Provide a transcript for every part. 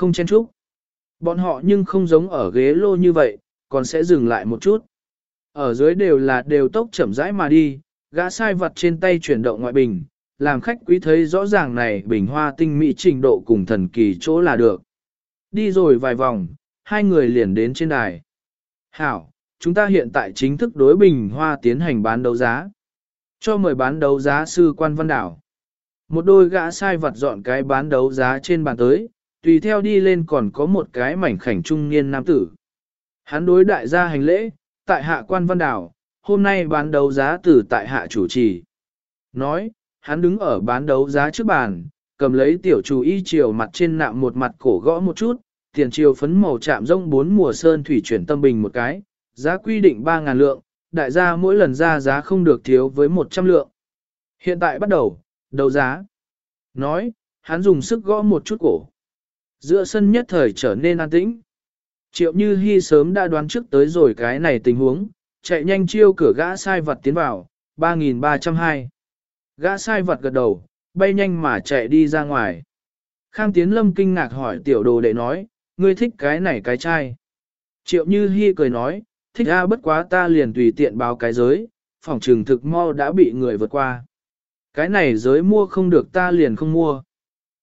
không chen chúc. Bọn họ nhưng không giống ở ghế lô như vậy, còn sẽ dừng lại một chút. Ở dưới đều là đều tốc chậm rãi mà đi, gã sai vật trên tay chuyển động ngoại bình, làm khách quý thấy rõ ràng này bình hoa tinh mỹ trình độ cùng thần kỳ chỗ là được. Đi rồi vài vòng, hai người liền đến trên đài. Hảo, chúng ta hiện tại chính thức đối bình hoa tiến hành bán đấu giá. Cho mời bán đấu giá sư quan văn đảo. Một đôi gã sai vật dọn cái bán đấu giá trên bàn tới, tùy theo đi lên còn có một cái mảnh khảnh trung niên nam tử. Hắn đối đại gia hành lễ, tại hạ quan văn đảo, hôm nay bán đấu giá từ tại hạ chủ trì. Nói, hắn đứng ở bán đấu giá trước bàn, cầm lấy tiểu chủ y chiều mặt trên nạm một mặt cổ gõ một chút, tiền chiều phấn màu chạm rông bốn mùa sơn thủy chuyển tâm bình một cái, giá quy định 3.000 lượng, đại gia mỗi lần ra giá không được thiếu với 100 lượng. Hiện tại bắt đầu, đấu giá. Nói, hắn dùng sức gõ một chút cổ. Giữa sân nhất thời trở nên an tĩnh. Triệu Như Hi sớm đã đoán trước tới rồi cái này tình huống, chạy nhanh chiêu cửa gã sai vật tiến vào, 3.302. Gã sai vật gật đầu, bay nhanh mà chạy đi ra ngoài. Khang Tiến Lâm kinh ngạc hỏi tiểu đồ đệ nói, ngươi thích cái này cái chai. Triệu Như Hi cười nói, thích ra bất quá ta liền tùy tiện báo cái giới, phòng trường thực mo đã bị người vượt qua. Cái này giới mua không được ta liền không mua.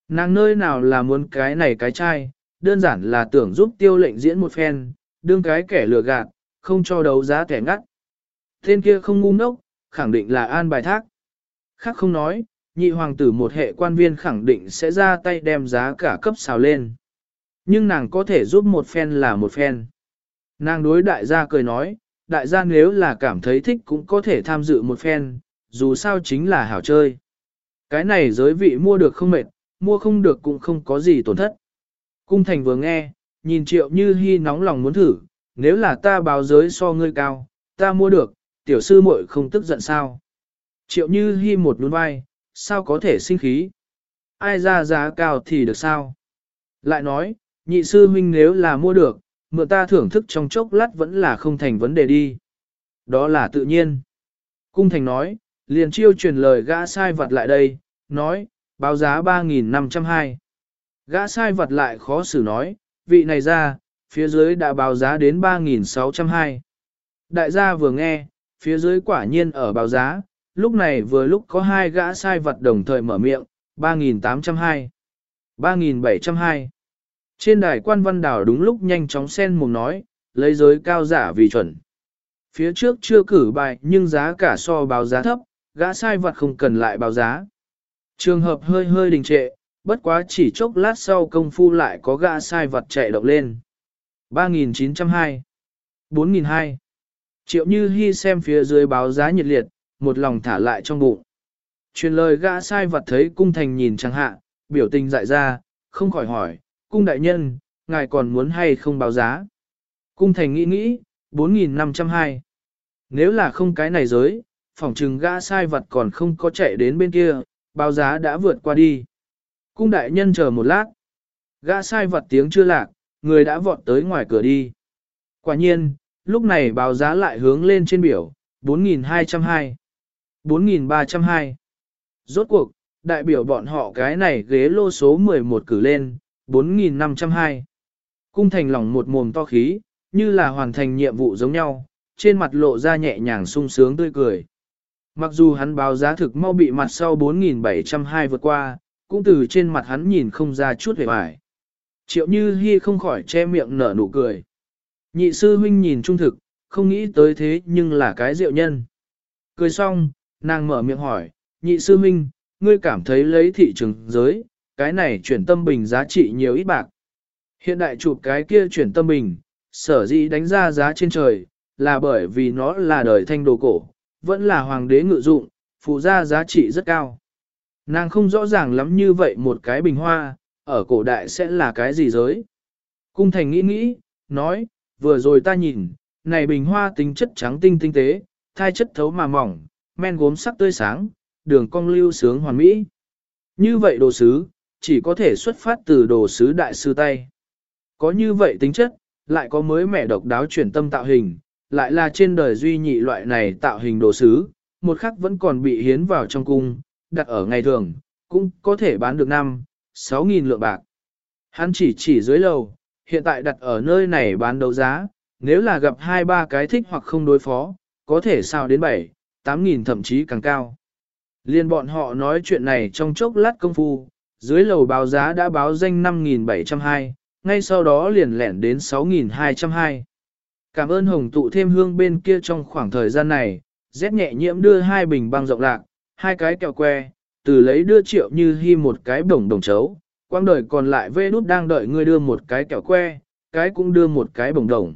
Nàng nơi nào là muốn cái này cái trai, đơn giản là tưởng giúp tiêu lệnh diễn một phen, đương cái kẻ lừa gạt, không cho đấu giá kẻ ngắt. Tên kia không ngu ngốc, khẳng định là an bài thác. Khác không nói, nhị hoàng tử một hệ quan viên khẳng định sẽ ra tay đem giá cả cấp xào lên. Nhưng nàng có thể giúp một phen là một phen. Nàng đối đại gia cười nói, đại gia nếu là cảm thấy thích cũng có thể tham dự một phen, dù sao chính là hảo chơi. Cái này giới vị mua được không mệt, mua không được cũng không có gì tổn thất. Cung thành vừa nghe, nhìn triệu như hy nóng lòng muốn thử, nếu là ta báo giới so ngươi cao, ta mua được, tiểu sư muội không tức giận sao. Triệu như hy một nhún vai, sao có thể sinh khí? Ai ra giá cao thì được sao? Lại nói, nhị sư huynh nếu là mua được, mượn ta thưởng thức trong chốc lát vẫn là không thành vấn đề đi. Đó là tự nhiên. Cung thành nói, liền chiêu truyền lời gã sai vật lại đây, nói, báo giá 3.502. Gã sai vật lại khó xử nói, vị này ra, phía dưới đã báo giá đến 3.602. Đại gia vừa nghe, phía dưới quả nhiên ở báo giá, lúc này vừa lúc có hai gã sai vật đồng thời mở miệng, 3.802, 3.702. Trên đài quan văn đảo đúng lúc nhanh chóng sen mồm nói, lấy giới cao giả vì chuẩn. Phía trước chưa cử bài nhưng giá cả so báo giá thấp, gã sai vật không cần lại báo giá. Trường hợp hơi hơi đình trệ, bất quá chỉ chốc lát sau công phu lại có gã sai vật chạy động lên. 3.902 4.002. Triệu Như Hi xem phía dưới báo giá nhiệt liệt, một lòng thả lại trong bụng. Truyền lời gã sai vật thấy cung thành nhìn chẳng hạ, biểu tình dại ra, không khỏi hỏi, cung đại nhân, ngài còn muốn hay không báo giá? Cung thành nghĩ nghĩ, 4.502. Nếu là không cái này giới, phỏng trừng gã sai vật còn không có chạy đến bên kia, báo giá đã vượt qua đi. Cung đại nhân chờ một lát. Gã sai vật tiếng chưa lạc, người đã vọt tới ngoài cửa đi. Quả nhiên, lúc này báo giá lại hướng lên trên biểu, 4.202, 4.302. Rốt cuộc, đại biểu bọn họ cái này ghế lô số 11 cử lên, 4.502. Cung thành lòng một mồm to khí, như là hoàn thành nhiệm vụ giống nhau, trên mặt lộ ra nhẹ nhàng sung sướng tươi cười. Mặc dù hắn báo giá thực mau bị mặt sau 4.702 vượt qua, cũng từ trên mặt hắn nhìn không ra chút hề vải. Triệu Như Hi không khỏi che miệng nở nụ cười. Nhị sư huynh nhìn trung thực, không nghĩ tới thế nhưng là cái rượu nhân. Cười xong, nàng mở miệng hỏi, nhị sư huynh, ngươi cảm thấy lấy thị trường giới, cái này chuyển tâm bình giá trị nhiều ít bạc. Hiện đại chụp cái kia chuyển tâm bình, sở dĩ đánh ra giá trên trời, là bởi vì nó là đời thanh đồ cổ, vẫn là hoàng đế ngự dụng, phụ gia giá trị rất cao. Nàng không rõ ràng lắm như vậy một cái bình hoa, ở cổ đại sẽ là cái gì giới. Cung thành nghĩ nghĩ, nói, vừa rồi ta nhìn, này bình hoa tính chất trắng tinh tinh tế, thai chất thấu mà mỏng, men gốm sắc tươi sáng, đường cong lưu sướng hoàn mỹ. Như vậy đồ sứ, chỉ có thể xuất phát từ đồ sứ đại sư tay. Có như vậy tính chất, lại có mới mẻ độc đáo chuyển tâm tạo hình, lại là trên đời duy nhị loại này tạo hình đồ sứ, một khắc vẫn còn bị hiến vào trong cung, đặt ở ngày thường, cũng có thể bán được 5, 6.000 lượng bạc. Hắn chỉ chỉ dưới lầu, hiện tại đặt ở nơi này bán đấu giá, nếu là gặp hai ba cái thích hoặc không đối phó, có thể sao đến 7, 8.000 thậm chí càng cao. Liên bọn họ nói chuyện này trong chốc lát công phu, dưới lầu báo giá đã báo danh 5.720, ngay sau đó liền lẻn đến 6.220. Cảm ơn hồng tụ thêm hương bên kia trong khoảng thời gian này, rét nhẹ nhiễm đưa hai bình băng rộng lạc, hai cái kẹo que, từ lấy đưa triệu như hy một cái bổng đồng chấu, quang đời còn lại vê đút đang đợi ngươi đưa một cái kẹo que, cái cũng đưa một cái bổng đồng.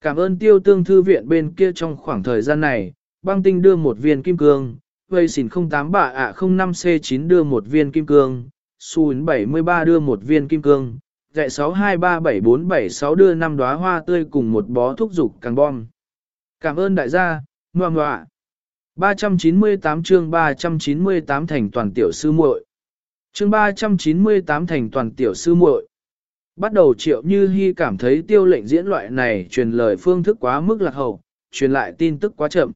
Cảm ơn tiêu tương thư viện bên kia trong khoảng thời gian này, băng tinh đưa một viên kim cương, vây xỉn 08 bạ ạ 05C9 đưa một viên kim cương, Xuân 73 đưa một viên kim cương, dạy 623746 đưa năm đóa hoa tươi cùng một bó thuốc dục càng bom. Cảm ơn đại gia, ngoan ngoạ. 398 chương 398 thành toàn tiểu sư muội. Chương 398 thành toàn tiểu sư muội. Bắt đầu triệu như hy cảm thấy tiêu lệnh diễn loại này truyền lời phương thức quá mức lạc hậu, truyền lại tin tức quá chậm.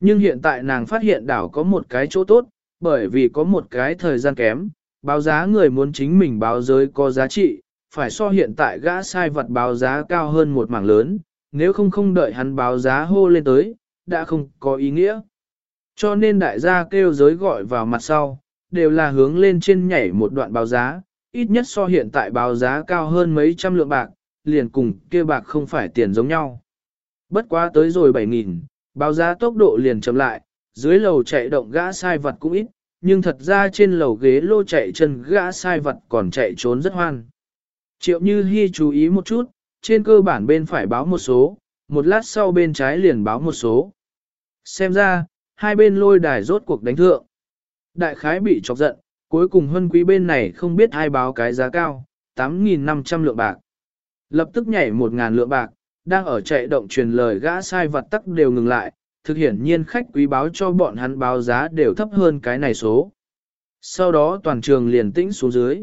Nhưng hiện tại nàng phát hiện đảo có một cái chỗ tốt, bởi vì có một cái thời gian kém, báo giá người muốn chính mình báo giới có giá trị, phải so hiện tại gã sai vật báo giá cao hơn một mảng lớn, nếu không không đợi hắn báo giá hô lên tới, đã không có ý nghĩa. Cho nên đại gia kêu giới gọi vào mặt sau, đều là hướng lên trên nhảy một đoạn báo giá, ít nhất so hiện tại báo giá cao hơn mấy trăm lượng bạc, liền cùng kia bạc không phải tiền giống nhau. Bất quá tới rồi 7.000, báo giá tốc độ liền chậm lại, dưới lầu chạy động gã sai vật cũng ít, nhưng thật ra trên lầu ghế lô chạy chân gã sai vật còn chạy trốn rất hoan. Triệu Như Hi chú ý một chút, trên cơ bản bên phải báo một số, một lát sau bên trái liền báo một số. Xem ra, hai bên lôi đài rốt cuộc đánh thượng. Đại khái bị chọc giận, cuối cùng hân quý bên này không biết ai báo cái giá cao, 8.500 lượng bạc. Lập tức nhảy 1.000 lượng bạc, đang ở chạy động truyền lời gã sai vật tắc đều ngừng lại, thực hiển nhiên khách quý báo cho bọn hắn báo giá đều thấp hơn cái này số. Sau đó toàn trường liền tĩnh xuống dưới.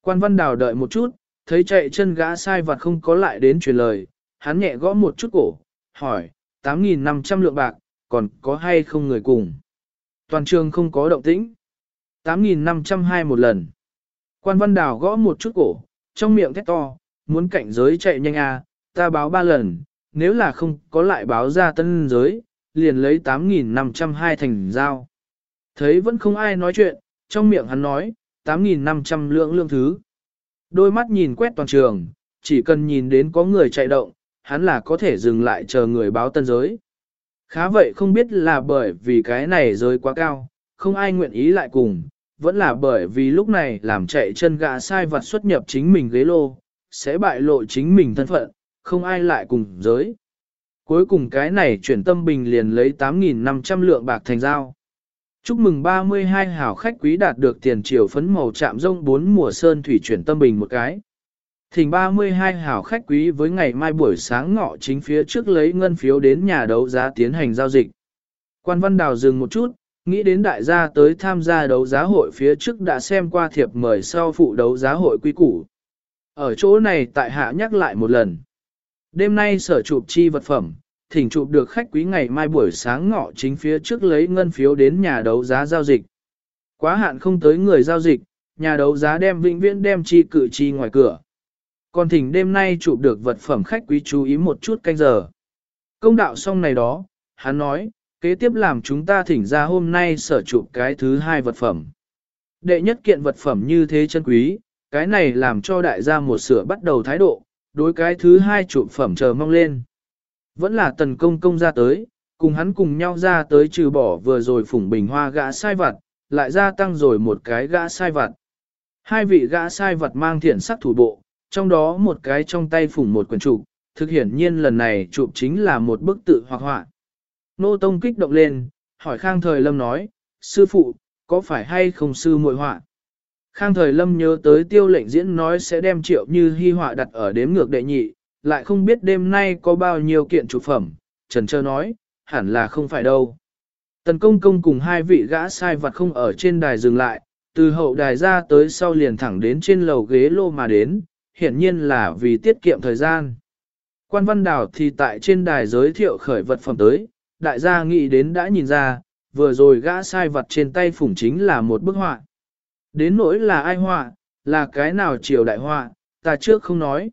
Quan văn đào đợi một chút, thấy chạy chân gã sai vặt không có lại đến truyền lời, hắn nhẹ gõ một chút cổ, hỏi, 8.500 lượng bạc, còn có hay không người cùng? Toàn trường không có động tĩnh. 8.502 một lần. Quan văn đào gõ một chút cổ, trong miệng thét to, muốn cảnh giới chạy nhanh à, ta báo ba lần, nếu là không có lại báo ra tân giới, liền lấy 8.502 thành giao. Thấy vẫn không ai nói chuyện, trong miệng hắn nói, 8.500 lượng lương thứ. Đôi mắt nhìn quét toàn trường, chỉ cần nhìn đến có người chạy động, hắn là có thể dừng lại chờ người báo tân giới. Khá vậy không biết là bởi vì cái này giới quá cao, không ai nguyện ý lại cùng, vẫn là bởi vì lúc này làm chạy chân gã sai vặt xuất nhập chính mình ghế lô, sẽ bại lộ chính mình thân phận, không ai lại cùng giới. Cuối cùng cái này chuyển tâm bình liền lấy 8.500 lượng bạc thành giao. Chúc mừng 32 hảo khách quý đạt được tiền triều phấn màu chạm rông 4 mùa sơn thủy chuyển tâm bình một cái. Thỉnh 32 hảo khách quý với ngày mai buổi sáng ngọ chính phía trước lấy ngân phiếu đến nhà đấu giá tiến hành giao dịch. Quan văn đào dừng một chút, nghĩ đến đại gia tới tham gia đấu giá hội phía trước đã xem qua thiệp mời sau phụ đấu giá hội quy củ. Ở chỗ này tại hạ nhắc lại một lần. Đêm nay sở chụp chi vật phẩm, thỉnh chụp được khách quý ngày mai buổi sáng ngọ chính phía trước lấy ngân phiếu đến nhà đấu giá giao dịch. Quá hạn không tới người giao dịch, nhà đấu giá đem vĩnh viễn đem chi cử chi ngoài cửa. Còn thỉnh đêm nay chụp được vật phẩm khách quý chú ý một chút canh giờ. Công đạo xong này đó, hắn nói, kế tiếp làm chúng ta thỉnh ra hôm nay sở chụp cái thứ hai vật phẩm. Đệ nhất kiện vật phẩm như thế chân quý, cái này làm cho đại gia một sửa bắt đầu thái độ, đối cái thứ hai chụp phẩm chờ mong lên. Vẫn là tần công công ra tới, cùng hắn cùng nhau ra tới trừ bỏ vừa rồi phủng bình hoa gã sai vặt, lại gia tăng rồi một cái gã sai vặt. Hai vị gã sai vặt mang thiện sắc thủ bộ, trong đó một cái trong tay phủng một quyển trụ, thực hiển nhiên lần này chụp chính là một bức tự hoặc họa. Nô Tông kích động lên, hỏi Khang Thời Lâm nói, sư phụ, có phải hay không sư muội họa? Khang Thời Lâm nhớ tới tiêu lệnh diễn nói sẽ đem triệu như hy họa đặt ở đếm ngược đệ nhị, lại không biết đêm nay có bao nhiêu kiện trụ phẩm, trần trơ nói, hẳn là không phải đâu. Tần công công cùng hai vị gã sai vặt không ở trên đài dừng lại, từ hậu đài ra tới sau liền thẳng đến trên lầu ghế lô mà đến, hiển nhiên là vì tiết kiệm thời gian. Quan văn đảo thì tại trên đài giới thiệu khởi vật phẩm tới, đại gia nghĩ đến đã nhìn ra, vừa rồi gã sai vật trên tay phủng chính là một bức họa. Đến nỗi là ai họa, là cái nào triều đại họa, ta trước không nói.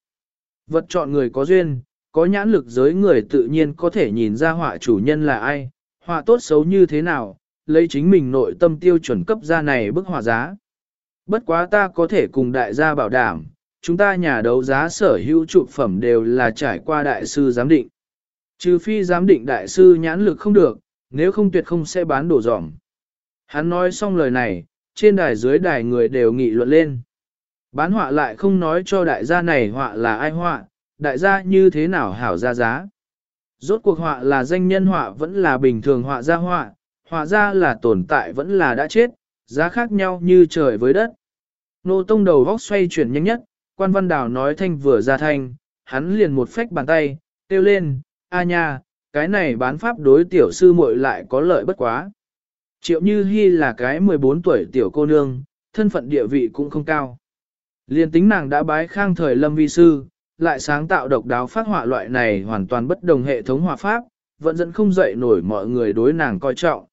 Vật chọn người có duyên, có nhãn lực giới người tự nhiên có thể nhìn ra họa chủ nhân là ai, họa tốt xấu như thế nào, lấy chính mình nội tâm tiêu chuẩn cấp ra này bức họa giá. Bất quá ta có thể cùng đại gia bảo đảm, chúng ta nhà đấu giá sở hữu trụ phẩm đều là trải qua đại sư giám định. Trừ phi giám định đại sư nhãn lực không được, nếu không tuyệt không sẽ bán đổ dỏm. Hắn nói xong lời này, trên đài dưới đài người đều nghị luận lên. Bán họa lại không nói cho đại gia này họa là ai họa, đại gia như thế nào hảo ra giá. Rốt cuộc họa là danh nhân họa vẫn là bình thường họa gia họa, họa gia là tồn tại vẫn là đã chết, giá khác nhau như trời với đất. Nô tông đầu vóc xoay chuyển nhanh nhất, quan văn đào nói thanh vừa ra thanh, hắn liền một phách bàn tay, kêu lên, a nha, cái này bán pháp đối tiểu sư muội lại có lợi bất quá. Triệu Như Hi là cái 14 tuổi tiểu cô nương, thân phận địa vị cũng không cao. Liên tính nàng đã bái khang thời lâm vi sư, lại sáng tạo độc đáo phát họa loại này hoàn toàn bất đồng hệ thống họa pháp, vẫn dẫn không dậy nổi mọi người đối nàng coi trọng.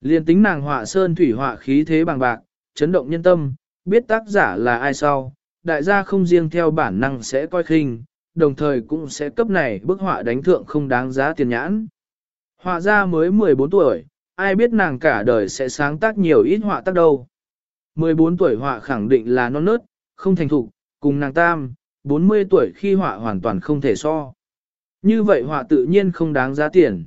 Liên tính nàng họa sơn thủy họa khí thế bằng bạc, chấn động nhân tâm, biết tác giả là ai sau, đại gia không riêng theo bản năng sẽ coi khinh, đồng thời cũng sẽ cấp này bức họa đánh thượng không đáng giá tiền nhãn. Họa gia mới 14 tuổi, ai biết nàng cả đời sẽ sáng tác nhiều ít họa tác đâu. 14 tuổi họa khẳng định là non nớt, không thành thục, cùng nàng tam, 40 tuổi khi họa hoàn toàn không thể so. Như vậy họa tự nhiên không đáng giá tiền.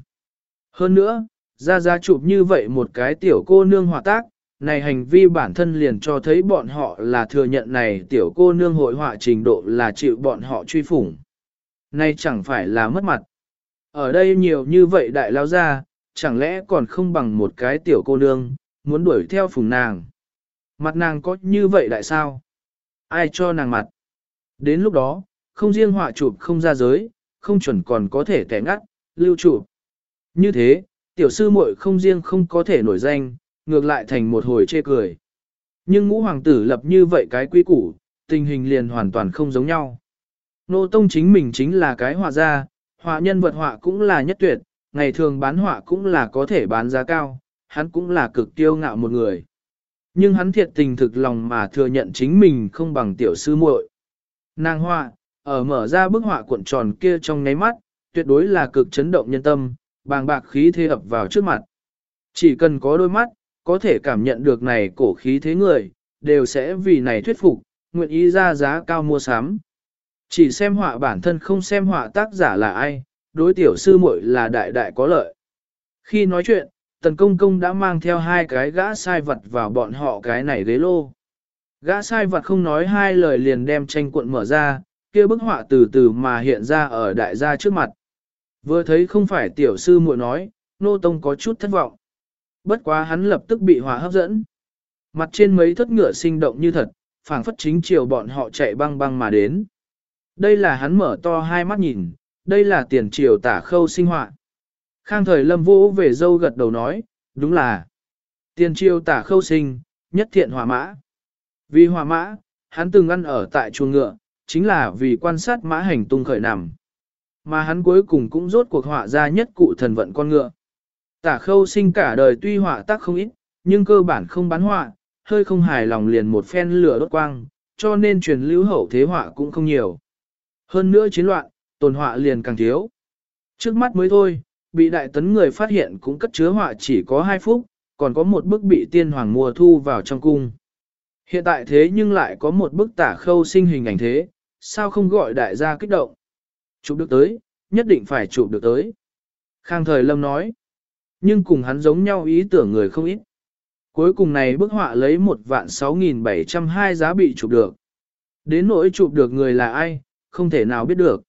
Hơn nữa, ra ra chụp như vậy một cái tiểu cô nương họa tác, này hành vi bản thân liền cho thấy bọn họ là thừa nhận này tiểu cô nương hội họa trình độ là chịu bọn họ truy phủng. Này chẳng phải là mất mặt. Ở đây nhiều như vậy đại lao ra, chẳng lẽ còn không bằng một cái tiểu cô nương, muốn đuổi theo phùng nàng. Mặt nàng có như vậy đại sao? Ai cho nàng mặt? Đến lúc đó, không riêng họa chụp không ra giới, không chuẩn còn có thể tẻ ngắt, lưu chụp. Như thế, tiểu sư muội không riêng không có thể nổi danh, ngược lại thành một hồi chê cười. Nhưng ngũ hoàng tử lập như vậy cái quy củ, tình hình liền hoàn toàn không giống nhau. Nô Tông chính mình chính là cái họa gia, họa nhân vật họa cũng là nhất tuyệt, ngày thường bán họa cũng là có thể bán giá cao, hắn cũng là cực tiêu ngạo một người. Nhưng hắn thiệt tình thực lòng mà thừa nhận chính mình không bằng tiểu sư muội. Nàng họa, ở mở ra bức họa cuộn tròn kia trong nháy mắt, tuyệt đối là cực chấn động nhân tâm, bàng bạc khí thế ập vào trước mặt. Chỉ cần có đôi mắt, có thể cảm nhận được này cổ khí thế người, đều sẽ vì này thuyết phục, nguyện ý ra giá cao mua sắm. Chỉ xem họa bản thân không xem họa tác giả là ai, đối tiểu sư muội là đại đại có lợi. Khi nói chuyện, tần công công đã mang theo hai cái gã sai vật vào bọn họ cái này ghế lô. Gã sai vật không nói hai lời liền đem tranh cuộn mở ra, kia bức họa từ từ mà hiện ra ở đại gia trước mặt. Vừa thấy không phải tiểu sư muội nói, nô tông có chút thất vọng. Bất quá hắn lập tức bị họa hấp dẫn. Mặt trên mấy thất ngựa sinh động như thật, phảng phất chính chiều bọn họ chạy băng băng mà đến. Đây là hắn mở to hai mắt nhìn, đây là tiền triều tả khâu sinh họa. Khang thời lâm vũ về dâu gật đầu nói, đúng là tiền triều tả khâu sinh, nhất thiện hỏa mã. Vì hỏa mã, hắn từng ăn ở tại chuồng ngựa, chính là vì quan sát mã hành tung khởi nằm. Mà hắn cuối cùng cũng rốt cuộc họa ra nhất cụ thần vận con ngựa. Tả khâu sinh cả đời tuy họa tác không ít, nhưng cơ bản không bán họa, hơi không hài lòng liền một phen lửa đốt quang, cho nên truyền lưu hậu thế họa cũng không nhiều. Hơn nữa chiến loạn, tồn họa liền càng thiếu. Trước mắt mới thôi, bị đại tấn người phát hiện cũng cất chứa họa chỉ có 2 phút, còn có một bức bị tiên hoàng mùa thu vào trong cung. Hiện tại thế nhưng lại có một bức tả khâu sinh hình ảnh thế, sao không gọi đại gia kích động? Chụp được tới, nhất định phải chụp được tới. Khang thời lâm nói, nhưng cùng hắn giống nhau ý tưởng người không ít. Cuối cùng này bức họa lấy một vạn 6.702 giá bị chụp được. Đến nỗi chụp được người là ai, không thể nào biết được.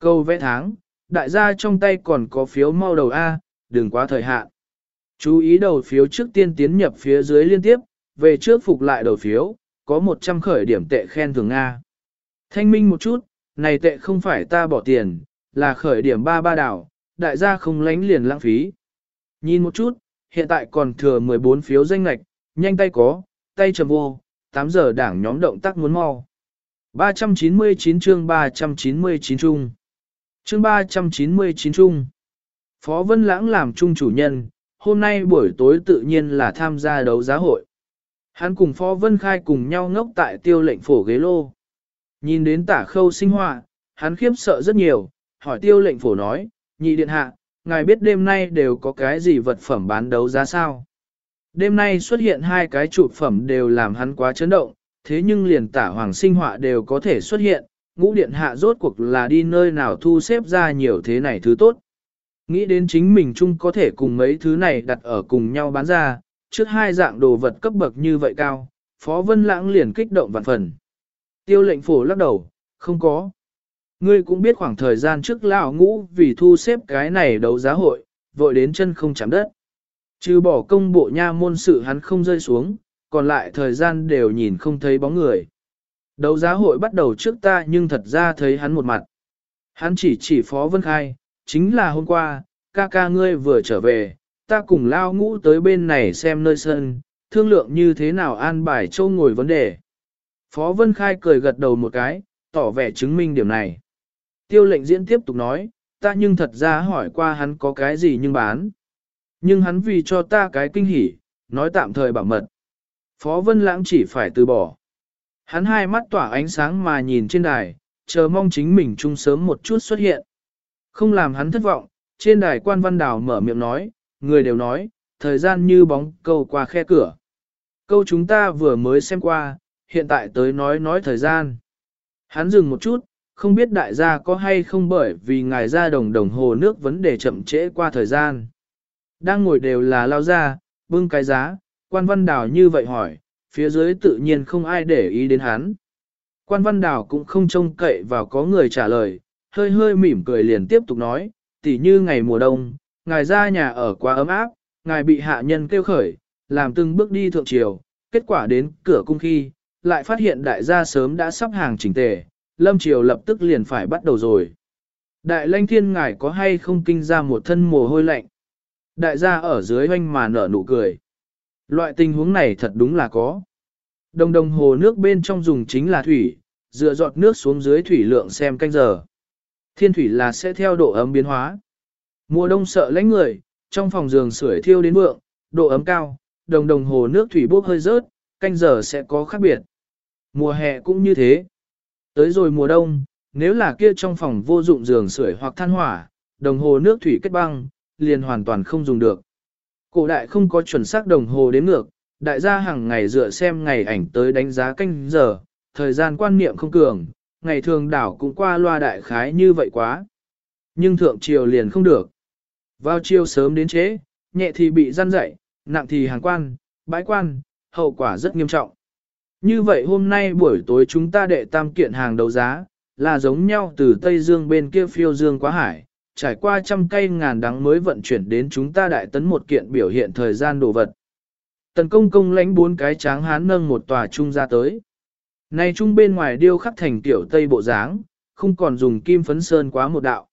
Câu vẽ tháng, đại gia trong tay còn có phiếu mau đầu A, đừng quá thời hạn. Chú ý đầu phiếu trước tiên tiến nhập phía dưới liên tiếp, về trước phục lại đầu phiếu, có 100 khởi điểm tệ khen thường A. Thanh minh một chút, này tệ không phải ta bỏ tiền, là khởi điểm ba ba đảo, đại gia không lánh liền lãng phí. Nhìn một chút, hiện tại còn thừa 14 phiếu danh lạch, nhanh tay có, tay chầm vô, 8 giờ đảng nhóm động tác muốn mau. 399 chương 399 chung. Chương 399 trung Phó Vân Lãng làm trung chủ nhân, hôm nay buổi tối tự nhiên là tham gia đấu giá hội. Hắn cùng Phó Vân Khai cùng nhau ngốc tại tiêu lệnh phổ ghế lô. Nhìn đến tả khâu sinh họa, hắn khiếp sợ rất nhiều, hỏi tiêu lệnh phổ nói, nhị điện hạ, ngài biết đêm nay đều có cái gì vật phẩm bán đấu giá sao? Đêm nay xuất hiện hai cái trụ phẩm đều làm hắn quá chấn động, thế nhưng liền tả hoàng sinh họa đều có thể xuất hiện, ngũ điện hạ rốt cuộc là đi nơi nào thu xếp ra nhiều thế này thứ tốt. Nghĩ đến chính mình chung có thể cùng mấy thứ này đặt ở cùng nhau bán ra, trước hai dạng đồ vật cấp bậc như vậy cao, Phó Vân Lãng liền kích động vạn phần. Tiêu lệnh phổ lắc đầu, không có. Ngươi cũng biết khoảng thời gian trước lão ngũ vì thu xếp cái này đấu giá hội, vội đến chân không chạm đất. Trừ bỏ công bộ nha môn sự hắn không rơi xuống, còn lại thời gian đều nhìn không thấy bóng người. Đấu giá hội bắt đầu trước ta nhưng thật ra thấy hắn một mặt. Hắn chỉ chỉ Phó Vân Khai, chính là hôm qua, ca ca ngươi vừa trở về, ta cùng lao ngũ tới bên này xem nơi sân, thương lượng như thế nào an bài châu ngồi vấn đề. Phó Vân Khai cười gật đầu một cái, tỏ vẻ chứng minh điểm này. Tiêu lệnh diễn tiếp tục nói, ta nhưng thật ra hỏi qua hắn có cái gì nhưng bán. Nhưng hắn vì cho ta cái kinh hỉ, nói tạm thời bảo mật. Phó Vân Lãng chỉ phải từ bỏ. Hắn hai mắt tỏa ánh sáng mà nhìn trên đài, chờ mong chính mình chung sớm một chút xuất hiện. Không làm hắn thất vọng, trên đài quan văn đào mở miệng nói, người đều nói, thời gian như bóng câu qua khe cửa. Câu chúng ta vừa mới xem qua, hiện tại tới nói nói thời gian. Hắn dừng một chút, không biết đại gia có hay không bởi vì ngài ra đồng đồng hồ nước vấn đề chậm trễ qua thời gian. Đang ngồi đều là lao ra, bưng cái giá, quan văn đào như vậy hỏi, phía dưới tự nhiên không ai để ý đến hắn. Quan văn đào cũng không trông cậy vào có người trả lời, hơi hơi mỉm cười liền tiếp tục nói, tỉ như ngày mùa đông, ngài ra nhà ở quá ấm áp, ngài bị hạ nhân kêu khởi, làm từng bước đi thượng triều, kết quả đến cửa cung khi, lại phát hiện đại gia sớm đã sắp hàng chỉnh tề, lâm triều lập tức liền phải bắt đầu rồi. Đại lanh thiên ngài có hay không kinh ra một thân mồ hôi lạnh? Đại gia ở dưới hoanh mà nở nụ cười. Loại tình huống này thật đúng là có. Đồng đồng hồ nước bên trong dùng chính là thủy, dựa giọt nước xuống dưới thủy lượng xem canh giờ. Thiên thủy là sẽ theo độ ấm biến hóa. Mùa đông sợ lánh người, trong phòng giường sưởi thiêu đến vượng, độ ấm cao, đồng đồng hồ nước thủy bốc hơi rớt, canh giờ sẽ có khác biệt. Mùa hè cũng như thế. Tới rồi mùa đông, nếu là kia trong phòng vô dụng giường sưởi hoặc than hỏa, đồng hồ nước thủy kết băng, liền hoàn toàn không dùng được. Cổ đại không có chuẩn xác đồng hồ đếm ngược, đại gia hàng ngày dựa xem ngày ảnh tới đánh giá canh giờ, thời gian quan niệm không cường, ngày thường đảo cũng qua loa đại khái như vậy quá. Nhưng thượng triều liền không được. Vào chiều sớm đến chế, nhẹ thì bị gian dậy, nặng thì hàng quan, bãi quan, hậu quả rất nghiêm trọng. Như vậy hôm nay buổi tối chúng ta đệ tam kiện hàng đấu giá, là giống nhau từ Tây Dương bên kia phiêu dương quá hải, trải qua trăm cây ngàn đắng mới vận chuyển đến chúng ta đại tấn một kiện biểu hiện thời gian đồ vật. Tần công công lãnh bốn cái tráng hán nâng một tòa trung ra tới. Này trung bên ngoài điêu khắc thành tiểu Tây bộ dáng, không còn dùng kim phấn sơn quá một đạo.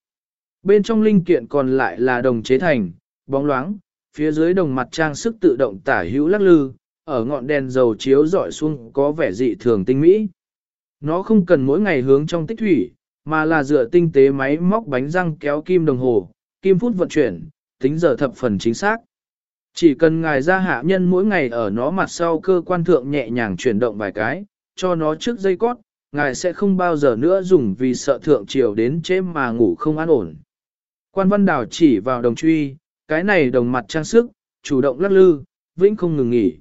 Bên trong linh kiện còn lại là đồng chế thành, bóng loáng, phía dưới đồng mặt trang sức tự động tả hữu lắc lư, ở ngọn đèn dầu chiếu dọi xuống có vẻ dị thường tinh mỹ. Nó không cần mỗi ngày hướng trong tích thủy, mà là dựa tinh tế máy móc bánh răng kéo kim đồng hồ, kim phút vận chuyển, tính giờ thập phần chính xác. Chỉ cần ngài ra hạ nhân mỗi ngày ở nó mặt sau cơ quan thượng nhẹ nhàng chuyển động vài cái, cho nó trước dây cót, ngài sẽ không bao giờ nữa dùng vì sợ thượng chiều đến chế mà ngủ không an ổn. Quan văn đảo chỉ vào đồng truy, cái này đồng mặt trang sức, chủ động lắc lư, vĩnh không ngừng nghỉ.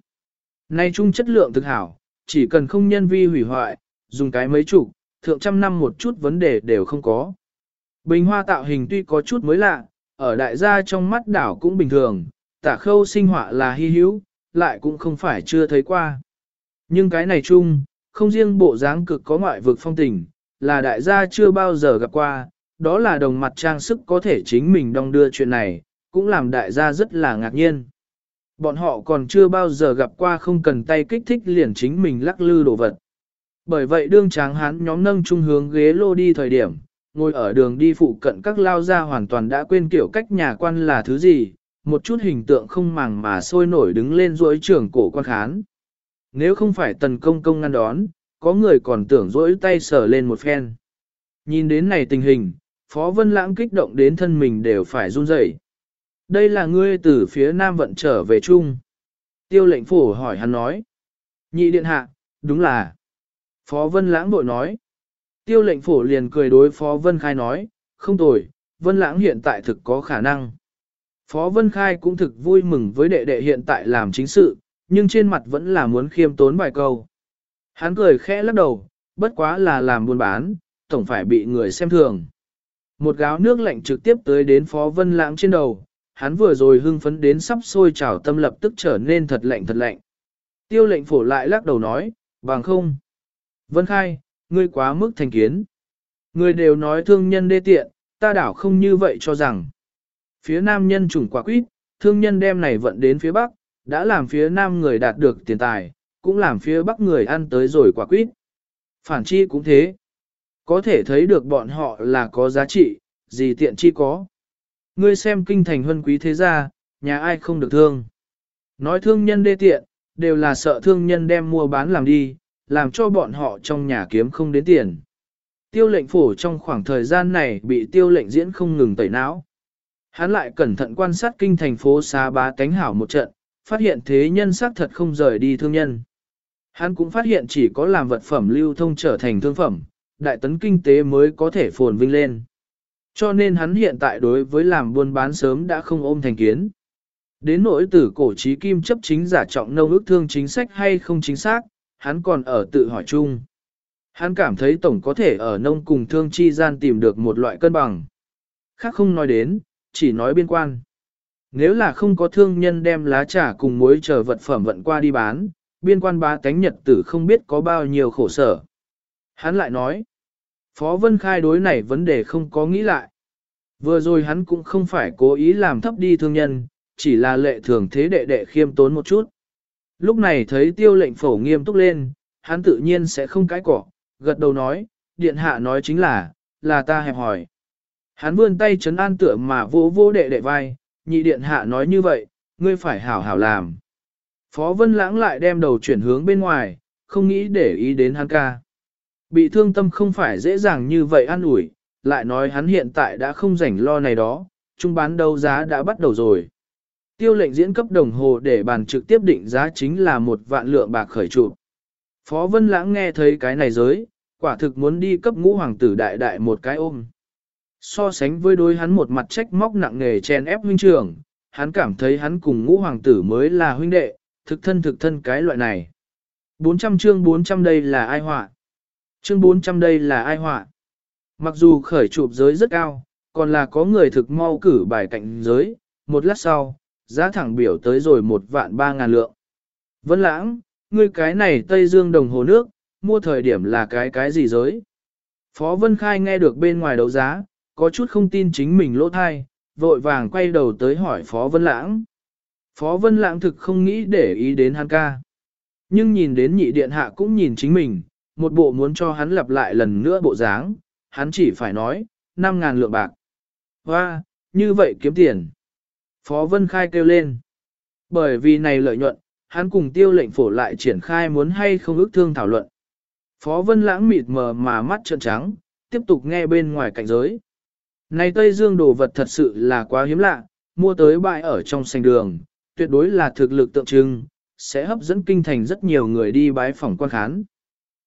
Nay chung chất lượng thực hảo, chỉ cần không nhân vi hủy hoại, dùng cái mấy chục, thượng trăm năm một chút vấn đề đều không có. Bình hoa tạo hình tuy có chút mới lạ, ở đại gia trong mắt đảo cũng bình thường, tả khâu sinh họa là hy hữu, lại cũng không phải chưa thấy qua. Nhưng cái này chung, không riêng bộ dáng cực có ngoại vực phong tình, là đại gia chưa bao giờ gặp qua, đó là đồng mặt trang sức có thể chính mình đong đưa chuyện này, cũng làm đại gia rất là ngạc nhiên. Bọn họ còn chưa bao giờ gặp qua không cần tay kích thích liền chính mình lắc lư đồ vật. Bởi vậy đương tráng hán nhóm nâng trung hướng ghế lô đi thời điểm, ngồi ở đường đi phụ cận các lao gia hoàn toàn đã quên kiểu cách nhà quan là thứ gì, một chút hình tượng không màng mà sôi nổi đứng lên rỗi trưởng cổ quan khán. Nếu không phải tần công công ngăn đón, có người còn tưởng rỗi tay sờ lên một phen. Nhìn đến này tình hình, Phó Vân Lãng kích động đến thân mình đều phải run rẩy. Đây là ngươi từ phía Nam vận trở về chung. Tiêu lệnh phủ hỏi hắn nói. Nhị điện hạ, đúng là. Phó Vân Lãng bội nói. Tiêu lệnh phổ liền cười đối Phó Vân Khai nói, không tồi, Vân Lãng hiện tại thực có khả năng. Phó Vân Khai cũng thực vui mừng với đệ đệ hiện tại làm chính sự, nhưng trên mặt vẫn là muốn khiêm tốn vài câu. Hắn cười khẽ lắc đầu, bất quá là làm buôn bán, tổng phải bị người xem thường. Một gáo nước lạnh trực tiếp tới đến Phó Vân Lãng trên đầu, hắn vừa rồi hưng phấn đến sắp sôi trào tâm lập tức trở nên thật lạnh thật lạnh. Tiêu lệnh phổ lại lắc đầu nói, bằng không. Vân Khai, ngươi quá mức thành kiến. Ngươi đều nói thương nhân đê tiện, ta đảo không như vậy cho rằng. Phía nam nhân trùng quả quýt, thương nhân đem này vận đến phía bắc, đã làm phía nam người đạt được tiền tài, cũng làm phía bắc người ăn tới rồi quả quýt. Phản chi cũng thế. Có thể thấy được bọn họ là có giá trị, gì tiện chi có. Ngươi xem kinh thành huân quý thế gia, nhà ai không được thương. Nói thương nhân đê tiện, đều là sợ thương nhân đem mua bán làm đi, làm cho bọn họ trong nhà kiếm không đến tiền. Tiêu lệnh phổ trong khoảng thời gian này bị tiêu lệnh diễn không ngừng tẩy não. Hắn lại cẩn thận quan sát kinh thành phố xá bá cánh hảo một trận, phát hiện thế nhân xác thật không rời đi thương nhân. Hắn cũng phát hiện chỉ có làm vật phẩm lưu thông trở thành thương phẩm, đại tấn kinh tế mới có thể phồn vinh lên. Cho nên hắn hiện tại đối với làm buôn bán sớm đã không ôm thành kiến. Đến nỗi tử cổ trí kim chấp chính giả trọng nâu ước thương chính sách hay không chính xác, hắn còn ở tự hỏi chung. Hắn cảm thấy tổng có thể ở nông cùng thương chi gian tìm được một loại cân bằng. Khác không nói đến, chỉ nói biên quan. Nếu là không có thương nhân đem lá trà cùng muối chờ vật phẩm vận qua đi bán, biên quan bá tánh nhật tử không biết có bao nhiêu khổ sở. Hắn lại nói, Phó Vân Khai đối này vấn đề không có nghĩ lại. Vừa rồi hắn cũng không phải cố ý làm thấp đi thương nhân, chỉ là lệ thường thế đệ đệ khiêm tốn một chút. Lúc này thấy tiêu lệnh phổ nghiêm túc lên, hắn tự nhiên sẽ không cãi cỏ, gật đầu nói, điện hạ nói chính là, là ta hẹp hỏi. Hắn vươn tay chấn an tựa mà vô vô đệ đệ vai, nhị điện hạ nói như vậy, ngươi phải hảo hảo làm. Phó Vân Lãng lại đem đầu chuyển hướng bên ngoài, không nghĩ để ý đến hắn ca. Bị thương tâm không phải dễ dàng như vậy an ủi, lại nói hắn hiện tại đã không rảnh lo này đó, trung bán đấu giá đã bắt đầu rồi. Tiêu lệnh diễn cấp đồng hồ để bàn trực tiếp định giá chính là một vạn lượng bạc khởi trụ. Phó Vân Lãng nghe thấy cái này giới, quả thực muốn đi cấp ngũ hoàng tử đại đại một cái ôm. So sánh với đối hắn một mặt trách móc nặng nề chen ép huynh trưởng, hắn cảm thấy hắn cùng ngũ hoàng tử mới là huynh đệ, thực thân thực thân cái loại này. 400 chương 400 đây là ai họa? Chương 400 đây là ai họa? Mặc dù khởi chụp giới rất cao, còn là có người thực mau cử bài cạnh giới, một lát sau, giá thẳng biểu tới rồi một vạn ba ngàn lượng. Vân lãng, ngươi cái này Tây Dương đồng hồ nước, mua thời điểm là cái cái gì giới? Phó Vân Khai nghe được bên ngoài đấu giá, có chút không tin chính mình lỗ thai, vội vàng quay đầu tới hỏi Phó Vân Lãng. Phó Vân Lãng thực không nghĩ để ý đến hắn ca. Nhưng nhìn đến nhị điện hạ cũng nhìn chính mình, một bộ muốn cho hắn lặp lại lần nữa bộ dáng, hắn chỉ phải nói, 5.000 lượng bạc. Hoa, như vậy kiếm tiền. Phó Vân Khai kêu lên. Bởi vì này lợi nhuận, hắn cùng tiêu lệnh phổ lại triển khai muốn hay không ước thương thảo luận. Phó Vân Lãng mịt mờ mà mắt trợn trắng, tiếp tục nghe bên ngoài cảnh giới. Này Tây Dương đồ vật thật sự là quá hiếm lạ, mua tới bãi ở trong sành đường, tuyệt đối là thực lực tượng trưng, sẽ hấp dẫn kinh thành rất nhiều người đi bái phỏng quan khán.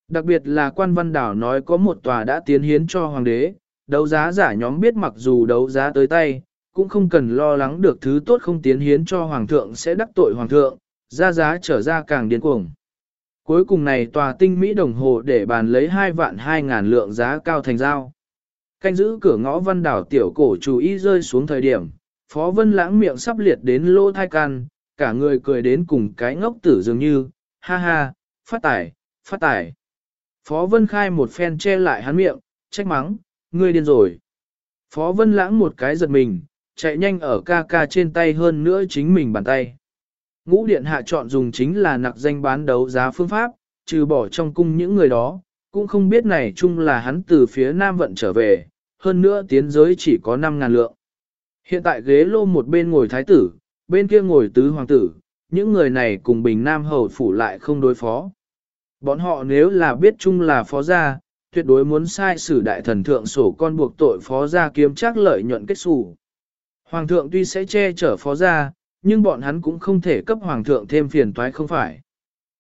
Đặc biệt là quan văn đảo nói có một tòa đã tiến hiến cho hoàng đế, đấu giá giả nhóm biết mặc dù đấu giá tới tay, cũng không cần lo lắng được thứ tốt không tiến hiến cho hoàng thượng sẽ đắc tội hoàng thượng, ra giá trở ra càng điên cuồng. Cuối cùng này tòa tinh Mỹ đồng hồ để bàn lấy 2 vạn 2 ngàn lượng giá cao thành giao. Canh giữ cửa ngõ văn đảo tiểu cổ chú ý rơi xuống thời điểm, Phó Vân Lãng miệng sắp liệt đến lô thai can, cả người cười đến cùng cái ngốc tử dường như, ha ha, phát tải, phát tải. Phó Vân Khai một phen che lại hắn miệng, trách mắng, ngươi điên rồi. Phó Vân Lãng một cái giật mình, chạy nhanh ở ca ca trên tay hơn nữa chính mình bàn tay. Ngũ điện hạ chọn dùng chính là nặc danh bán đấu giá phương pháp, trừ bỏ trong cung những người đó, cũng không biết này chung là hắn từ phía nam vận trở về, hơn nữa tiến giới chỉ có 5.000 lượng. Hiện tại ghế lô một bên ngồi thái tử, bên kia ngồi tứ hoàng tử, những người này cùng bình nam hầu phủ lại không đối phó. Bọn họ nếu là biết chung là phó gia, tuyệt đối muốn sai sử đại thần thượng sổ con buộc tội phó gia kiếm chắc lợi nhuận kết xù. Hoàng thượng tuy sẽ che chở phó gia, nhưng bọn hắn cũng không thể cấp hoàng thượng thêm phiền toái không phải.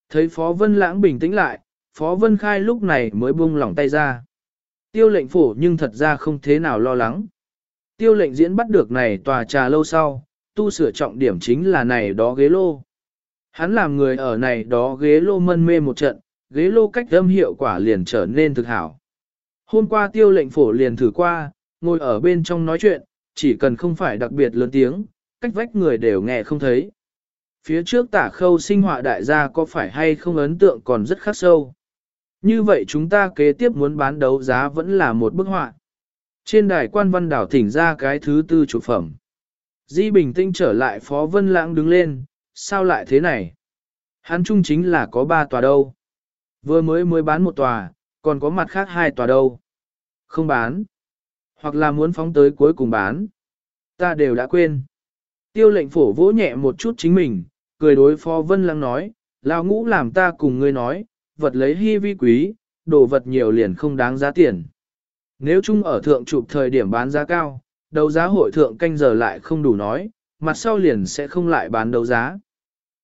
Thấy Phó Vân Lãng bình tĩnh lại, Phó Vân Khai lúc này mới buông lỏng tay ra. Tiêu lệnh phủ nhưng thật ra không thế nào lo lắng. Tiêu lệnh diễn bắt được này tòa trà lâu sau, tu sửa trọng điểm chính là này đó ghế lô. Hắn làm người ở này đó ghế lô mân mê một trận, ghế lô cách âm hiệu quả liền trở nên thực hảo. Hôm qua tiêu lệnh phổ liền thử qua, ngồi ở bên trong nói chuyện, chỉ cần không phải đặc biệt lớn tiếng, cách vách người đều nghe không thấy. Phía trước tả khâu sinh họa đại gia có phải hay không ấn tượng còn rất khắc sâu. Như vậy chúng ta kế tiếp muốn bán đấu giá vẫn là một bức họa. Trên đài quan văn đảo thỉnh ra cái thứ tư chủ phẩm. Di bình tinh trở lại Phó Vân Lãng đứng lên, sao lại thế này? Hắn trung chính là có ba tòa đâu. Vừa mới mới bán một tòa, còn có mặt khác hai tòa đâu. Không bán. Hoặc là muốn phóng tới cuối cùng bán. Ta đều đã quên. Tiêu lệnh phổ vỗ nhẹ một chút chính mình, cười đối Phó Vân lăng nói, lao ngũ làm ta cùng ngươi nói, vật lấy hy vi quý, đồ vật nhiều liền không đáng giá tiền. Nếu chung ở thượng chụp thời điểm bán giá cao, đấu giá hội thượng canh giờ lại không đủ nói, mặt sau liền sẽ không lại bán đấu giá.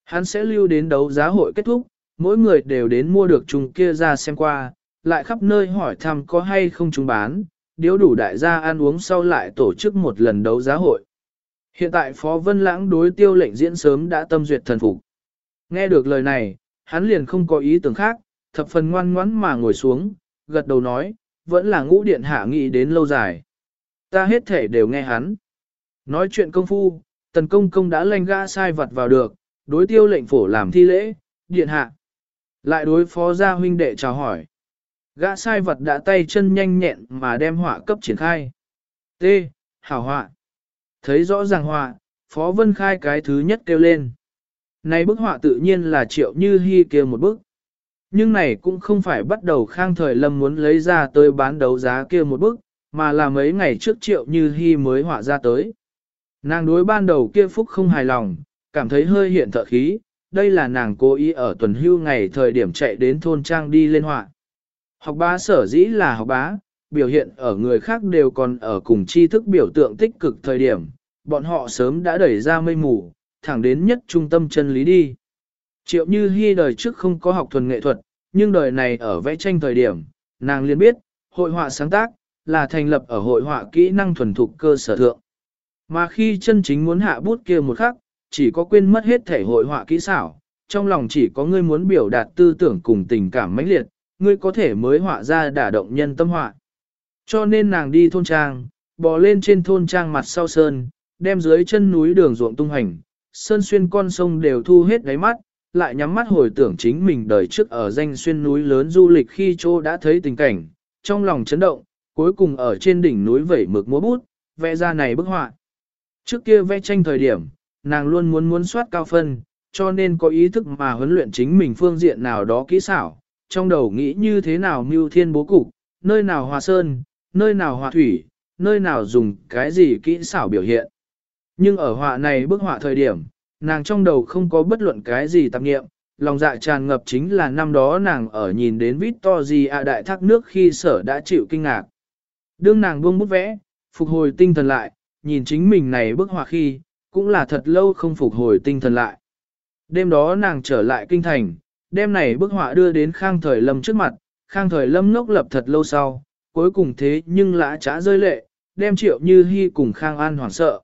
Hắn sẽ lưu đến đấu giá hội kết thúc, mỗi người đều đến mua được chung kia ra xem qua, lại khắp nơi hỏi thăm có hay không chúng bán, điếu đủ đại gia ăn uống sau lại tổ chức một lần đấu giá hội. Hiện tại Phó Vân Lãng đối tiêu lệnh diễn sớm đã tâm duyệt thần phục. Nghe được lời này, hắn liền không có ý tưởng khác, thập phần ngoan ngoãn mà ngồi xuống, gật đầu nói, vẫn là ngũ điện hạ nghị đến lâu dài. Ta hết thể đều nghe hắn. Nói chuyện công phu, tần công công đã lanh ga sai vật vào được, đối tiêu lệnh phổ làm thi lễ, điện hạ. Lại đối phó gia huynh đệ chào hỏi. Gã sai vật đã tay chân nhanh nhẹn mà đem họa cấp triển khai. T. Hảo họa. Thấy rõ ràng họa, phó vân khai cái thứ nhất kêu lên. Này bức họa tự nhiên là triệu như hy kia một bức. Nhưng này cũng không phải bắt đầu khang thời lâm muốn lấy ra tới bán đấu giá kia một bức, mà là mấy ngày trước triệu như hy mới họa ra tới. Nàng đối ban đầu kia phúc không hài lòng, cảm thấy hơi hiện thợ khí, đây là nàng cố ý ở tuần hưu ngày thời điểm chạy đến thôn trang đi lên họa. Học bá sở dĩ là học bá, biểu hiện ở người khác đều còn ở cùng tri thức biểu tượng tích cực thời điểm, bọn họ sớm đã đẩy ra mây mù, thẳng đến nhất trung tâm chân lý đi. Triệu Như Hi đời trước không có học thuần nghệ thuật, nhưng đời này ở vẽ tranh thời điểm, nàng liền biết, hội họa sáng tác, là thành lập ở hội họa kỹ năng thuần thục cơ sở thượng. Mà khi chân chính muốn hạ bút kia một khắc, chỉ có quên mất hết thể hội họa kỹ xảo, trong lòng chỉ có ngươi muốn biểu đạt tư tưởng cùng tình cảm mãnh liệt, ngươi có thể mới họa ra đả động nhân tâm họa. Cho nên nàng đi thôn trang, bò lên trên thôn trang mặt sau sơn, đem dưới chân núi đường ruộng tung hành, sơn xuyên con sông đều thu hết đáy mắt, lại nhắm mắt hồi tưởng chính mình đời trước ở danh xuyên núi lớn du lịch khi chỗ đã thấy tình cảnh, trong lòng chấn động, cuối cùng ở trên đỉnh núi vẩy mực múa bút, vẽ ra này bức họa. Trước kia vẽ tranh thời điểm, nàng luôn muốn muốn soát cao phân, cho nên có ý thức mà huấn luyện chính mình phương diện nào đó kỹ xảo, trong đầu nghĩ như thế nào mưu thiên bố cục, nơi nào hòa sơn, nơi nào hòa thủy, nơi nào dùng cái gì kỹ xảo biểu hiện. Nhưng ở họa này bức họa thời điểm, nàng trong đầu không có bất luận cái gì tạp nghiệm, lòng dạ tràn ngập chính là năm đó nàng ở nhìn đến Victory à đại thác nước khi sở đã chịu kinh ngạc. Đương nàng buông bút vẽ, phục hồi tinh thần lại, nhìn chính mình này bức họa khi, cũng là thật lâu không phục hồi tinh thần lại. Đêm đó nàng trở lại kinh thành, đêm này bức họa đưa đến Khang Thời Lâm trước mặt, Khang Thời Lâm ngốc lập thật lâu sau, cuối cùng thế nhưng lã trả rơi lệ, đem triệu như hy cùng Khang An hoảng sợ.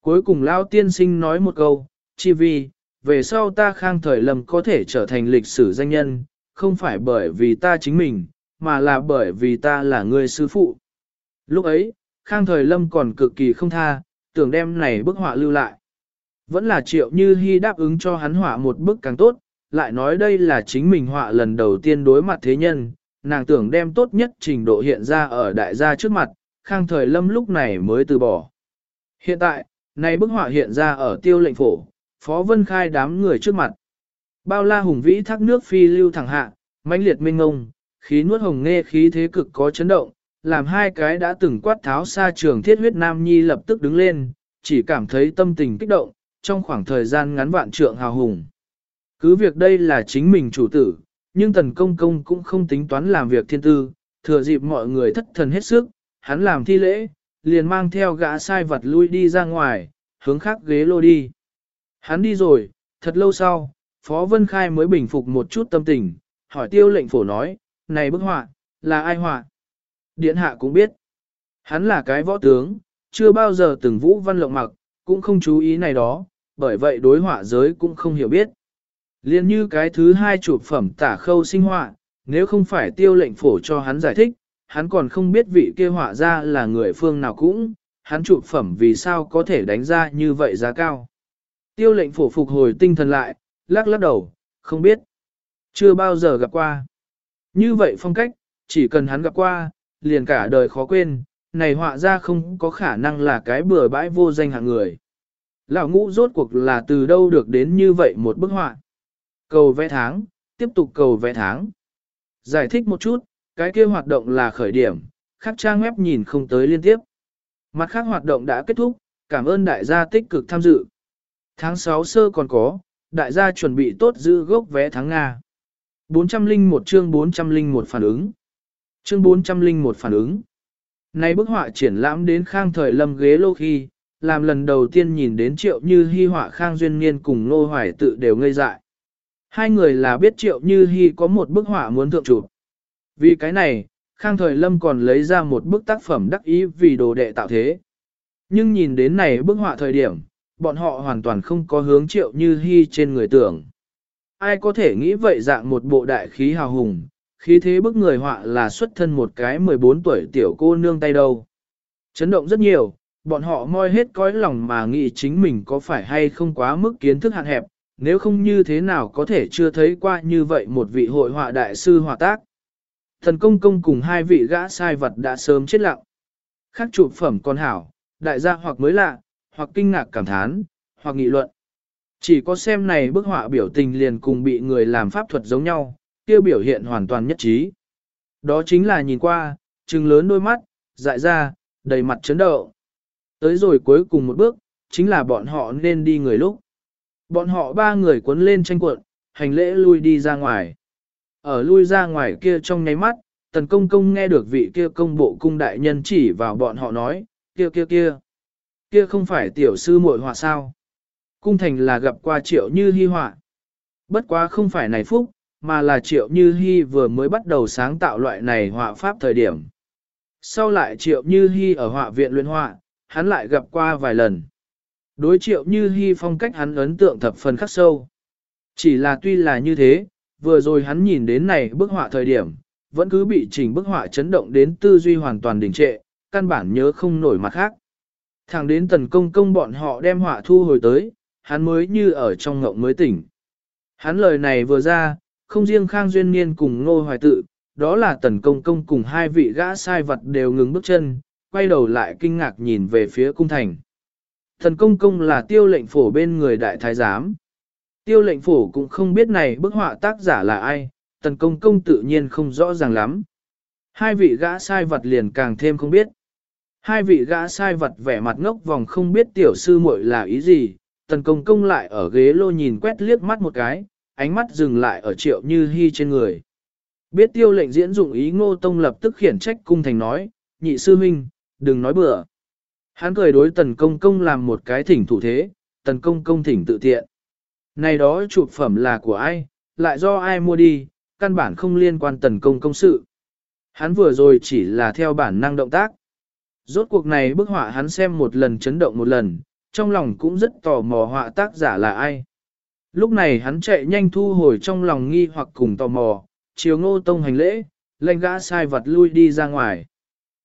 Cuối cùng Lao tiên sinh nói một câu, chi vì, về sau ta Khang Thời Lâm có thể trở thành lịch sử danh nhân, không phải bởi vì ta chính mình, mà là bởi vì ta là người sư phụ. Lúc ấy, Khang Thời Lâm còn cực kỳ không tha, tưởng đem này bức họa lưu lại. Vẫn là triệu như hy đáp ứng cho hắn họa một bức càng tốt, lại nói đây là chính mình họa lần đầu tiên đối mặt thế nhân, nàng tưởng đem tốt nhất trình độ hiện ra ở đại gia trước mặt, Khang Thời Lâm lúc này mới từ bỏ. Hiện tại, này bức họa hiện ra ở tiêu lệnh phổ, Phó Vân Khai đám người trước mặt. Bao la hùng vĩ thác nước phi lưu thẳng hạ, mãnh liệt minh ngông, khí nuốt hồng nghe khí thế cực có chấn động, làm hai cái đã từng quát tháo xa trường thiết huyết nam nhi lập tức đứng lên, chỉ cảm thấy tâm tình kích động, trong khoảng thời gian ngắn vạn trượng hào hùng. Cứ việc đây là chính mình chủ tử, nhưng tần công công cũng không tính toán làm việc thiên tư, thừa dịp mọi người thất thần hết sức, hắn làm thi lễ, liền mang theo gã sai vật lui đi ra ngoài, hướng khác ghế lô đi. Hắn đi rồi, thật lâu sau, Phó Vân Khai mới bình phục một chút tâm tình, hỏi tiêu lệnh phổ nói, này bức họa, là ai họa? Điện hạ cũng biết. Hắn là cái võ tướng, chưa bao giờ từng vũ văn lộng mặc, cũng không chú ý này đó, bởi vậy đối họa giới cũng không hiểu biết. Liên như cái thứ hai chụp phẩm tả khâu sinh họa, nếu không phải tiêu lệnh phổ cho hắn giải thích, hắn còn không biết vị kia họa ra là người phương nào cũng, hắn chụp phẩm vì sao có thể đánh ra như vậy giá cao. Tiêu lệnh phổ phục hồi tinh thần lại, lắc lắc đầu, không biết. Chưa bao giờ gặp qua. Như vậy phong cách, chỉ cần hắn gặp qua, liền cả đời khó quên, này họa ra không có khả năng là cái bừa bãi vô danh hạng người. Lão ngũ rốt cuộc là từ đâu được đến như vậy một bức họa. Cầu vẽ tháng, tiếp tục cầu vẽ tháng. Giải thích một chút, cái kia hoạt động là khởi điểm, khác trang web nhìn không tới liên tiếp. Mặt khác hoạt động đã kết thúc, cảm ơn đại gia tích cực tham dự. Tháng 6 sơ còn có, đại gia chuẩn bị tốt giữ gốc vé tháng Nga. 401 chương 401 phản ứng. Chương 401 phản ứng. Này bức họa triển lãm đến khang thời lâm ghế lô khi, làm lần đầu tiên nhìn đến triệu như hy họa khang duyên niên cùng nô hoài tự đều ngây dại. Hai người là biết triệu như hy có một bức họa muốn thượng chụp. Vì cái này, khang thời lâm còn lấy ra một bức tác phẩm đắc ý vì đồ đệ tạo thế. Nhưng nhìn đến này bức họa thời điểm, bọn họ hoàn toàn không có hướng triệu như hy trên người tưởng. Ai có thể nghĩ vậy dạng một bộ đại khí hào hùng, khí thế bức người họa là xuất thân một cái 14 tuổi tiểu cô nương tay đâu. Chấn động rất nhiều, bọn họ moi hết cõi lòng mà nghĩ chính mình có phải hay không quá mức kiến thức hạn hẹp, nếu không như thế nào có thể chưa thấy qua như vậy một vị hội họa đại sư hòa tác. Thần công công cùng hai vị gã sai vật đã sớm chết lặng. Khác chụp phẩm con hảo, đại gia hoặc mới lạ, hoặc kinh ngạc cảm thán, hoặc nghị luận. Chỉ có xem này bức họa biểu tình liền cùng bị người làm pháp thuật giống nhau, kia biểu hiện hoàn toàn nhất trí. Đó chính là nhìn qua, trừng lớn đôi mắt, dại ra, đầy mặt chấn động. Tới rồi cuối cùng một bước, chính là bọn họ nên đi người lúc. Bọn họ ba người cuốn lên tranh cuộn, hành lễ lui đi ra ngoài. Ở lui ra ngoài kia trong nháy mắt, tần công công nghe được vị kia công bộ cung đại nhân chỉ vào bọn họ nói, kia kia kia. Kia không phải tiểu sư muội họa sao. Cung thành là gặp qua triệu như hy họa. Bất quá không phải này phúc, mà là triệu như hy vừa mới bắt đầu sáng tạo loại này họa pháp thời điểm. Sau lại triệu như hy ở họa viện luyện họa, hắn lại gặp qua vài lần. Đối triệu như hy phong cách hắn ấn tượng thập phần khắc sâu. Chỉ là tuy là như thế, vừa rồi hắn nhìn đến này bức họa thời điểm, vẫn cứ bị chỉnh bức họa chấn động đến tư duy hoàn toàn đình trệ, căn bản nhớ không nổi mặt khác. Thẳng đến tần công công bọn họ đem họa thu hồi tới, hắn mới như ở trong ngộng mới tỉnh. Hắn lời này vừa ra, không riêng Khang Duyên Niên cùng Ngô Hoài Tự, đó là tần công công cùng hai vị gã sai vật đều ngừng bước chân, quay đầu lại kinh ngạc nhìn về phía cung thành. Thần công công là tiêu lệnh phổ bên người đại thái giám. Tiêu lệnh phổ cũng không biết này bức họa tác giả là ai, tần công công tự nhiên không rõ ràng lắm. Hai vị gã sai vật liền càng thêm không biết. Hai vị gã sai vật vẻ mặt ngốc vòng không biết tiểu sư muội là ý gì, tần công công lại ở ghế lô nhìn quét liếc mắt một cái, ánh mắt dừng lại ở triệu như hy trên người. Biết tiêu lệnh diễn dụng ý ngô tông lập tức khiển trách cung thành nói, nhị sư huynh, đừng nói bừa. Hắn cười đối tần công công làm một cái thỉnh thủ thế, tần công công thỉnh tự tiện. Này đó chụp phẩm là của ai, lại do ai mua đi, căn bản không liên quan tần công công sự. Hắn vừa rồi chỉ là theo bản năng động tác. Rốt cuộc này bức họa hắn xem một lần chấn động một lần, trong lòng cũng rất tò mò họa tác giả là ai. Lúc này hắn chạy nhanh thu hồi trong lòng nghi hoặc cùng tò mò, chiều ngô tông hành lễ, lệnh gã sai vật lui đi ra ngoài.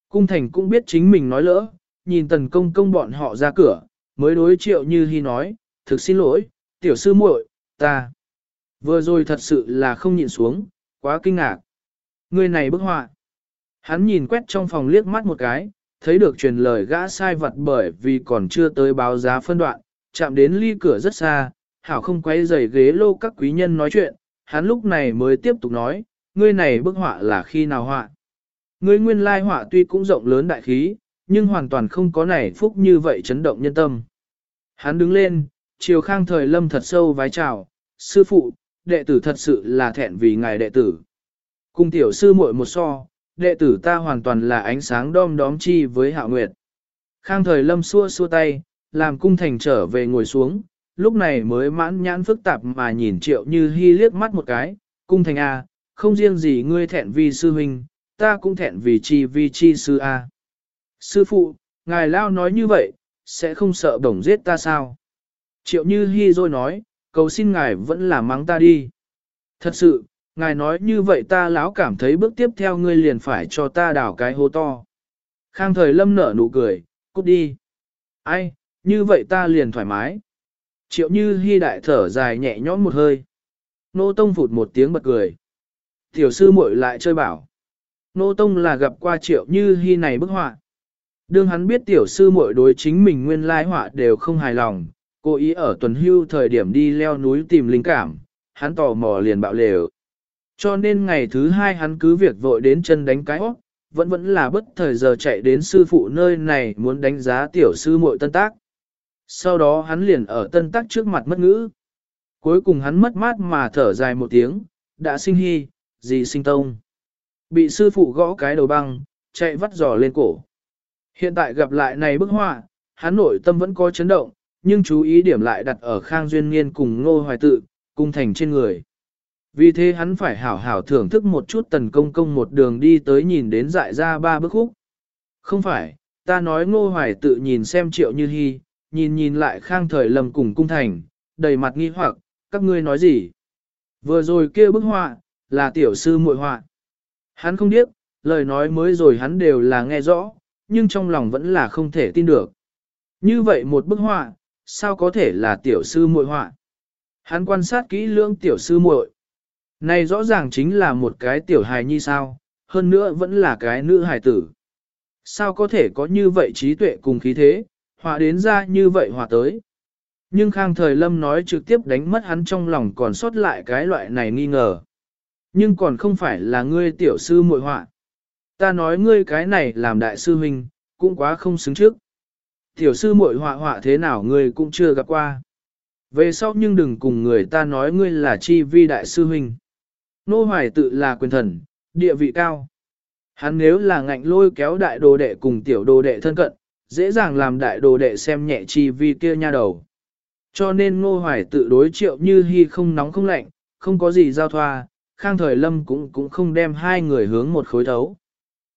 Cung thành cũng biết chính mình nói lỡ, nhìn tần công công bọn họ ra cửa, mới đối triệu như hy nói, thực xin lỗi, tiểu sư muội, ta. Vừa rồi thật sự là không nhịn xuống, quá kinh ngạc. Người này bức họa. Hắn nhìn quét trong phòng liếc mắt một cái, thấy được truyền lời gã sai vật bởi vì còn chưa tới báo giá phân đoạn, chạm đến ly cửa rất xa, hảo không quay giày ghế lô các quý nhân nói chuyện, hắn lúc này mới tiếp tục nói, ngươi này bức họa là khi nào họa. Ngươi nguyên lai họa tuy cũng rộng lớn đại khí, nhưng hoàn toàn không có nảy phúc như vậy chấn động nhân tâm. Hắn đứng lên, chiều khang thời lâm thật sâu vái chào, sư phụ, đệ tử thật sự là thẹn vì ngài đệ tử. Cùng tiểu sư muội một so, đệ tử ta hoàn toàn là ánh sáng đom đóm chi với hạ nguyệt. Khang thời lâm xua xua tay, làm cung thành trở về ngồi xuống, lúc này mới mãn nhãn phức tạp mà nhìn triệu như hy liếc mắt một cái, cung thành A, không riêng gì ngươi thẹn vì sư huynh, ta cũng thẹn vì chi vi chi sư A. Sư phụ, ngài lao nói như vậy, sẽ không sợ bổng giết ta sao? Triệu như hy rồi nói, cầu xin ngài vẫn là mắng ta đi. Thật sự, ngài nói như vậy ta lão cảm thấy bước tiếp theo ngươi liền phải cho ta đào cái hố to. Khang thời lâm nở nụ cười, cút đi. Ai, như vậy ta liền thoải mái. Triệu như hy đại thở dài nhẹ nhõm một hơi. Nô Tông phụt một tiếng bật cười. Tiểu sư muội lại chơi bảo. Nô Tông là gặp qua triệu như hy này bức họa. Đương hắn biết tiểu sư muội đối chính mình nguyên lai họa đều không hài lòng, cố ý ở tuần hưu thời điểm đi leo núi tìm linh cảm, hắn tò mò liền bạo lều. Cho nên ngày thứ hai hắn cứ việc vội đến chân đánh cái hót, vẫn vẫn là bất thời giờ chạy đến sư phụ nơi này muốn đánh giá tiểu sư muội tân tác. Sau đó hắn liền ở tân tác trước mặt mất ngữ. Cuối cùng hắn mất mát mà thở dài một tiếng, đã sinh hy, gì sinh tông. Bị sư phụ gõ cái đầu băng, chạy vắt giò lên cổ. Hiện tại gặp lại này bức họa, hắn nội tâm vẫn có chấn động, nhưng chú ý điểm lại đặt ở Khang Duyên Niên cùng Ngô Hoài Tự, cung thành trên người. Vì thế hắn phải hảo hảo thưởng thức một chút tần công công một đường đi tới nhìn đến dại ra ba bức khúc. Không phải, ta nói Ngô Hoài Tự nhìn xem triệu như hy, nhìn nhìn lại Khang Thời Lâm cùng cung thành, đầy mặt nghi hoặc, các ngươi nói gì? Vừa rồi kia bức họa, là tiểu sư muội họa. Hắn không biết, lời nói mới rồi hắn đều là nghe rõ, nhưng trong lòng vẫn là không thể tin được. Như vậy một bức họa, sao có thể là tiểu sư muội họa? Hắn quan sát kỹ lưỡng tiểu sư muội. Này rõ ràng chính là một cái tiểu hài nhi sao, hơn nữa vẫn là cái nữ hài tử. Sao có thể có như vậy trí tuệ cùng khí thế, họa đến ra như vậy họa tới. Nhưng Khang Thời Lâm nói trực tiếp đánh mất hắn trong lòng còn sót lại cái loại này nghi ngờ. Nhưng còn không phải là ngươi tiểu sư muội họa. Ta nói ngươi cái này làm đại sư huynh, cũng quá không xứng trước. Tiểu sư muội họa họa thế nào ngươi cũng chưa gặp qua. Về sau nhưng đừng cùng người ta nói ngươi là chi vi đại sư huynh. Nô hoài tự là quyền thần, địa vị cao. Hắn nếu là ngạnh lôi kéo đại đồ đệ cùng tiểu đồ đệ thân cận, dễ dàng làm đại đồ đệ xem nhẹ chi vi kia nha đầu. Cho nên ngô hoài tự đối triệu như hy không nóng không lạnh, không có gì giao thoa, khang thời lâm cũng cũng không đem hai người hướng một khối thấu.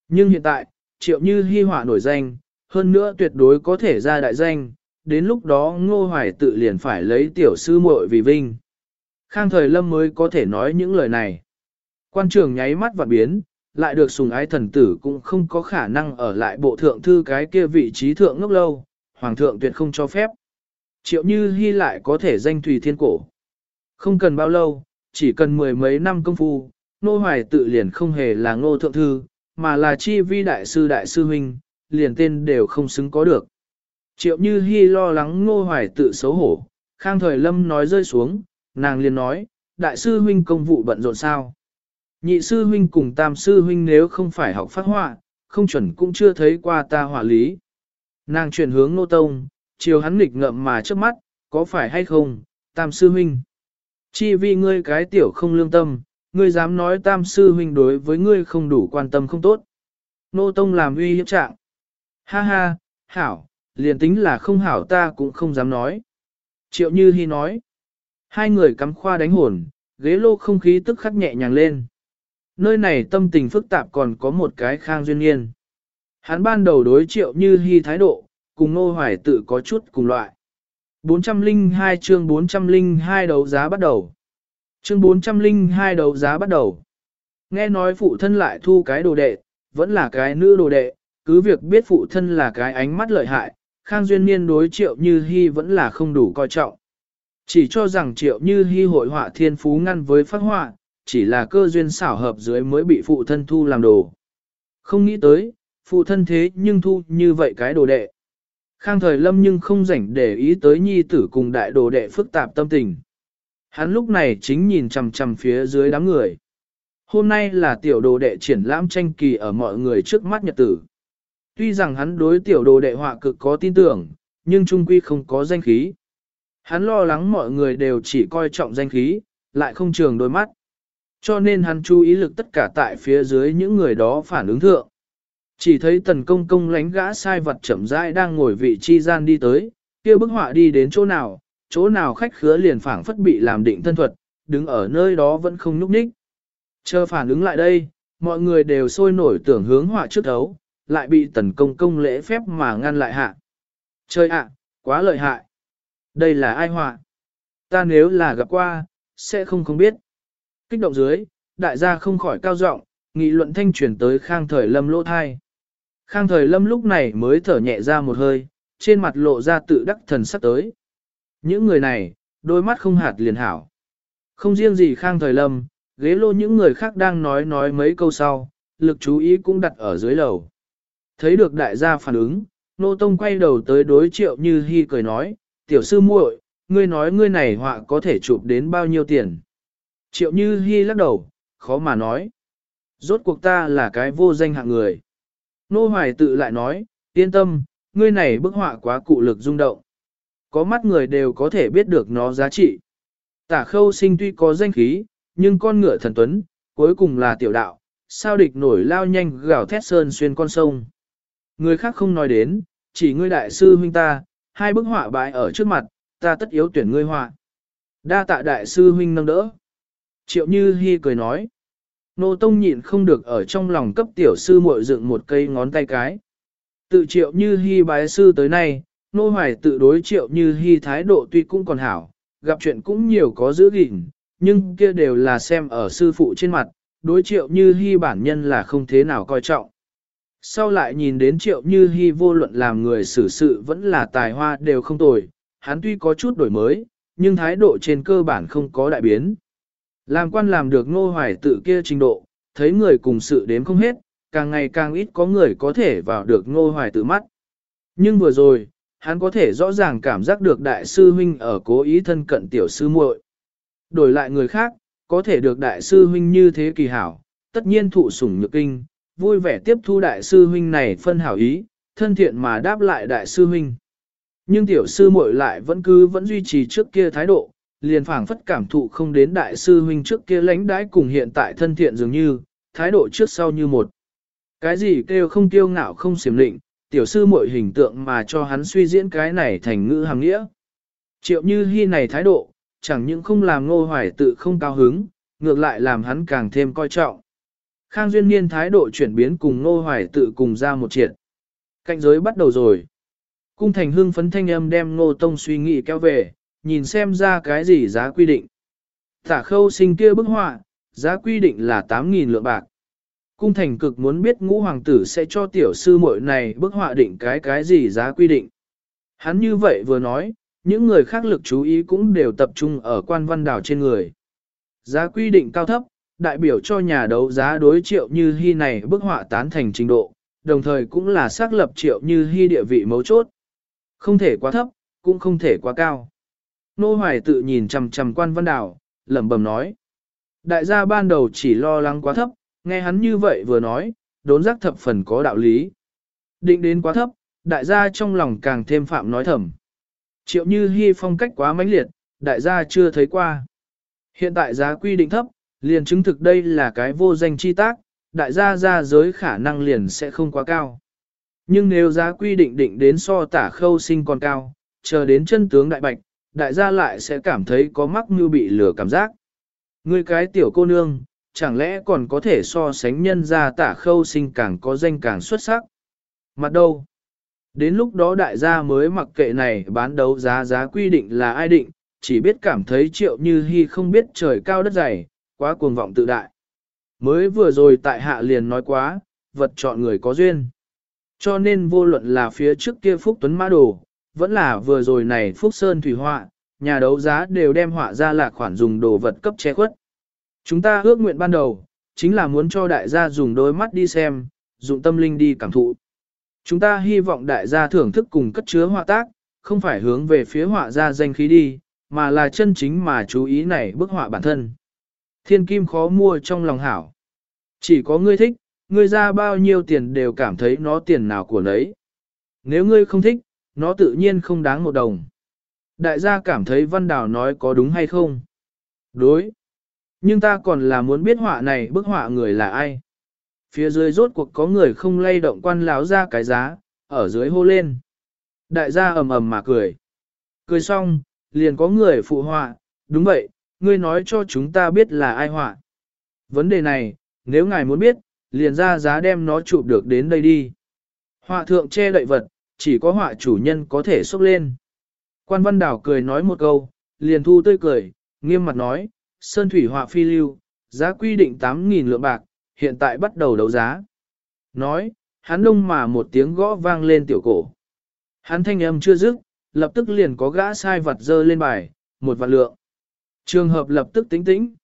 Nhưng hiện tại, triệu như hy họa nổi danh, hơn nữa tuyệt đối có thể ra đại danh, đến lúc đó ngô hoài tự liền phải lấy tiểu sư muội vì vinh. Khang thời lâm mới có thể nói những lời này. Quan trường nháy mắt và biến, lại được sùng ái thần tử cũng không có khả năng ở lại bộ thượng thư cái kia vị trí thượng ngốc lâu, hoàng thượng tuyệt không cho phép. Triệu như hy lại có thể danh thủy thiên cổ. Không cần bao lâu, chỉ cần mười mấy năm công phu, nô hoài tự liền không hề là ngô thượng thư, mà là chi vi đại sư đại sư huynh, liền tên đều không xứng có được. Triệu như hy lo lắng ngô hoài tự xấu hổ, khang thời lâm nói rơi xuống, nàng liền nói, đại sư huynh công vụ bận rộn sao. Nhị sư huynh cùng tam sư huynh nếu không phải học phát họa, không chuẩn cũng chưa thấy qua ta họa lý. Nàng chuyển hướng nô tông, chiều hắn nghịch ngậm mà trước mắt, có phải hay không, tam sư huynh. Chi vì ngươi cái tiểu không lương tâm, ngươi dám nói tam sư huynh đối với ngươi không đủ quan tâm không tốt. Nô tông làm uy hiếp trạng. Ha ha, hảo, liền tính là không hảo ta cũng không dám nói. Triệu Như Hi nói. Hai người cắm khoa đánh hồn, ghế lô không khí tức khắc nhẹ nhàng lên. Nơi này tâm tình phức tạp còn có một cái khang duyên nghiên. Hắn ban đầu đối triệu Như Hi thái độ, cùng Nô Hoài tự có chút cùng loại. 402 chương 402 đấu giá bắt đầu. Chương 402 đấu giá bắt đầu. Nghe nói phụ thân lại thu cái đồ đệ, vẫn là cái nữ đồ đệ, cứ việc biết phụ thân là cái ánh mắt lợi hại, Khang Duyên Niên đối triệu như hy vẫn là không đủ coi trọng. Chỉ cho rằng triệu như hy hội họa thiên phú ngăn với phát họa, chỉ là cơ duyên xảo hợp dưới mới bị phụ thân thu làm đồ. Không nghĩ tới, phụ thân thế nhưng thu như vậy cái đồ đệ. Khang thời lâm nhưng không rảnh để ý tới nhi tử cùng đại đồ đệ phức tạp tâm tình. Hắn lúc này chính nhìn chằm chằm phía dưới đám người. Hôm nay là tiểu đồ đệ triển lãm tranh kỳ ở mọi người trước mắt nhật tử. Tuy rằng hắn đối tiểu đồ đệ họa cực có tin tưởng, nhưng trung quy không có danh khí. Hắn lo lắng mọi người đều chỉ coi trọng danh khí, lại không trường đôi mắt. Cho nên hắn chú ý lực tất cả tại phía dưới những người đó phản ứng thượng. Chỉ thấy tần công công lánh gã sai vật chậm rãi đang ngồi vị chi gian đi tới, kia bức họa đi đến chỗ nào, chỗ nào khách khứa liền phảng phất bị làm định thân thuật, đứng ở nơi đó vẫn không nhúc nhích. Chờ phản ứng lại đây, mọi người đều sôi nổi tưởng hướng họa trước thấu, lại bị tần công công lễ phép mà ngăn lại hạ. Chơi ạ, quá lợi hại. Đây là ai họa? Ta nếu là gặp qua, sẽ không không biết. Kích động dưới, đại gia không khỏi cao giọng, nghị luận thanh truyền tới khang thời lâm lỗ thai. Khang thời lâm lúc này mới thở nhẹ ra một hơi, trên mặt lộ ra tự đắc thần sắc tới. Những người này, đôi mắt không hạt liền hảo. Không riêng gì khang thời lâm, ghế lô những người khác đang nói nói mấy câu sau, lực chú ý cũng đặt ở dưới lầu. Thấy được đại gia phản ứng, nô tông quay đầu tới đối triệu như hy cười nói, tiểu sư muội, ngươi nói ngươi này họa có thể chụp đến bao nhiêu tiền. Triệu như hy lắc đầu, khó mà nói. Rốt cuộc ta là cái vô danh hạng người. Nô hoài tự lại nói, yên tâm, ngươi này bức họa quá cụ lực rung động. Có mắt người đều có thể biết được nó giá trị. Tả khâu sinh tuy có danh khí, nhưng con ngựa thần tuấn, cuối cùng là tiểu đạo, sao địch nổi lao nhanh gào thét sơn xuyên con sông. Người khác không nói đến, chỉ ngươi đại sư huynh ta, hai bức họa bãi ở trước mặt, ta tất yếu tuyển ngươi họa. Đa tạ đại sư huynh nâng đỡ. Triệu Như Hi cười nói. Nô Tông nhịn không được ở trong lòng cấp tiểu sư muội dựng một cây ngón tay cái. Tự Triệu Như Hi bái sư tới nay, Nô Hoài tự đối Triệu Như Hi thái độ tuy cũng còn hảo, gặp chuyện cũng nhiều có giữ gìn, nhưng kia đều là xem ở sư phụ trên mặt, đối Triệu Như Hi bản nhân là không thế nào coi trọng. Sau lại nhìn đến Triệu Như Hi vô luận làm người xử sự vẫn là tài hoa đều không tồi, hắn tuy có chút đổi mới, nhưng thái độ trên cơ bản không có đại biến. Làm quan làm được ngô hoài tự kia trình độ, thấy người cùng sự đếm không hết, càng ngày càng ít có người có thể vào được ngô hoài tự mắt. Nhưng vừa rồi, hắn có thể rõ ràng cảm giác được đại sư huynh ở cố ý thân cận tiểu sư muội. Đổi lại người khác, có thể được đại sư huynh như thế kỳ hảo, tất nhiên thụ sủng nhược kinh, vui vẻ tiếp thu đại sư huynh này phân hảo ý, thân thiện mà đáp lại đại sư huynh. Nhưng tiểu sư muội lại vẫn cứ vẫn duy trì trước kia thái độ, liền phảng phất cảm thụ không đến đại sư huynh trước kia lãnh đãi cùng hiện tại thân thiện dường như, thái độ trước sau như một. Cái gì kêu không tiêu ngạo không xiểm định, tiểu sư muội hình tượng mà cho hắn suy diễn cái này thành ngữ hàng nghĩa. Triệu như hy này thái độ, chẳng những không làm ngô hoài tự không cao hứng, ngược lại làm hắn càng thêm coi trọng. Khang Duyên Niên thái độ chuyển biến cùng ngô hoài tự cùng ra một triệt. Cạnh giới bắt đầu rồi. Cung thành hương phấn thanh âm đem ngô tông suy nghĩ kéo về, nhìn xem ra cái gì giá quy định. Tả khâu sinh kia bức họa, giá quy định là 8.000 lượng bạc. Cung thành cực muốn biết ngũ hoàng tử sẽ cho tiểu sư muội này bức họa định cái cái gì giá quy định. Hắn như vậy vừa nói, những người khác lực chú ý cũng đều tập trung ở quan văn đảo trên người. Giá quy định cao thấp, đại biểu cho nhà đấu giá đối triệu như hy này bức họa tán thành trình độ, đồng thời cũng là xác lập triệu như hy địa vị mấu chốt. Không thể quá thấp, cũng không thể quá cao. Nô Hoài tự nhìn chầm chầm quan văn đảo, lẩm bẩm nói. Đại gia ban đầu chỉ lo lắng quá thấp, nghe hắn như vậy vừa nói, đốn giác thập phần có đạo lý. Định đến quá thấp, đại gia trong lòng càng thêm phạm nói thầm. Triệu như hy phong cách quá mãnh liệt, đại gia chưa thấy qua. Hiện tại giá quy định thấp, liền chứng thực đây là cái vô danh chi tác, đại gia ra giới khả năng liền sẽ không quá cao. Nhưng nếu giá quy định định đến so tả khâu sinh còn cao, chờ đến chân tướng đại bạch, đại gia lại sẽ cảm thấy có mắc như bị lừa cảm giác. Ngươi cái tiểu cô nương, chẳng lẽ còn có thể so sánh nhân gia tả khâu sinh càng có danh càng xuất sắc. Mặt đâu? Đến lúc đó đại gia mới mặc kệ này bán đấu giá giá quy định là ai định, chỉ biết cảm thấy triệu như hy không biết trời cao đất dày, quá cuồng vọng tự đại. Mới vừa rồi tại hạ liền nói quá, vật chọn người có duyên. Cho nên vô luận là phía trước kia Phúc Tuấn Mã Đồ, vẫn là vừa rồi này Phúc Sơn Thủy Họa, nhà đấu giá đều đem họa ra là khoản dùng đồ vật cấp che khuất. Chúng ta ước nguyện ban đầu, chính là muốn cho đại gia dùng đôi mắt đi xem, dùng tâm linh đi cảm thụ. Chúng ta hy vọng đại gia thưởng thức cùng cất chứa họa tác, không phải hướng về phía họa gia danh khí đi, mà là chân chính mà chú ý này bức họa bản thân. Thiên kim khó mua trong lòng hảo. Chỉ có ngươi thích, ngươi ra bao nhiêu tiền đều cảm thấy nó tiền nào của nấy. Nếu ngươi không thích, nó tự nhiên không đáng một đồng. Đại gia cảm thấy văn đào nói có đúng hay không? Đối. Nhưng ta còn là muốn biết họa này bức họa người là ai. Phía dưới rốt cuộc có người không lay động quan láo ra cái giá, ở dưới hô lên. Đại gia ầm ầm mà cười. Cười xong, liền có người phụ họa, đúng vậy, ngươi nói cho chúng ta biết là ai họa. Vấn đề này, nếu ngài muốn biết, liền ra giá đem nó chụp được đến đây đi. Họa thượng che đậy vật, chỉ có họa chủ nhân có thể xúc lên. Quan văn đảo cười nói một câu, liền thu tươi cười, nghiêm mặt nói, sơn thủy họa phi lưu, giá quy định 8.000 lượng bạc, hiện tại bắt đầu đấu giá. Nói, hắn đông mà một tiếng gõ vang lên tiểu cổ. Hắn thanh âm chưa dứt, lập tức liền có gã sai vật dơ lên bài, một vạn lượng. Trường hợp lập tức tính tĩnh.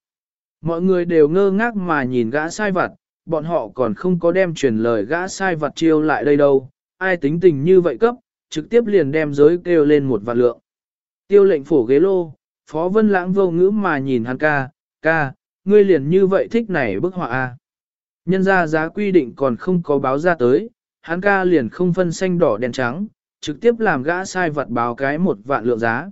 Mọi người đều ngơ ngác mà nhìn gã sai vật, bọn họ còn không có đem truyền lời gã sai vật chiêu lại đây đâu. Ai tính tình như vậy cấp, trực tiếp liền đem giới kêu lên một vạn lượng. Tiêu lệnh phổ ghế lô, Phó Vân Lãng vô ngữ mà nhìn hắn ca, ca, ngươi liền như vậy thích này bức họa a. Nhân ra giá quy định còn không có báo ra tới, hắn ca liền không phân xanh đỏ đen trắng, trực tiếp làm gã sai vật báo cái một vạn lượng giá.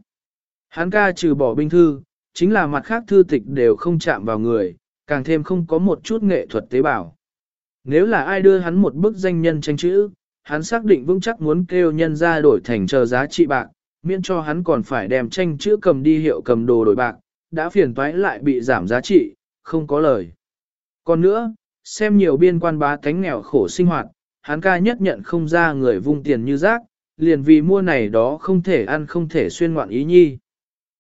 Hắn ca trừ bỏ binh thư, chính là mặt khác thư tịch đều không chạm vào người, càng thêm không có một chút nghệ thuật tế bào. Nếu là ai đưa hắn một bức danh nhân tranh chữ, hắn xác định vững chắc muốn kêu nhân ra đổi thành chờ giá trị bạc, miễn cho hắn còn phải đem tranh chữ cầm đi hiệu cầm đồ đổi bạc, đã phiền toái lại bị giảm giá trị, không có lời. Còn nữa, xem nhiều biên quan bá cánh nghèo khổ sinh hoạt, hắn ca nhất nhận không ra người vung tiền như rác, liền vì mua này đó không thể ăn không thể xuyên ngoạn ý nhi.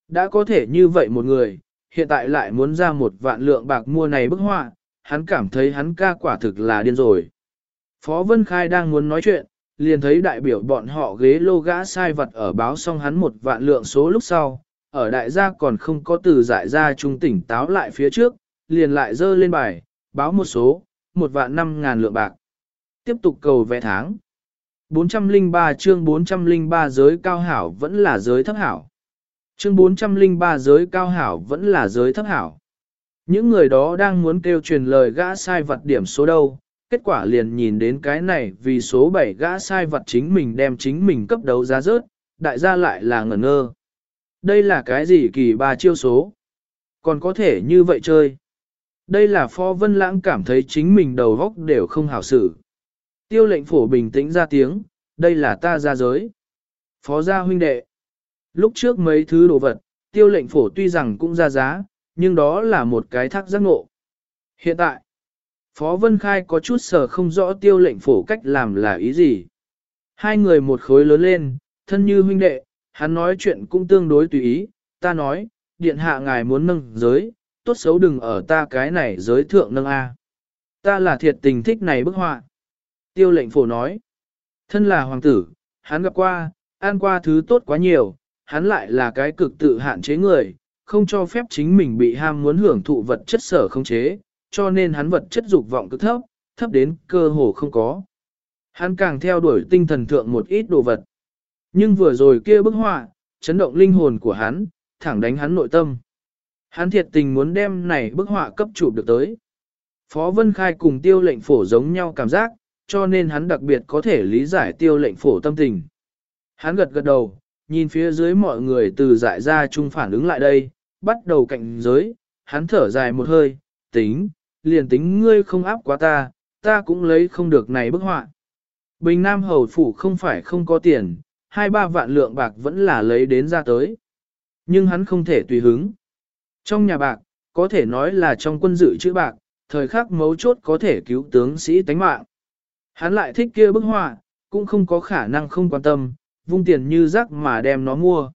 Đã có thể như vậy một người, hiện tại lại muốn ra một vạn lượng bạc mua này bức họa, hắn cảm thấy hắn ca quả thực là điên rồi. Phó Vân Khai đang muốn nói chuyện, liền thấy đại biểu bọn họ ghế lô gã sai vật ở báo xong hắn một vạn lượng số lúc sau, ở đại gia còn không có từ giải ra trung tỉnh táo lại phía trước, liền lại dơ lên bài, báo một số, một vạn năm ngàn lượng bạc. Tiếp tục cầu vẽ tháng. 403 chương 403 giới cao hảo vẫn là giới thấp hảo. Chương 403 giới cao hảo vẫn là giới thấp hảo. Những người đó đang muốn kêu truyền lời gã sai vật điểm số đâu, kết quả liền nhìn đến cái này vì số 7 gã sai vật chính mình đem chính mình cấp đấu giá rớt, đại gia lại là ngẩn ngơ. Đây là cái gì kỳ ba chiêu số? Còn có thể như vậy chơi? Đây là Phó Vân Lãng cảm thấy chính mình đầu góc đều không hảo xử. Tiêu lệnh phổ bình tĩnh ra tiếng, đây là ta ra giới. Phó gia huynh đệ. Lúc trước mấy thứ đồ vật, tiêu lệnh phổ tuy rằng cũng ra giá, nhưng đó là một cái thác giác ngộ. Hiện tại, Phó Vân Khai có chút sở không rõ tiêu lệnh phổ cách làm là ý gì. Hai người một khối lớn lên, thân như huynh đệ, hắn nói chuyện cũng tương đối tùy ý, ta nói, điện hạ ngài muốn nâng giới, tốt xấu đừng ở ta cái này giới thượng nâng A. Ta là thiệt tình thích này bức họa. Tiêu lệnh phổ nói, thân là hoàng tử, hắn gặp qua, ăn qua thứ tốt quá nhiều, hắn lại là cái cực tự hạn chế người, không cho phép chính mình bị ham muốn hưởng thụ vật chất sở không chế, cho nên hắn vật chất dục vọng cực thấp, thấp đến cơ hồ không có. Hắn càng theo đuổi tinh thần thượng một ít đồ vật. Nhưng vừa rồi kia bức họa, chấn động linh hồn của hắn, thẳng đánh hắn nội tâm. Hắn thiệt tình muốn đem này bức họa cấp chụp được tới. Phó Vân Khai cùng tiêu lệnh phổ giống nhau cảm giác, cho nên hắn đặc biệt có thể lý giải tiêu lệnh phổ tâm tình. Hắn gật gật đầu, nhìn phía dưới mọi người từ dại ra chung phản ứng lại đây, bắt đầu cạnh giới, hắn thở dài một hơi, tính, liền tính ngươi không áp quá ta, ta cũng lấy không được này bức họa. Bình Nam Hầu Phủ không phải không có tiền, hai ba vạn lượng bạc vẫn là lấy đến ra tới. Nhưng hắn không thể tùy hứng. Trong nhà bạc, có thể nói là trong quân dự chữ bạc, thời khắc mấu chốt có thể cứu tướng sĩ tánh mạng. Hắn lại thích kia bức họa, cũng không có khả năng không quan tâm, vung tiền như rác mà đem nó mua.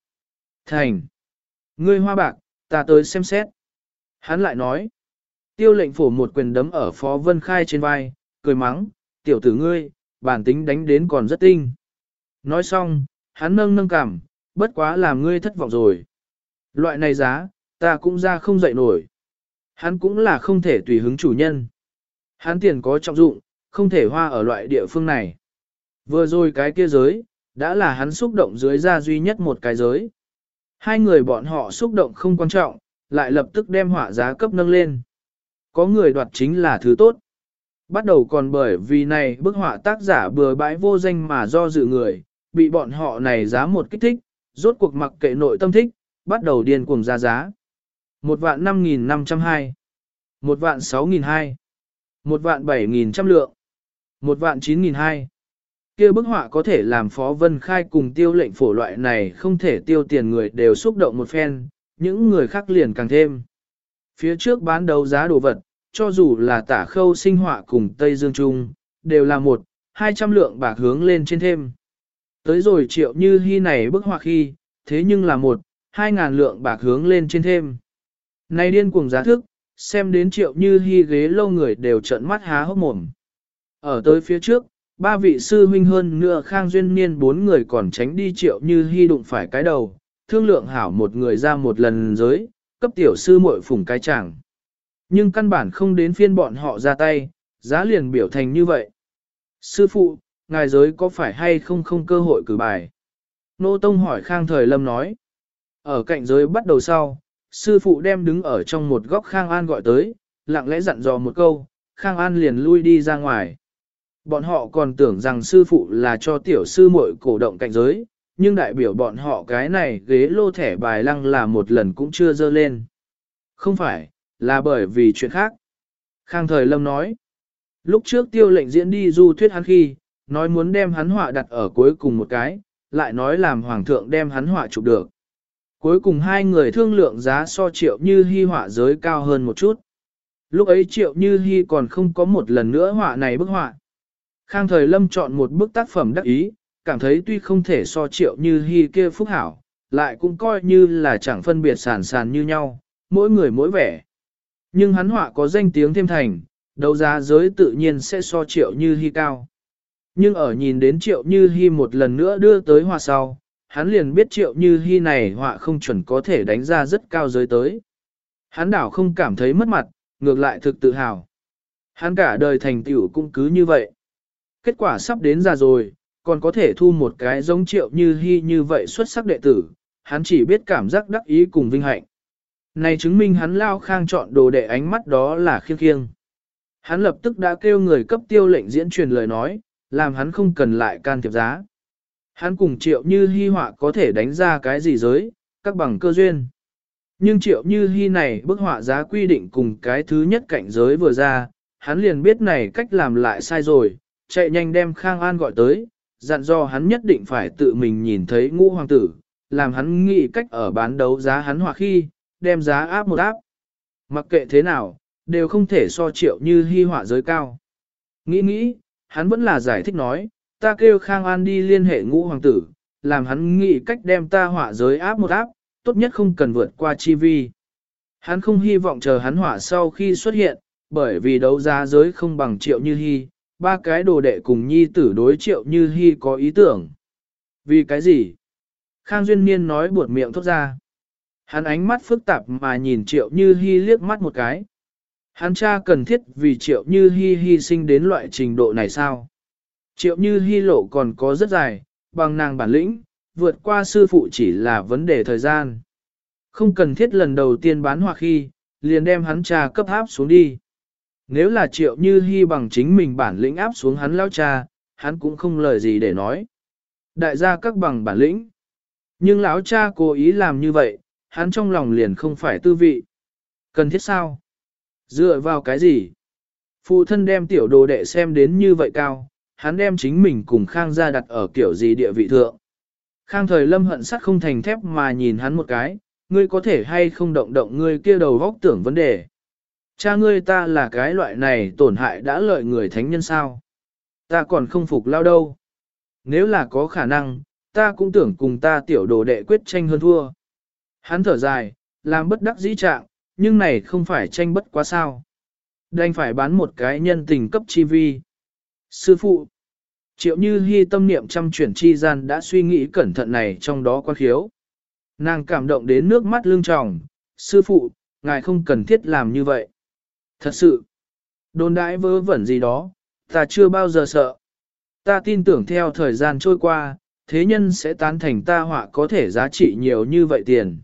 Thành. Ngươi hoa bạc, ta tới xem xét. Hắn lại nói. Tiêu lệnh phổ một quyền đấm ở Phó Vân Khai trên vai, cười mắng, tiểu tử ngươi, bản tính đánh đến còn rất tinh. Nói xong, hắn nâng nâng cảm, bất quá làm ngươi thất vọng rồi. Loại này giá, ta cũng ra không dậy nổi. Hắn cũng là không thể tùy hứng chủ nhân. Hắn tiền có trọng dụng, không thể hoa ở loại địa phương này. Vừa rồi cái kia giới, đã là hắn xúc động dưới ra duy nhất một cái giới. Hai người bọn họ xúc động không quan trọng, lại lập tức đem hỏa giá cấp nâng lên. Có người đoạt chính là thứ tốt. Bắt đầu còn bởi vì này bức họa tác giả bừa bãi vô danh mà do dự người, bị bọn họ này giá một kích thích, rốt cuộc mặc kệ nội tâm thích, bắt đầu điên cuồng ra giá. Một vạn năm nghìn năm trăm hai, một vạn sáu nghìn hai, một vạn bảy nghìn trăm lượng, một vạn chín nghìn hai. kia bức họa có thể làm Phó Vân Khai cùng tiêu lệnh phổ loại này không thể tiêu tiền người đều xúc động một phen, những người khác liền càng thêm. Phía trước bán đấu giá đồ vật, cho dù là tả khâu sinh họa cùng Tây Dương Trung, đều là một, hai trăm lượng bạc hướng lên trên thêm. Tới rồi triệu như hy này bức họa khi, thế nhưng là một, hai ngàn lượng bạc hướng lên trên thêm. Này điên cuồng giá thức, xem đến triệu như hy ghế lâu người đều trợn mắt há hốc mồm. Ở tới phía trước, ba vị sư huynh hơn nữa khang duyên niên bốn người còn tránh đi triệu như hy đụng phải cái đầu, thương lượng hảo một người ra một lần giới, cấp tiểu sư muội phủng cái chẳng. Nhưng căn bản không đến phiên bọn họ ra tay, giá liền biểu thành như vậy. Sư phụ, ngài giới có phải hay không không cơ hội cử bài? Nô Tông hỏi Khang Thời Lâm nói. Ở cạnh giới bắt đầu sau, sư phụ đem đứng ở trong một góc Khang An gọi tới, lặng lẽ dặn dò một câu, Khang An liền lui đi ra ngoài. Bọn họ còn tưởng rằng sư phụ là cho tiểu sư muội cổ động cạnh giới, nhưng đại biểu bọn họ cái này ghế lô thẻ bài lăng là một lần cũng chưa dơ lên. Không phải, là bởi vì chuyện khác. Khang Thời Lâm nói, lúc trước tiêu lệnh diễn đi du thuyết hắn khi, nói muốn đem hắn họa đặt ở cuối cùng một cái, lại nói làm hoàng thượng đem hắn họa chụp được. Cuối cùng hai người thương lượng giá so triệu như hy họa giới cao hơn một chút. Lúc ấy triệu như hy còn không có một lần nữa họa này bức họa. Khang thời lâm chọn một bức tác phẩm đắc ý, cảm thấy tuy không thể so triệu như hy kia phúc hảo, lại cũng coi như là chẳng phân biệt sản sản như nhau, mỗi người mỗi vẻ. Nhưng hắn họa có danh tiếng thêm thành, đấu giá giới tự nhiên sẽ so triệu như hy cao. Nhưng ở nhìn đến triệu như hy một lần nữa đưa tới họa sau, hắn liền biết triệu như hy này họa không chuẩn có thể đánh ra rất cao giới tới. Hắn đảo không cảm thấy mất mặt, ngược lại thực tự hào. Hắn cả đời thành tựu cũng cứ như vậy. Kết quả sắp đến ra rồi, còn có thể thu một cái giống triệu như hy như vậy xuất sắc đệ tử, hắn chỉ biết cảm giác đắc ý cùng vinh hạnh. Này chứng minh hắn lao khang chọn đồ đệ ánh mắt đó là khiêng khiêng. Hắn lập tức đã kêu người cấp tiêu lệnh diễn truyền lời nói, làm hắn không cần lại can thiệp giá. Hắn cùng triệu như hy họa có thể đánh ra cái gì giới, các bằng cơ duyên. Nhưng triệu như hy này bức họa giá quy định cùng cái thứ nhất cảnh giới vừa ra, hắn liền biết này cách làm lại sai rồi, chạy nhanh đem Khang An gọi tới, dặn do hắn nhất định phải tự mình nhìn thấy ngũ hoàng tử, làm hắn nghĩ cách ở bán đấu giá hắn họa khi, đem giá áp một áp. Mặc kệ thế nào, đều không thể so triệu như hy họa giới cao. Nghĩ nghĩ, hắn vẫn là giải thích nói, ta kêu Khang An đi liên hệ ngũ hoàng tử, làm hắn nghĩ cách đem ta họa giới áp một áp, tốt nhất không cần vượt qua chi vi. Hắn không hy vọng chờ hắn họa sau khi xuất hiện, bởi vì đấu giá giới không bằng triệu như hy, ba cái đồ đệ cùng nhi tử đối triệu như hy có ý tưởng. Vì cái gì? Khang Duyên Niên nói buột miệng thốt ra. Hắn ánh mắt phức tạp mà nhìn triệu như Hi liếc mắt một cái. Hắn cha cần thiết vì triệu như Hi hy sinh đến loại trình độ này sao? Triệu như Hi lộ còn có rất dài, bằng nàng bản lĩnh, vượt qua sư phụ chỉ là vấn đề thời gian. Không cần thiết lần đầu tiên bán hoặc khi, liền đem hắn cha cấp áp xuống đi. Nếu là triệu như Hi bằng chính mình bản lĩnh áp xuống hắn lao cha, hắn cũng không lời gì để nói. Đại gia các bằng bản lĩnh. Nhưng lão cha cố ý làm như vậy, hắn trong lòng liền không phải tư vị. Cần thiết sao? Dựa vào cái gì? Phụ thân đem tiểu đồ đệ xem đến như vậy cao, hắn đem chính mình cùng Khang ra đặt ở kiểu gì địa vị thượng. Khang thời lâm hận sắt không thành thép mà nhìn hắn một cái, ngươi có thể hay không động động ngươi kia đầu góc tưởng vấn đề. Cha ngươi ta là cái loại này tổn hại đã lợi người thánh nhân sao? Ta còn không phục lao đâu. Nếu là có khả năng, ta cũng tưởng cùng ta tiểu đồ đệ quyết tranh hơn thua. Hắn thở dài, làm bất đắc dĩ trạng, nhưng này không phải tranh bất quá sao. Đành phải bán một cái nhân tình cấp chi vi. Sư phụ, triệu như hy tâm niệm trăm chuyển chi gian đã suy nghĩ cẩn thận này trong đó quan khiếu. Nàng cảm động đến nước mắt lưng tròng, sư phụ, ngài không cần thiết làm như vậy. Thật sự, đồn đãi vớ vẩn gì đó, ta chưa bao giờ sợ. Ta tin tưởng theo thời gian trôi qua, thế nhân sẽ tán thành ta họa có thể giá trị nhiều như vậy tiền.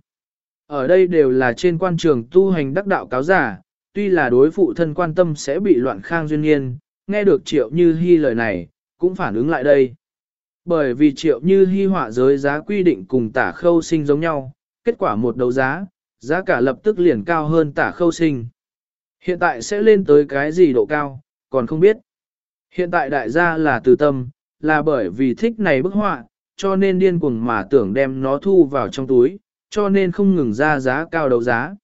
Ở đây đều là trên quan trường tu hành đắc đạo cáo giả, tuy là đối phụ thân quan tâm sẽ bị loạn khang duyên nhiên, nghe được triệu như hy lời này, cũng phản ứng lại đây. Bởi vì triệu như hy họa giới giá quy định cùng tả khâu sinh giống nhau, kết quả một đấu giá, giá cả lập tức liền cao hơn tả khâu sinh. Hiện tại sẽ lên tới cái gì độ cao, còn không biết. Hiện tại đại gia là từ tâm, là bởi vì thích này bức họa, cho nên điên cuồng mà tưởng đem nó thu vào trong túi, cho nên không ngừng ra giá cao đấu giá.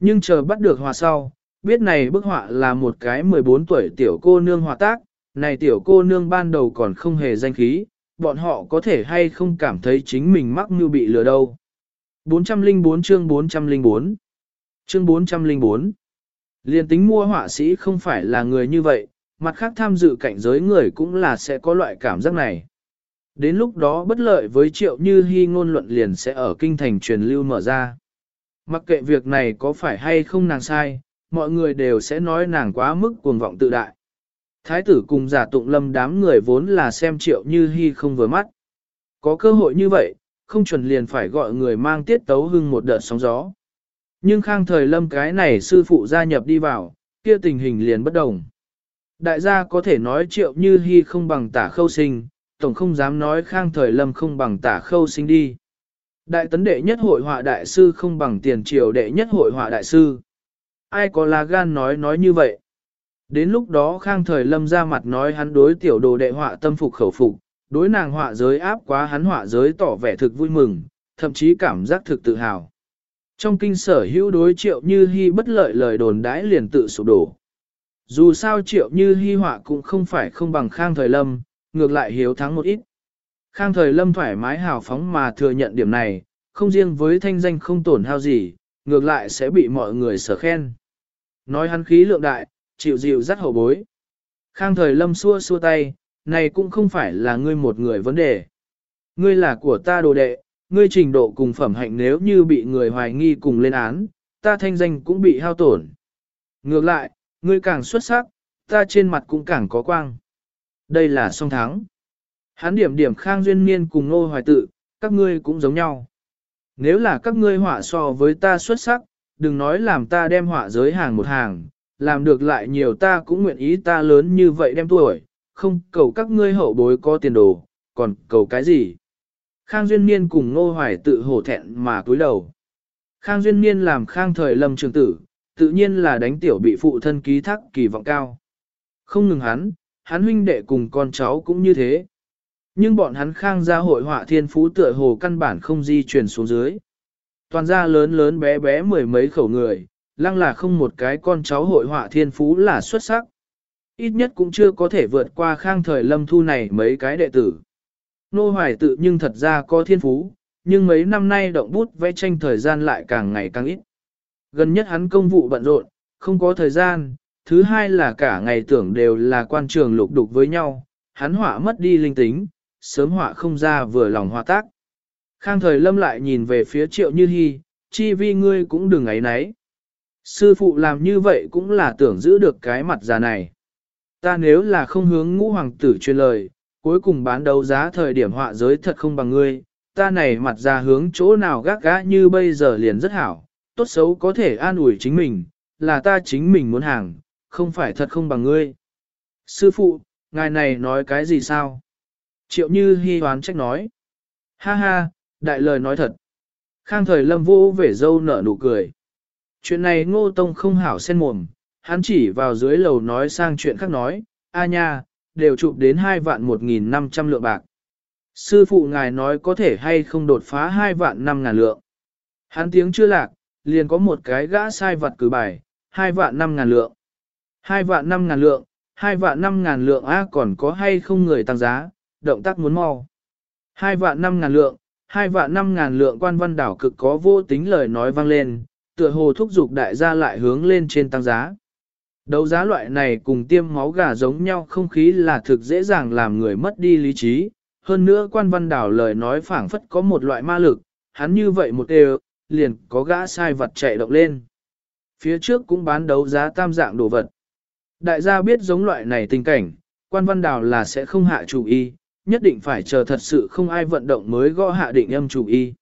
Nhưng chờ bắt được họa sau, biết này bức họa là một cái 14 tuổi tiểu cô nương họa tác, này tiểu cô nương ban đầu còn không hề danh khí, bọn họ có thể hay không cảm thấy chính mình mắc như bị lừa đâu. 404 chương 404 Chương 404 Liên tính mua họa sĩ không phải là người như vậy, mặt khác tham dự cảnh giới người cũng là sẽ có loại cảm giác này. Đến lúc đó bất lợi với triệu như hy ngôn luận liền sẽ ở kinh thành truyền lưu mở ra. Mặc kệ việc này có phải hay không nàng sai, mọi người đều sẽ nói nàng quá mức cuồng vọng tự đại. Thái tử cùng giả tụng lâm đám người vốn là xem triệu như hy không vừa mắt. Có cơ hội như vậy, không chuẩn liền phải gọi người mang tiết tấu hưng một đợt sóng gió. Nhưng khang thời lâm cái này sư phụ gia nhập đi vào, kia tình hình liền bất đồng. Đại gia có thể nói triệu như hy không bằng tả khâu sinh, tổng không dám nói khang thời lâm không bằng tả khâu sinh đi. Đại tấn đệ nhất hội họa đại sư không bằng tiền triều đệ nhất hội họa đại sư. Ai có lá gan nói nói như vậy? Đến lúc đó khang thời lâm ra mặt nói hắn đối tiểu đồ đệ họa tâm phục khẩu phục, đối nàng họa giới áp quá hắn họa giới tỏ vẻ thực vui mừng, thậm chí cảm giác thực tự hào. Trong kinh sở hữu đối triệu như hy bất lợi lời đồn đãi liền tự sụp đổ. Dù sao triệu như hy họa cũng không phải không bằng khang thời lâm, ngược lại hiếu thắng một ít. Khang thời lâm thoải mái hào phóng mà thừa nhận điểm này, không riêng với thanh danh không tổn hao gì, ngược lại sẽ bị mọi người sở khen. Nói hắn khí lượng đại, chịu dịu dắt hậu bối. Khang thời lâm xua xua tay, này cũng không phải là ngươi một người vấn đề. Ngươi là của ta đồ đệ, ngươi trình độ cùng phẩm hạnh nếu như bị người hoài nghi cùng lên án, ta thanh danh cũng bị hao tổn. Ngược lại, ngươi càng xuất sắc, ta trên mặt cũng càng có quang. Đây là song thắng. Hắn điểm điểm khang duyên niên cùng nô hoài tự, các ngươi cũng giống nhau. Nếu là các ngươi họa so với ta xuất sắc, đừng nói làm ta đem họa giới hàng một hàng, làm được lại nhiều ta cũng nguyện ý ta lớn như vậy đem tuổi, không cầu các ngươi hậu bối có tiền đồ, còn cầu cái gì. Khang Duyên Niên cùng Nô Hoài tự hổ thẹn mà cúi đầu. Khang Duyên Niên làm khang thời lâm trường tử, tự nhiên là đánh tiểu bị phụ thân ký thác kỳ vọng cao. Không ngừng hắn, hắn huynh đệ cùng con cháu cũng như thế. Nhưng bọn hắn khang gia hội họa thiên phú tựa hồ căn bản không di chuyển xuống dưới. Toàn gia lớn lớn bé bé mười mấy khẩu người, lăng là không một cái con cháu hội họa thiên phú là xuất sắc. Ít nhất cũng chưa có thể vượt qua khang thời lâm thu này mấy cái đệ tử. Nô hoài tự nhưng thật ra có thiên phú, nhưng mấy năm nay động bút vẽ tranh thời gian lại càng ngày càng ít. Gần nhất hắn công vụ bận rộn, không có thời gian, thứ hai là cả ngày tưởng đều là quan trường lục đục với nhau, hắn họa mất đi linh tính, sớm họa không ra vừa lòng họa tác. Khang thời lâm lại nhìn về phía triệu như hy, chi vi ngươi cũng đừng ấy nấy. Sư phụ làm như vậy cũng là tưởng giữ được cái mặt già này. Ta nếu là không hướng ngũ hoàng tử truyền lời, cuối cùng bán đấu giá thời điểm họa giới thật không bằng ngươi, ta này mặt già hướng chỗ nào gác gã như bây giờ liền rất hảo, tốt xấu có thể an ủi chính mình, là ta chính mình muốn hàng, không phải thật không bằng ngươi. Sư phụ, ngài này nói cái gì sao? Triệu như hy hoán trách nói. Ha ha, đại lời nói thật. Khang thời lâm vô vẻ dâu nở nụ cười. Chuyện này ngô tông không hảo sen mồm, hắn chỉ vào dưới lầu nói sang chuyện khác nói, a nha, đều chụp đến 2 vạn 1.500 lượng bạc. Sư phụ ngài nói có thể hay không đột phá 2 vạn 5 ngàn lượng. Hắn tiếng chưa lạc, liền có một cái gã sai vật cử bài, 2 vạn 5 ngàn lượng hai vạn năm ngàn lượng, hai vạn năm ngàn lượng á còn có hay không người tăng giá, động tác muốn mau. hai vạn năm ngàn lượng, hai vạn năm ngàn lượng quan văn đảo cực có vô tính lời nói vang lên, tựa hồ thúc giục đại gia lại hướng lên trên tăng giá. Đấu giá loại này cùng tiêm máu gà giống nhau không khí là thực dễ dàng làm người mất đi lý trí, hơn nữa quan văn đảo lời nói phảng phất có một loại ma lực, hắn như vậy một đều, liền có gã sai vật chạy động lên. Phía trước cũng bán đấu giá tam dạng đồ vật. Đại gia biết giống loại này tình cảnh, quan văn Đào là sẽ không hạ chủ y, nhất định phải chờ thật sự không ai vận động mới gõ hạ định âm chủ y.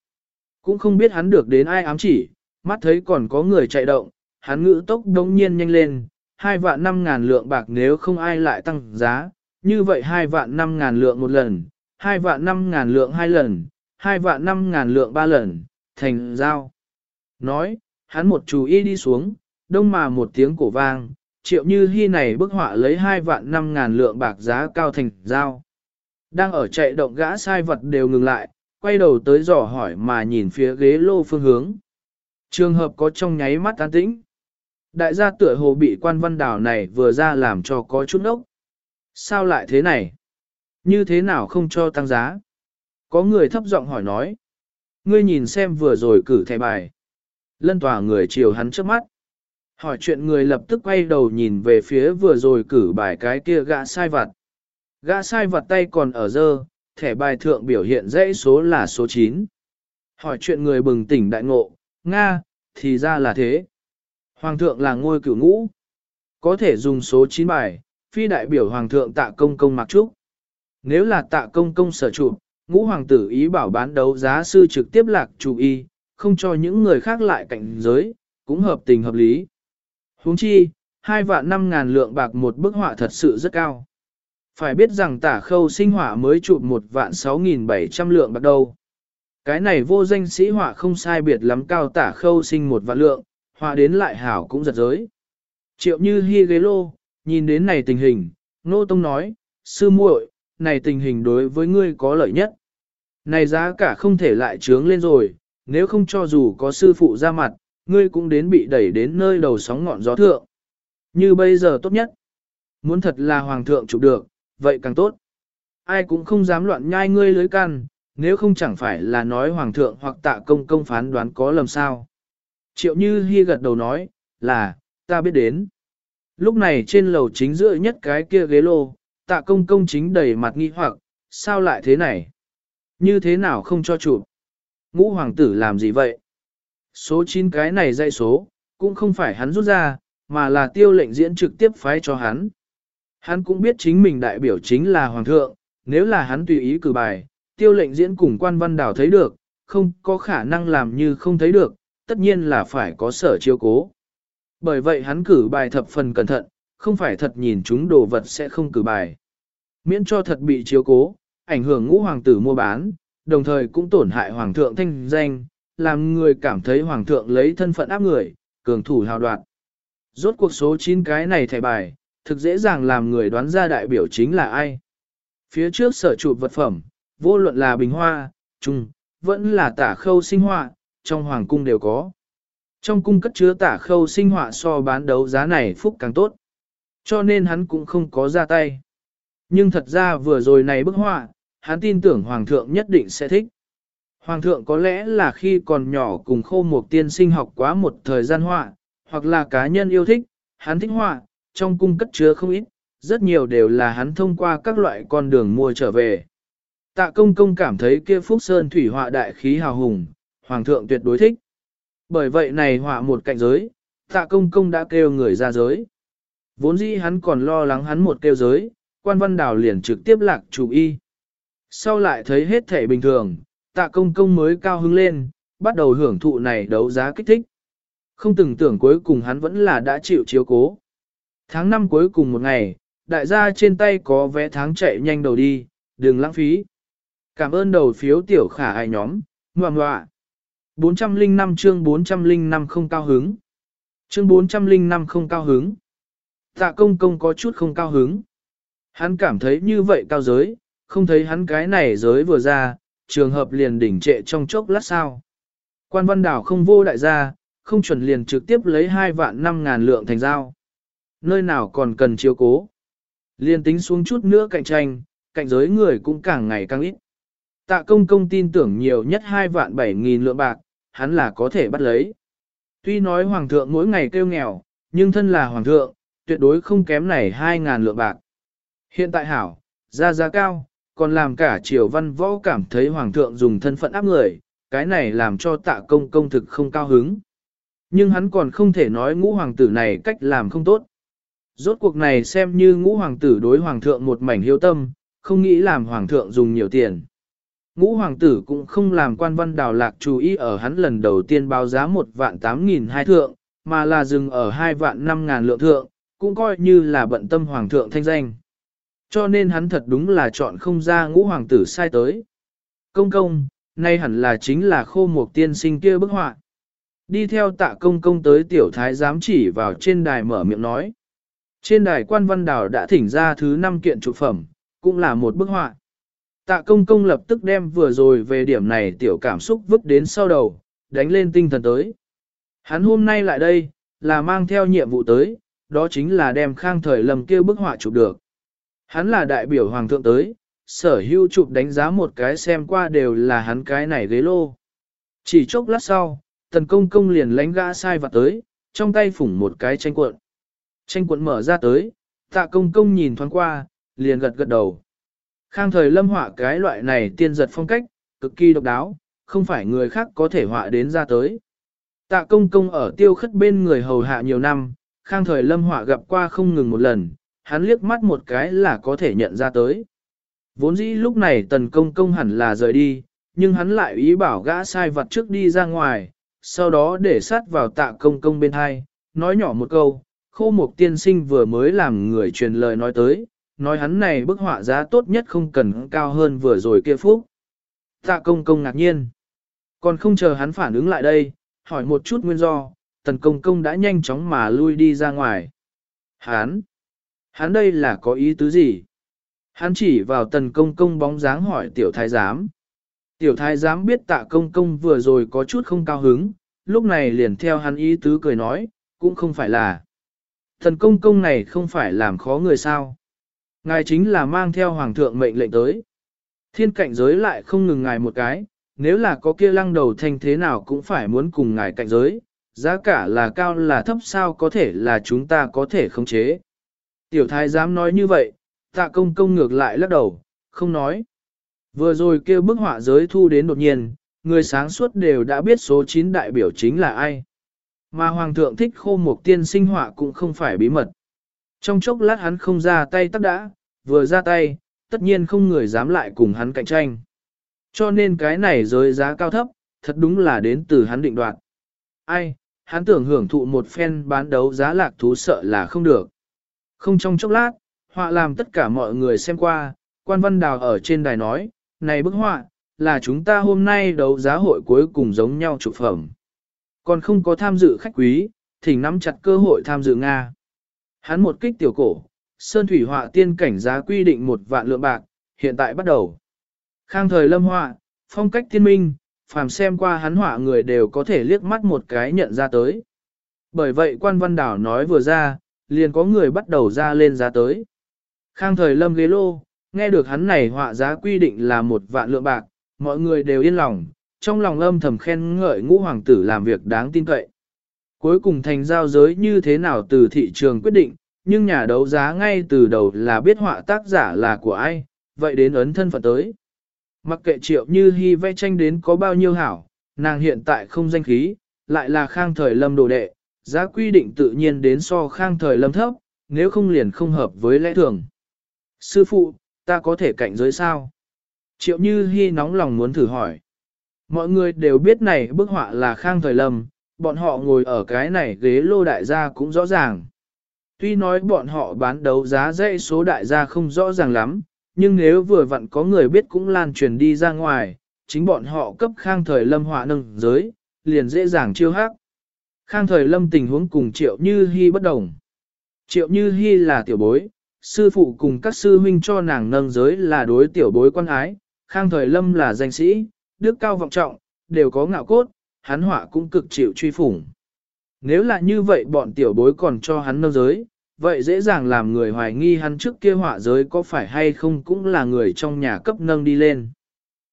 Cũng không biết hắn được đến ai ám chỉ, mắt thấy còn có người chạy động, hắn ngữ tốc đống nhiên nhanh lên, hai vạn năm ngàn lượng bạc nếu không ai lại tăng giá, như vậy hai vạn năm ngàn lượng một lần, hai vạn năm ngàn lượng hai lần, hai vạn năm ngàn lượng ba lần, thành giao. Nói, hắn một chú y đi xuống, đông mà một tiếng cổ vang, triệu như hy này bức họa lấy hai vạn năm ngàn lượng bạc giá cao thành giao. Đang ở chạy động gã sai vật đều ngừng lại, quay đầu tới dò hỏi mà nhìn phía ghế lô phương hướng. Trường hợp có trong nháy mắt an tĩnh. Đại gia tựa hồ bị quan văn đảo này vừa ra làm cho có chút ốc. Sao lại thế này? Như thế nào không cho tăng giá? Có người thấp giọng hỏi nói. Ngươi nhìn xem vừa rồi cử thẻ bài. Lân tòa người chiều hắn trước mắt. Hỏi chuyện người lập tức quay đầu nhìn về phía vừa rồi cử bài cái kia gã sai vặt. Gã sai vặt tay còn ở dơ, thẻ bài thượng biểu hiện dãy số là số 9. Hỏi chuyện người bừng tỉnh đại ngộ, Nga, thì ra là thế. Hoàng thượng là ngôi cửu ngũ. Có thể dùng số 9 bài, phi đại biểu hoàng thượng tạ công công mặc trúc. Nếu là tạ công công sở trụ, ngũ hoàng tử ý bảo bán đấu giá sư trực tiếp lạc chủ y, không cho những người khác lại cảnh giới, cũng hợp tình hợp lý huống chi, hai vạn năm ngàn lượng bạc một bức họa thật sự rất cao. Phải biết rằng tả khâu sinh họa mới chụp một vạn sáu nghìn bảy trăm lượng bạc đâu. Cái này vô danh sĩ họa không sai biệt lắm cao tả khâu sinh một vạn lượng, họa đến lại hảo cũng giật giới. Triệu như hi ghế lô, nhìn đến này tình hình, nô tông nói, sư muội, này tình hình đối với ngươi có lợi nhất. Này giá cả không thể lại trướng lên rồi, nếu không cho dù có sư phụ ra mặt, ngươi cũng đến bị đẩy đến nơi đầu sóng ngọn gió thượng. Như bây giờ tốt nhất. Muốn thật là hoàng thượng chụp được, vậy càng tốt. Ai cũng không dám loạn nhai ngươi lưới can, nếu không chẳng phải là nói hoàng thượng hoặc tạ công công phán đoán có lầm sao. Triệu Như Hi gật đầu nói, là, ta biết đến. Lúc này trên lầu chính giữa nhất cái kia ghế lô, tạ công công chính đầy mặt nghi hoặc, sao lại thế này? Như thế nào không cho chụp? Ngũ hoàng tử làm gì vậy? Số 9 cái này dạy số, cũng không phải hắn rút ra, mà là tiêu lệnh diễn trực tiếp phái cho hắn. Hắn cũng biết chính mình đại biểu chính là hoàng thượng, nếu là hắn tùy ý cử bài, tiêu lệnh diễn cùng quan văn đảo thấy được, không có khả năng làm như không thấy được, tất nhiên là phải có sở chiếu cố. Bởi vậy hắn cử bài thập phần cẩn thận, không phải thật nhìn chúng đồ vật sẽ không cử bài. Miễn cho thật bị chiếu cố, ảnh hưởng ngũ hoàng tử mua bán, đồng thời cũng tổn hại hoàng thượng thanh danh, làm người cảm thấy hoàng thượng lấy thân phận áp người, cường thủ hào đoạt. Rốt cuộc số 9 cái này thẻ bài, thực dễ dàng làm người đoán ra đại biểu chính là ai. Phía trước sở trụ vật phẩm, vô luận là bình hoa, trung, vẫn là tả khâu sinh họa, trong hoàng cung đều có. Trong cung cất chứa tả khâu sinh họa so bán đấu giá này phúc càng tốt. Cho nên hắn cũng không có ra tay. Nhưng thật ra vừa rồi này bức họa, hắn tin tưởng hoàng thượng nhất định sẽ thích. Hoàng thượng có lẽ là khi còn nhỏ cùng khô một tiên sinh học quá một thời gian họa, hoặc là cá nhân yêu thích, hắn thích họa, trong cung cất chứa không ít, rất nhiều đều là hắn thông qua các loại con đường mua trở về. Tạ công công cảm thấy kia phúc sơn thủy họa đại khí hào hùng, hoàng thượng tuyệt đối thích. Bởi vậy này họa một cạnh giới, tạ công công đã kêu người ra giới. Vốn dĩ hắn còn lo lắng hắn một kêu giới, quan văn đào liền trực tiếp lạc chủ y. Sau lại thấy hết thể bình thường, tạ công công mới cao hứng lên, bắt đầu hưởng thụ này đấu giá kích thích. Không từng tưởng cuối cùng hắn vẫn là đã chịu chiếu cố. Tháng năm cuối cùng một ngày, đại gia trên tay có vé tháng chạy nhanh đầu đi, đừng lãng phí. Cảm ơn đầu phiếu tiểu khả ai nhóm, ngoà ngoạ. 405 chương 405 không cao hứng. Chương 405 không cao hứng. Tạ công công có chút không cao hứng. Hắn cảm thấy như vậy cao giới, không thấy hắn cái này giới vừa ra, trường hợp liền đỉnh trệ trong chốc lát sao. Quan văn đảo không vô đại gia, không chuẩn liền trực tiếp lấy 2 vạn 5 ngàn lượng thành giao. Nơi nào còn cần chiếu cố. Liền tính xuống chút nữa cạnh tranh, cạnh giới người cũng càng ngày càng ít. Tạ công công tin tưởng nhiều nhất 2 vạn 7 nghìn lượng bạc, hắn là có thể bắt lấy. Tuy nói hoàng thượng mỗi ngày kêu nghèo, nhưng thân là hoàng thượng, tuyệt đối không kém này 2 ngàn lượng bạc. Hiện tại hảo, ra giá cao, còn làm cả triều văn võ cảm thấy hoàng thượng dùng thân phận áp người, cái này làm cho tạ công công thực không cao hứng. Nhưng hắn còn không thể nói ngũ hoàng tử này cách làm không tốt. Rốt cuộc này xem như ngũ hoàng tử đối hoàng thượng một mảnh hiếu tâm, không nghĩ làm hoàng thượng dùng nhiều tiền. Ngũ hoàng tử cũng không làm quan văn đào lạc chú ý ở hắn lần đầu tiên báo giá một vạn tám nghìn hai thượng, mà là dừng ở hai vạn năm ngàn lượng thượng, cũng coi như là bận tâm hoàng thượng thanh danh. Cho nên hắn thật đúng là chọn không ra ngũ hoàng tử sai tới. Công công, nay hẳn là chính là khô mục tiên sinh kia bức họa. Đi theo tạ công công tới tiểu thái giám chỉ vào trên đài mở miệng nói. Trên đài quan văn đảo đã thỉnh ra thứ năm kiện trụ phẩm, cũng là một bức họa. Tạ công công lập tức đem vừa rồi về điểm này tiểu cảm xúc vứt đến sau đầu, đánh lên tinh thần tới. Hắn hôm nay lại đây, là mang theo nhiệm vụ tới, đó chính là đem khang thời lầm kêu bức họa chụp được. Hắn là đại biểu hoàng thượng tới, sở hữu chụp đánh giá một cái xem qua đều là hắn cái này ghế lô. Chỉ chốc lát sau, tần công công liền lánh gã sai vặt tới, trong tay phủng một cái tranh cuộn. Tranh cuộn mở ra tới, tạ công công nhìn thoáng qua, liền gật gật đầu. Khang thời lâm họa cái loại này tiên giật phong cách, cực kỳ độc đáo, không phải người khác có thể họa đến ra tới. Tạ công công ở tiêu khất bên người hầu hạ nhiều năm, khang thời lâm họa gặp qua không ngừng một lần, hắn liếc mắt một cái là có thể nhận ra tới. Vốn dĩ lúc này tần công công hẳn là rời đi, nhưng hắn lại ý bảo gã sai vặt trước đi ra ngoài, sau đó để sát vào tạ công công bên hai, nói nhỏ một câu, khô mục tiên sinh vừa mới làm người truyền lời nói tới, nói hắn này bức họa giá tốt nhất không cần cao hơn vừa rồi kia phúc. Tạ công công ngạc nhiên. Còn không chờ hắn phản ứng lại đây, hỏi một chút nguyên do, tần công công đã nhanh chóng mà lui đi ra ngoài. Hán! Hắn đây là có ý tứ gì? Hắn chỉ vào tần công công bóng dáng hỏi tiểu thái giám. Tiểu thái giám biết tạ công công vừa rồi có chút không cao hứng, lúc này liền theo hắn ý tứ cười nói, cũng không phải là. Tần công công này không phải làm khó người sao. Ngài chính là mang theo hoàng thượng mệnh lệnh tới. Thiên cạnh giới lại không ngừng ngài một cái, nếu là có kia lăng đầu thanh thế nào cũng phải muốn cùng ngài cạnh giới, giá cả là cao là thấp sao có thể là chúng ta có thể khống chế. Tiểu thái dám nói như vậy, tạ công công ngược lại lắc đầu, không nói. Vừa rồi kêu bức họa giới thu đến đột nhiên, người sáng suốt đều đã biết số 9 đại biểu chính là ai. Mà hoàng thượng thích khô mục tiên sinh họa cũng không phải bí mật. Trong chốc lát hắn không ra tay tắc đã, vừa ra tay, tất nhiên không người dám lại cùng hắn cạnh tranh. Cho nên cái này giới giá cao thấp, thật đúng là đến từ hắn định đoạt. Ai, hắn tưởng hưởng thụ một phen bán đấu giá lạc thú sợ là không được. Không trong chốc lát, họa làm tất cả mọi người xem qua, quan văn đào ở trên đài nói, này bức họa, là chúng ta hôm nay đấu giá hội cuối cùng giống nhau trụ phẩm. Còn không có tham dự khách quý, thỉnh nắm chặt cơ hội tham dự Nga. Hắn một kích tiểu cổ, Sơn Thủy họa tiên cảnh giá quy định một vạn lượng bạc, hiện tại bắt đầu. Khang thời lâm họa, phong cách tiên minh, phàm xem qua hắn họa người đều có thể liếc mắt một cái nhận ra tới. Bởi vậy quan văn đảo nói vừa ra, liền có người bắt đầu ra lên giá tới. Khang thời lâm ghế lô, nghe được hắn này họa giá quy định là một vạn lượng bạc, mọi người đều yên lòng, trong lòng âm thầm khen ngợi ngũ hoàng tử làm việc đáng tin cậy. Cuối cùng thành giao giới như thế nào từ thị trường quyết định, nhưng nhà đấu giá ngay từ đầu là biết họa tác giả là của ai, vậy đến ấn thân phận tới. Mặc kệ triệu như hy vẽ tranh đến có bao nhiêu hảo, nàng hiện tại không danh khí, lại là khang thời lâm đồ đệ, giá quy định tự nhiên đến so khang thời lâm thấp, nếu không liền không hợp với lẽ thường. Sư phụ, ta có thể cạnh giới sao? Triệu như hy nóng lòng muốn thử hỏi. Mọi người đều biết này bức họa là khang thời lâm, bọn họ ngồi ở cái này ghế lô đại gia cũng rõ ràng. Tuy nói bọn họ bán đấu giá dãy số đại gia không rõ ràng lắm, nhưng nếu vừa vặn có người biết cũng lan truyền đi ra ngoài, chính bọn họ cấp khang thời lâm họa nâng giới, liền dễ dàng chiêu hắc. Khang thời lâm tình huống cùng triệu như hy bất đồng. Triệu như hy là tiểu bối, sư phụ cùng các sư huynh cho nàng nâng giới là đối tiểu bối quan ái, khang thời lâm là danh sĩ, đức cao vọng trọng, đều có ngạo cốt, hắn họa cũng cực chịu truy phủng. Nếu là như vậy bọn tiểu bối còn cho hắn nâng giới, vậy dễ dàng làm người hoài nghi hắn trước kia họa giới có phải hay không cũng là người trong nhà cấp nâng đi lên.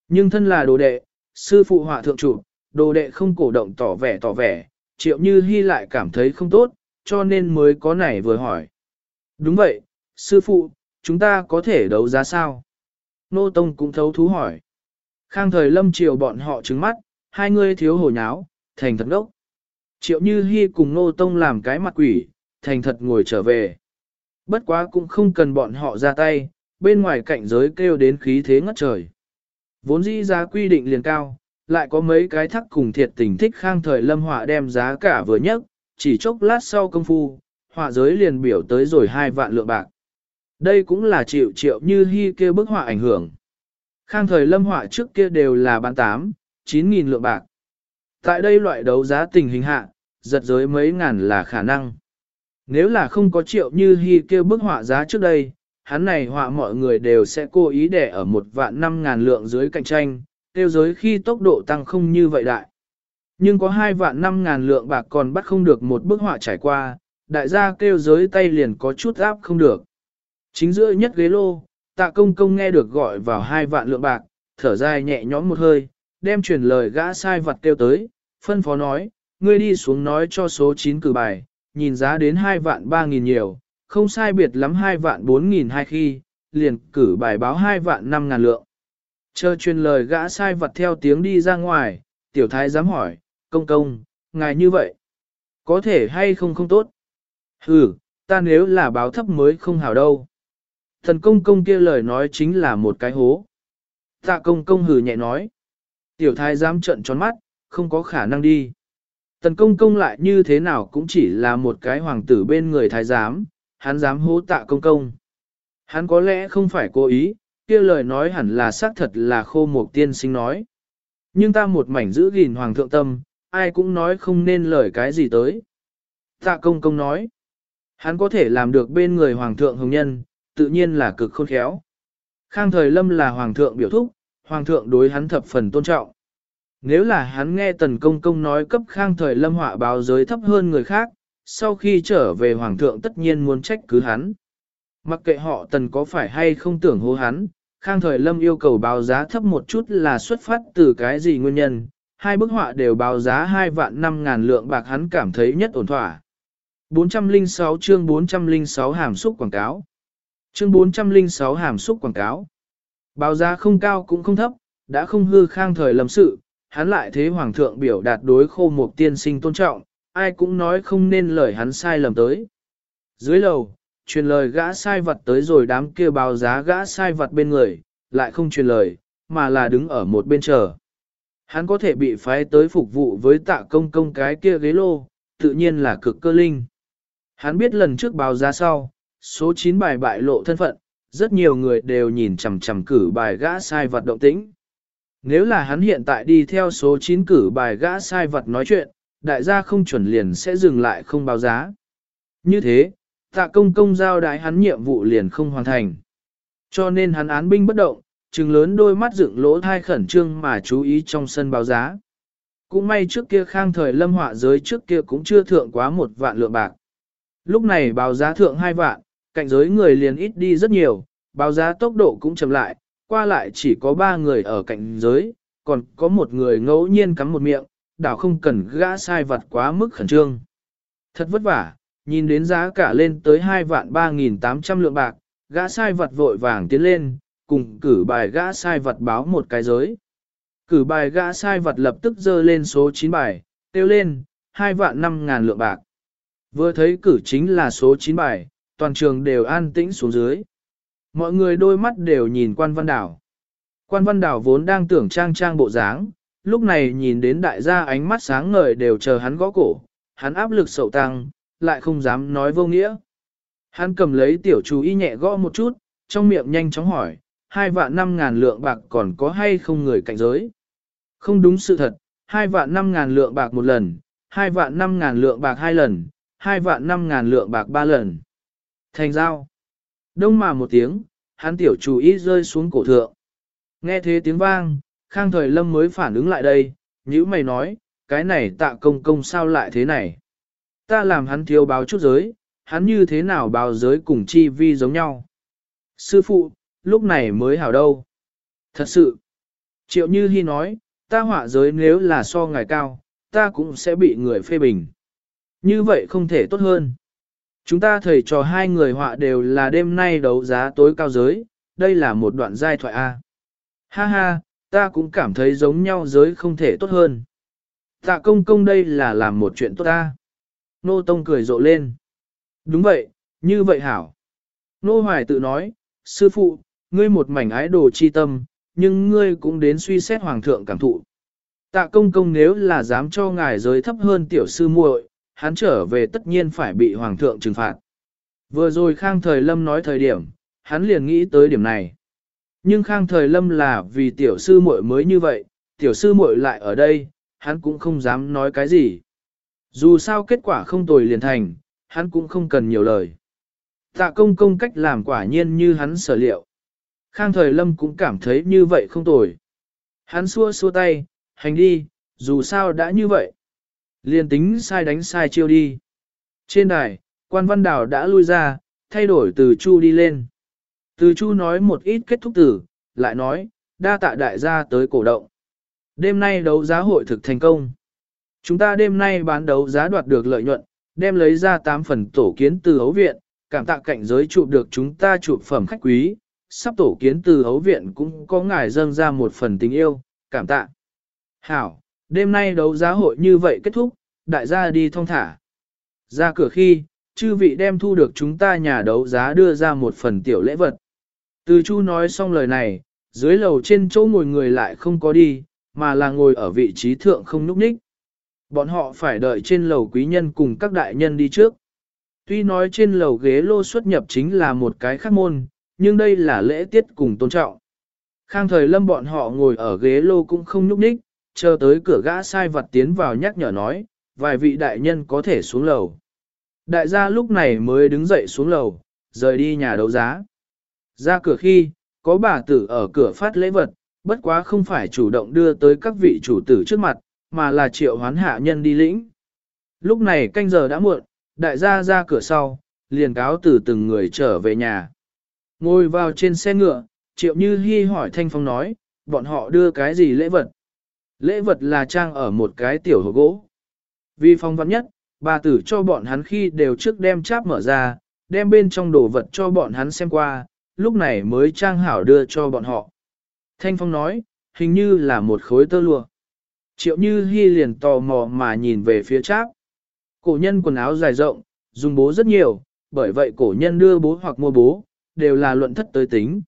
Nhưng thân là đồ đệ, sư phụ họa thượng chủ, đồ đệ không cổ động tỏ vẻ tỏ vẻ, triệu như hy lại cảm thấy không tốt, cho nên mới có này vừa hỏi. Đúng vậy, sư phụ, chúng ta có thể đấu giá sao? Nô Tông cũng thấu thú hỏi. Khang thời lâm triều bọn họ trứng mắt, hai người thiếu hồ nháo, thành thật đốc. Triệu Như Hi cùng Nô Tông làm cái mặt quỷ, thành thật ngồi trở về. Bất quá cũng không cần bọn họ ra tay, bên ngoài cạnh giới kêu đến khí thế ngất trời. Vốn dĩ giá quy định liền cao, lại có mấy cái thắc cùng thiệt tình thích khang thời lâm họa đem giá cả vừa nhất, chỉ chốc lát sau công phu, họa giới liền biểu tới rồi hai vạn lượng bạc. Đây cũng là triệu triệu như hy kia bức họa ảnh hưởng. Khang thời lâm họa trước kia đều là bán 8, 9 nghìn lượng bạc. Tại đây loại đấu giá tình hình hạ, giật giới mấy ngàn là khả năng. Nếu là không có triệu như hy kêu bức họa giá trước đây, hắn này họa mọi người đều sẽ cố ý để ở một vạn năm ngàn lượng dưới cạnh tranh, tiêu giới khi tốc độ tăng không như vậy đại. Nhưng có hai vạn năm ngàn lượng bạc còn bắt không được một bức họa trải qua, đại gia kêu giới tay liền có chút áp không được. Chính giữa nhất ghế lô, tạ công công nghe được gọi vào hai vạn lượng bạc, thở dài nhẹ nhõm một hơi, đem truyền lời gã sai vật kêu tới, phân phó nói, ngươi đi xuống nói cho số 9 cử bài, nhìn giá đến hai vạn ba nghìn nhiều, không sai biệt lắm hai vạn bốn nghìn hai khi, liền cử bài báo hai vạn năm ngàn lượng. Chờ truyền lời gã sai vật theo tiếng đi ra ngoài, tiểu thái dám hỏi, công công, ngài như vậy, có thể hay không không tốt? Ừ, ta nếu là báo thấp mới không hảo đâu. Thần công công kia lời nói chính là một cái hố. Tạ công công hừ nhẹ nói. Tiểu thái dám trận tròn mắt, không có khả năng đi. Tần công công lại như thế nào cũng chỉ là một cái hoàng tử bên người thái giám, hắn dám hố tạ công công. Hắn có lẽ không phải cố ý, kia lời nói hẳn là xác thật là khô một tiên sinh nói. Nhưng ta một mảnh giữ gìn hoàng thượng tâm, ai cũng nói không nên lời cái gì tới. Tạ công công nói, hắn có thể làm được bên người hoàng thượng hồng nhân, tự nhiên là cực khôn khéo. Khang thời lâm là hoàng thượng biểu thúc, hoàng thượng đối hắn thập phần tôn trọng. Nếu là hắn nghe tần công công nói cấp khang thời lâm họa báo giới thấp hơn người khác, sau khi trở về hoàng thượng tất nhiên muốn trách cứ hắn. Mặc kệ họ tần có phải hay không tưởng hô hắn, khang thời lâm yêu cầu báo giá thấp một chút là xuất phát từ cái gì nguyên nhân, hai bức họa đều báo giá 2 vạn 5 ngàn lượng bạc hắn cảm thấy nhất ổn thỏa. 406 chương 406 hàm xúc quảng cáo Chương 406 hàm xúc quảng cáo Báo giá không cao cũng không thấp, đã không hư khang thời lâm sự, hắn lại thế hoàng thượng biểu đạt đối khô một tiên sinh tôn trọng, ai cũng nói không nên lời hắn sai lầm tới. Dưới lầu, truyền lời gã sai vật tới rồi đám kia báo giá gã sai vật bên người, lại không truyền lời, mà là đứng ở một bên chờ. Hắn có thể bị phái tới phục vụ với tạ công công cái kia ghế lô, tự nhiên là cực cơ linh. Hắn biết lần trước báo giá sau, số 9 bài bại lộ thân phận, rất nhiều người đều nhìn chằm chằm cử bài gã sai vật động tĩnh. Nếu là hắn hiện tại đi theo số 9 cử bài gã sai vật nói chuyện, đại gia không chuẩn liền sẽ dừng lại không báo giá. Như thế, tạ công công giao đại hắn nhiệm vụ liền không hoàn thành. Cho nên hắn án binh bất động, trừng lớn đôi mắt dựng lỗ thai khẩn trương mà chú ý trong sân báo giá. Cũng may trước kia khang thời lâm họa giới trước kia cũng chưa thượng quá một vạn lượng bạc. Lúc này báo giá thượng hai vạn, cạnh giới người liền ít đi rất nhiều, báo giá tốc độ cũng chậm lại, qua lại chỉ có ba người ở cạnh giới, còn có một người ngẫu nhiên cắm một miệng, đảo không cần gã sai vặt quá mức khẩn trương. Thật vất vả, nhìn đến giá cả lên tới 2 vạn 3.800 lượng bạc, gã sai vật vội vàng tiến lên, cùng cử bài gã sai vật báo một cái giới. Cử bài gã sai vật lập tức dơ lên số 9 bài, tiêu lên, 2 vạn 5 ngàn lượng bạc. Vừa thấy cử chính là số 9 bài, toàn trường đều an tĩnh xuống dưới. Mọi người đôi mắt đều nhìn quan văn đảo. Quan văn đảo vốn đang tưởng trang trang bộ dáng, lúc này nhìn đến đại gia ánh mắt sáng ngời đều chờ hắn gõ cổ, hắn áp lực sầu tăng, lại không dám nói vô nghĩa. Hắn cầm lấy tiểu chú y nhẹ gõ một chút, trong miệng nhanh chóng hỏi, hai vạn năm ngàn lượng bạc còn có hay không người cạnh giới? Không đúng sự thật, hai vạn năm ngàn lượng bạc một lần, hai vạn năm ngàn lượng bạc hai lần, hai vạn năm ngàn lượng bạc ba lần. Thành giao. Đông mà một tiếng, hắn tiểu chú ý rơi xuống cổ thượng. Nghe thế tiếng vang, khang thời lâm mới phản ứng lại đây, nhữ mày nói, cái này tạ công công sao lại thế này. Ta làm hắn thiếu báo chút giới, hắn như thế nào báo giới cùng chi vi giống nhau. Sư phụ, lúc này mới hảo đâu. Thật sự, triệu như hy nói, ta họa giới nếu là so ngài cao, ta cũng sẽ bị người phê bình. Như vậy không thể tốt hơn. Chúng ta thầy trò hai người họa đều là đêm nay đấu giá tối cao giới, đây là một đoạn giai thoại A. Ha ha, ta cũng cảm thấy giống nhau giới không thể tốt hơn. Tạ công công đây là làm một chuyện tốt ta. Nô Tông cười rộ lên. Đúng vậy, như vậy hảo. Nô Hoài tự nói, sư phụ, ngươi một mảnh ái đồ chi tâm, nhưng ngươi cũng đến suy xét hoàng thượng cảm thụ. Tạ công công nếu là dám cho ngài giới thấp hơn tiểu sư muội, hắn trở về tất nhiên phải bị hoàng thượng trừng phạt. Vừa rồi Khang Thời Lâm nói thời điểm, hắn liền nghĩ tới điểm này. Nhưng Khang Thời Lâm là vì tiểu sư muội mới như vậy, tiểu sư muội lại ở đây, hắn cũng không dám nói cái gì. Dù sao kết quả không tồi liền thành, hắn cũng không cần nhiều lời. Tạ công công cách làm quả nhiên như hắn sở liệu. Khang thời lâm cũng cảm thấy như vậy không tồi. Hắn xua xua tay, hành đi, dù sao đã như vậy. liền tính sai đánh sai chiêu đi. Trên đài, quan văn đảo đã lui ra, thay đổi từ chu đi lên. Từ chu nói một ít kết thúc tử, lại nói, đa tạ đại gia tới cổ động. Đêm nay đấu giá hội thực thành công. Chúng ta đêm nay bán đấu giá đoạt được lợi nhuận, đem lấy ra 8 phần tổ kiến từ ấu viện, cảm tạ cạnh giới chụp được chúng ta chụp phẩm khách quý, sắp tổ kiến từ ấu viện cũng có ngài dâng ra một phần tình yêu, cảm tạ. Hảo, đêm nay đấu giá hội như vậy kết thúc, đại gia đi thong thả. Ra cửa khi, chư vị đem thu được chúng ta nhà đấu giá đưa ra một phần tiểu lễ vật. Từ chu nói xong lời này, dưới lầu trên chỗ ngồi người lại không có đi, mà là ngồi ở vị trí thượng không núp ních. Bọn họ phải đợi trên lầu quý nhân cùng các đại nhân đi trước. Tuy nói trên lầu ghế lô xuất nhập chính là một cái khác môn, nhưng đây là lễ tiết cùng tôn trọng. Khang thời lâm bọn họ ngồi ở ghế lô cũng không nhúc ních, chờ tới cửa gã sai vật tiến vào nhắc nhở nói, vài vị đại nhân có thể xuống lầu. Đại gia lúc này mới đứng dậy xuống lầu, rời đi nhà đấu giá. Ra cửa khi, có bà tử ở cửa phát lễ vật, bất quá không phải chủ động đưa tới các vị chủ tử trước mặt, mà là triệu hoán hạ nhân đi lĩnh. Lúc này canh giờ đã muộn, đại gia ra cửa sau, liền cáo từ từng người trở về nhà. Ngồi vào trên xe ngựa, triệu như hy hỏi Thanh Phong nói, bọn họ đưa cái gì lễ vật? Lễ vật là trang ở một cái tiểu hộp gỗ. Vì phong văn nhất, bà tử cho bọn hắn khi đều trước đem cháp mở ra, đem bên trong đồ vật cho bọn hắn xem qua, lúc này mới trang hảo đưa cho bọn họ. Thanh Phong nói, hình như là một khối tơ lụa. Triệu Như Hi liền tò mò mà nhìn về phía cháp. Cổ nhân quần áo dài rộng, dùng bố rất nhiều, bởi vậy cổ nhân đưa bố hoặc mua bố, đều là luận thất tới tính.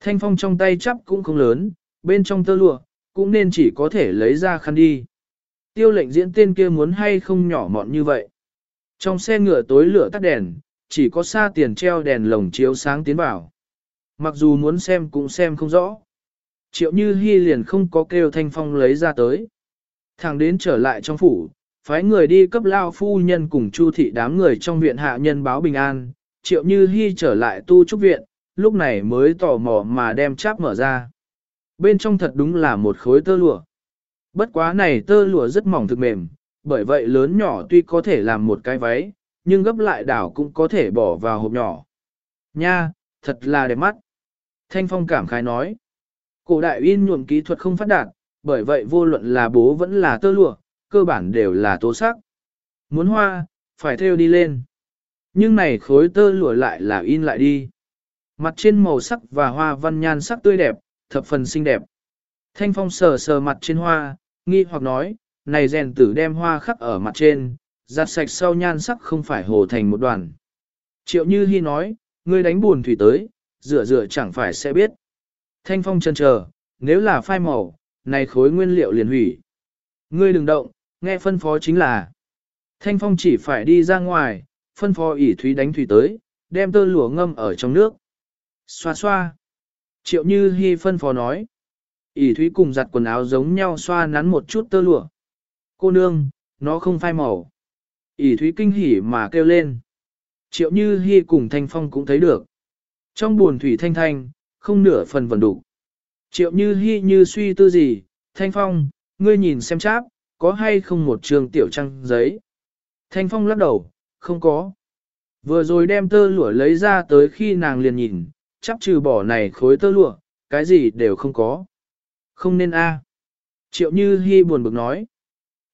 Thanh Phong trong tay chắp cũng không lớn, bên trong tơ lụa, cũng nên chỉ có thể lấy ra khăn đi. Tiêu lệnh diễn tên kia muốn hay không nhỏ mọn như vậy. Trong xe ngựa tối lửa tắt đèn, chỉ có xa tiền treo đèn lồng chiếu sáng tiến vào. Mặc dù muốn xem cũng xem không rõ. Triệu Như Hi liền không có kêu Thanh Phong lấy ra tới. Thằng đến trở lại trong phủ, phái người đi cấp lao phu nhân cùng chu thị đám người trong viện hạ nhân báo bình an, Triệu Như Hi trở lại tu trúc viện, lúc này mới tò mò mà đem cháp mở ra. Bên trong thật đúng là một khối tơ lụa. Bất quá này tơ lụa rất mỏng thực mềm, bởi vậy lớn nhỏ tuy có thể làm một cái váy, nhưng gấp lại đảo cũng có thể bỏ vào hộp nhỏ. Nha, thật là đẹp mắt. Thanh Phong cảm khái nói. Cổ đại in nhuộm kỹ thuật không phát đạt, bởi vậy vô luận là bố vẫn là tơ lụa, cơ bản đều là tố sắc. Muốn hoa, phải theo đi lên. Nhưng này khối tơ lụa lại là in lại đi. Mặt trên màu sắc và hoa văn nhan sắc tươi đẹp, thập phần xinh đẹp. Thanh Phong sờ sờ mặt trên hoa, nghi hoặc nói, này rèn tử đem hoa khắc ở mặt trên, giặt sạch sau nhan sắc không phải hồ thành một đoàn. Triệu Như Hi nói, ngươi đánh buồn thủy tới, rửa rửa chẳng phải sẽ biết. Thanh Phong chân chờ, nếu là phai màu, này khối nguyên liệu liền hủy. Ngươi đừng động, nghe phân phó chính là. Thanh Phong chỉ phải đi ra ngoài, phân phó ỉ thúy đánh thủy tới, đem tơ lụa ngâm ở trong nước. Xoa xoa. Triệu Như hy phân phó nói. ỉ thúy cùng giặt quần áo giống nhau xoa nắn một chút tơ lụa. Cô nương, nó không phai màu. ỉ thúy kinh hỉ mà kêu lên. Triệu Như hy cùng Thanh Phong cũng thấy được. Trong buồn thủy thanh thanh, không nửa phần vần đủ. Triệu Như Hi như suy tư gì, Thanh Phong, ngươi nhìn xem cháp, có hay không một trường tiểu trăng giấy. Thanh Phong lắc đầu, không có. Vừa rồi đem tơ lụa lấy ra tới khi nàng liền nhìn, chắc trừ bỏ này khối tơ lụa, cái gì đều không có. Không nên a. Triệu Như Hi buồn bực nói.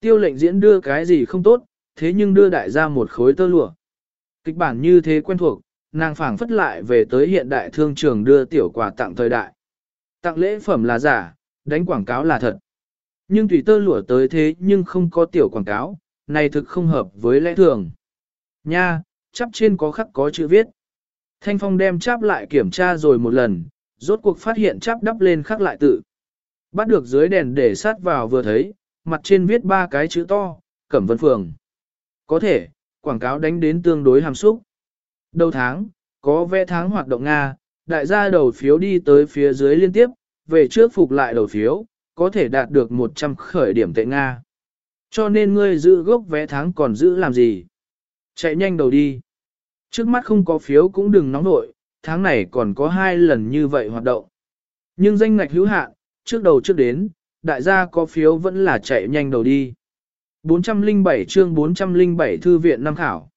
Tiêu lệnh diễn đưa cái gì không tốt, thế nhưng đưa đại gia một khối tơ lụa. Kịch bản như thế quen thuộc, nàng phảng phất lại về tới hiện đại thương trường đưa tiểu quà tặng thời đại. Tặng lễ phẩm là giả, đánh quảng cáo là thật. Nhưng tùy tơ lụa tới thế nhưng không có tiểu quảng cáo, này thực không hợp với lẽ thường. Nha, chắp trên có khắc có chữ viết. Thanh Phong đem chắp lại kiểm tra rồi một lần, rốt cuộc phát hiện chắp đắp lên khắc lại tự. Bắt được dưới đèn để sát vào vừa thấy, mặt trên viết ba cái chữ to, Cẩm Vân Phường. Có thể, quảng cáo đánh đến tương đối hàm xúc. Đầu tháng, có vẽ tháng hoạt động Nga, đại gia đầu phiếu đi tới phía dưới liên tiếp, về trước phục lại đầu phiếu, có thể đạt được 100 khởi điểm tệ Nga. Cho nên ngươi giữ gốc vé tháng còn giữ làm gì? Chạy nhanh đầu đi. Trước mắt không có phiếu cũng đừng nóng nội, tháng này còn có hai lần như vậy hoạt động. Nhưng danh ngạch hữu hạn, trước đầu trước đến, đại gia có phiếu vẫn là chạy nhanh đầu đi. 407 chương 407 Thư viện Nam Khảo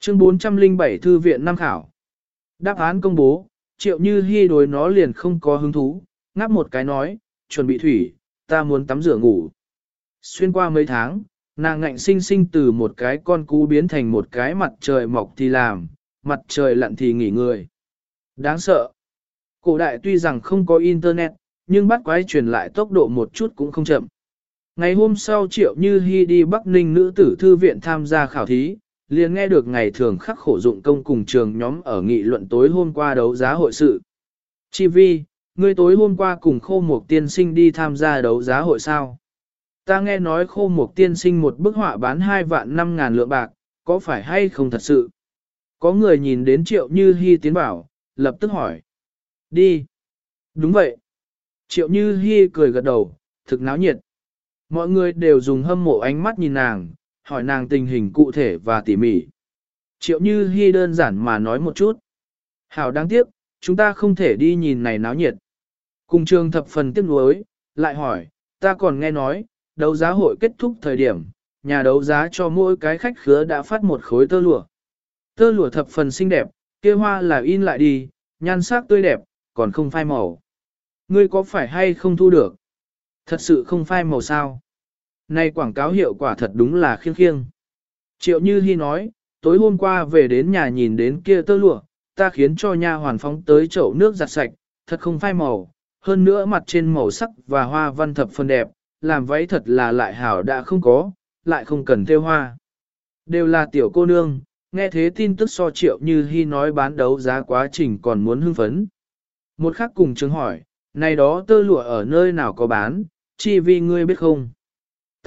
Chương 407 Thư viện Nam Khảo Đáp án công bố, triệu như hy đối nó liền không có hứng thú, ngáp một cái nói, chuẩn bị thủy, ta muốn tắm rửa ngủ. Xuyên qua mấy tháng, nàng ngạnh sinh sinh từ một cái con cú biến thành một cái mặt trời mọc thì làm, mặt trời lặn thì nghỉ người. Đáng sợ. Cổ đại tuy rằng không có internet, nhưng bắt quái truyền lại tốc độ một chút cũng không chậm. Ngày hôm sau Triệu Như Hi đi Bắc Ninh nữ tử thư viện tham gia khảo thí, liền nghe được ngày thường khắc khổ dụng công cùng trường nhóm ở nghị luận tối hôm qua đấu giá hội sự. Chi vi, ngươi tối hôm qua cùng khô mục tiên sinh đi tham gia đấu giá hội sao? Ta nghe nói khô mục tiên sinh một bức họa bán 2 vạn 5 ngàn lượng bạc, có phải hay không thật sự? Có người nhìn đến triệu như hy tiến bảo, lập tức hỏi. Đi. Đúng vậy. Triệu như hy cười gật đầu, thực náo nhiệt. Mọi người đều dùng hâm mộ ánh mắt nhìn nàng, hỏi nàng tình hình cụ thể và tỉ mỉ. Triệu như hy đơn giản mà nói một chút. Hảo đáng tiếc, chúng ta không thể đi nhìn này náo nhiệt. Cùng trường thập phần tiếc nuối, lại hỏi, ta còn nghe nói, đấu giá hội kết thúc thời điểm, nhà đấu giá cho mỗi cái khách khứa đã phát một khối tơ lụa. Tơ lụa thập phần xinh đẹp, kia hoa là in lại đi, nhan sắc tươi đẹp, còn không phai màu. Ngươi có phải hay không thu được? Thật sự không phai màu sao? Này quảng cáo hiệu quả thật đúng là khiêng khiêng. Triệu Như Hi nói, tối hôm qua về đến nhà nhìn đến kia tơ lụa, ta khiến cho nha hoàn phóng tới chậu nước giặt sạch, thật không phai màu, hơn nữa mặt trên màu sắc và hoa văn thập phần đẹp, làm váy thật là lại hảo đã không có, lại không cần theo hoa. Đều là tiểu cô nương, nghe thế tin tức so triệu như hy nói bán đấu giá quá trình còn muốn hưng phấn. Một khắc cùng chứng hỏi, này đó tơ lụa ở nơi nào có bán, chi vì ngươi biết không?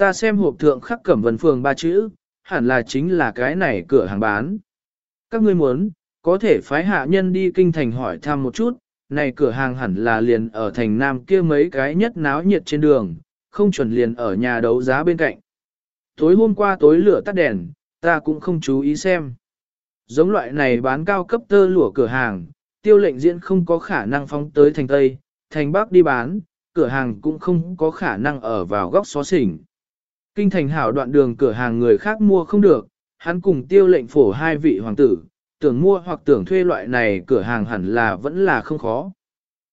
Ta xem hộp thượng khắc cẩm vân phường ba chữ, hẳn là chính là cái này cửa hàng bán. Các ngươi muốn, có thể phái hạ nhân đi kinh thành hỏi thăm một chút, này cửa hàng hẳn là liền ở thành nam kia mấy cái nhất náo nhiệt trên đường, không chuẩn liền ở nhà đấu giá bên cạnh. Tối hôm qua tối lửa tắt đèn, ta cũng không chú ý xem. Giống loại này bán cao cấp tơ lụa cửa hàng, tiêu lệnh diễn không có khả năng phóng tới thành Tây, thành Bắc đi bán, cửa hàng cũng không có khả năng ở vào góc xó xỉnh. Kinh thành hảo đoạn đường cửa hàng người khác mua không được, hắn cùng tiêu lệnh phổ hai vị hoàng tử, tưởng mua hoặc tưởng thuê loại này cửa hàng hẳn là vẫn là không khó.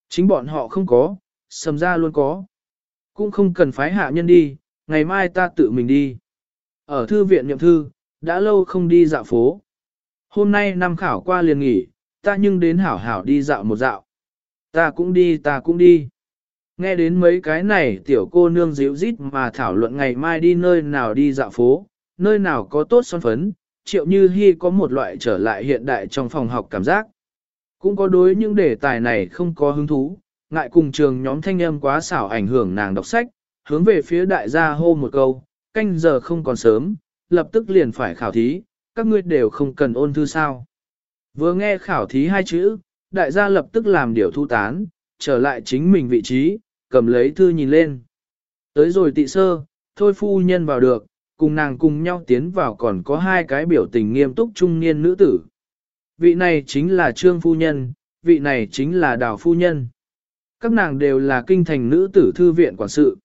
Chính bọn họ không có, sầm ra luôn có. Cũng không cần phái hạ nhân đi, ngày mai ta tự mình đi. Ở thư viện nhậm thư, đã lâu không đi dạo phố. Hôm nay năm khảo qua liền nghỉ, ta nhưng đến hảo hảo đi dạo một dạo. Ta cũng đi, ta cũng đi. Nghe đến mấy cái này tiểu cô nương dịu rít mà thảo luận ngày mai đi nơi nào đi dạo phố, nơi nào có tốt son phấn, triệu như hy có một loại trở lại hiện đại trong phòng học cảm giác. Cũng có đối những đề tài này không có hứng thú, ngại cùng trường nhóm thanh âm quá xảo ảnh hưởng nàng đọc sách, hướng về phía đại gia hô một câu, canh giờ không còn sớm, lập tức liền phải khảo thí, các ngươi đều không cần ôn thư sao. Vừa nghe khảo thí hai chữ, đại gia lập tức làm điều thu tán, trở lại chính mình vị trí, cầm lấy thư nhìn lên. Tới rồi tị sơ, thôi phu nhân vào được, cùng nàng cùng nhau tiến vào còn có hai cái biểu tình nghiêm túc trung niên nữ tử. Vị này chính là trương phu nhân, vị này chính là đào phu nhân. Các nàng đều là kinh thành nữ tử thư viện quản sự.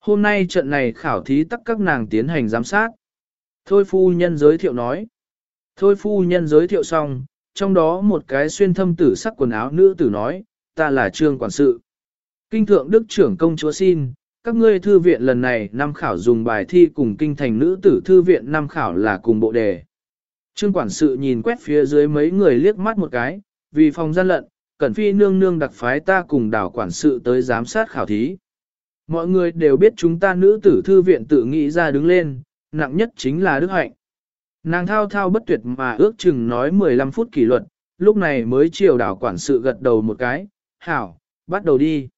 Hôm nay trận này khảo thí tắc các nàng tiến hành giám sát. Thôi phu nhân giới thiệu nói. Thôi phu nhân giới thiệu xong, trong đó một cái xuyên thâm tử sắc quần áo nữ tử nói, ta là trương quản sự. Kinh thượng đức trưởng công chúa xin, các ngươi thư viện lần này năm khảo dùng bài thi cùng kinh thành nữ tử thư viện năm khảo là cùng bộ đề. Trương quản sự nhìn quét phía dưới mấy người liếc mắt một cái, vì phòng gian lận, cẩn phi nương nương đặc phái ta cùng đảo quản sự tới giám sát khảo thí. Mọi người đều biết chúng ta nữ tử thư viện tự nghĩ ra đứng lên, nặng nhất chính là đức hạnh. Nàng thao thao bất tuyệt mà ước chừng nói 15 phút kỷ luật, lúc này mới chiều đảo quản sự gật đầu một cái, hảo, bắt đầu đi.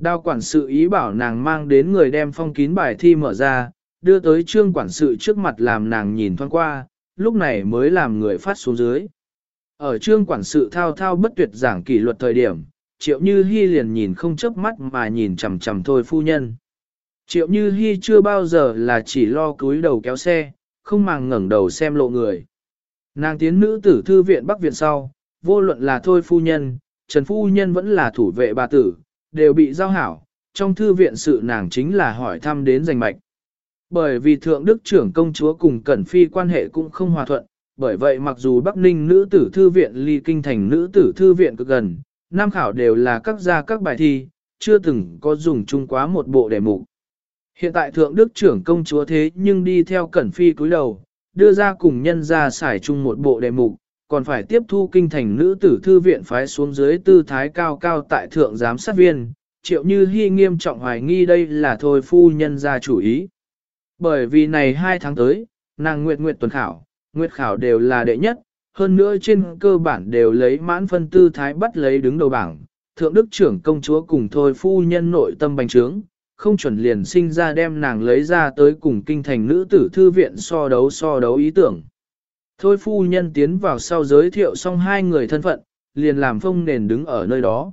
Đào quản sự ý bảo nàng mang đến người đem phong kín bài thi mở ra, đưa tới trương quản sự trước mặt làm nàng nhìn thoáng qua, lúc này mới làm người phát xuống dưới. Ở trương quản sự thao thao bất tuyệt giảng kỷ luật thời điểm, triệu như hy liền nhìn không chớp mắt mà nhìn chầm chầm thôi phu nhân. Triệu như hy chưa bao giờ là chỉ lo cúi đầu kéo xe, không màng ngẩng đầu xem lộ người. Nàng tiến nữ tử thư viện Bắc Viện sau, vô luận là thôi phu nhân, Trần phu nhân vẫn là thủ vệ bà tử, đều bị giao hảo, trong thư viện sự nàng chính là hỏi thăm đến danh mạch. Bởi vì thượng đức trưởng công chúa cùng Cẩn Phi quan hệ cũng không hòa thuận, bởi vậy mặc dù Bắc Ninh nữ tử thư viện ly kinh thành nữ tử thư viện cực gần, nam khảo đều là các gia các bài thi, chưa từng có dùng chung quá một bộ đề mục. Hiện tại thượng đức trưởng công chúa thế nhưng đi theo Cẩn Phi cúi đầu, đưa ra cùng nhân ra xài chung một bộ đề mục, còn phải tiếp thu kinh thành nữ tử thư viện phái xuống dưới tư thái cao cao tại thượng giám sát viên, triệu như hy nghiêm trọng hoài nghi đây là thôi phu nhân ra chủ ý. Bởi vì này hai tháng tới, nàng nguyệt nguyệt tuần khảo, nguyệt khảo đều là đệ nhất, hơn nữa trên cơ bản đều lấy mãn phân tư thái bắt lấy đứng đầu bảng, thượng đức trưởng công chúa cùng thôi phu nhân nội tâm bành trướng, không chuẩn liền sinh ra đem nàng lấy ra tới cùng kinh thành nữ tử thư viện so đấu so đấu ý tưởng. Thôi phu nhân tiến vào sau giới thiệu xong hai người thân phận, liền làm phong nền đứng ở nơi đó.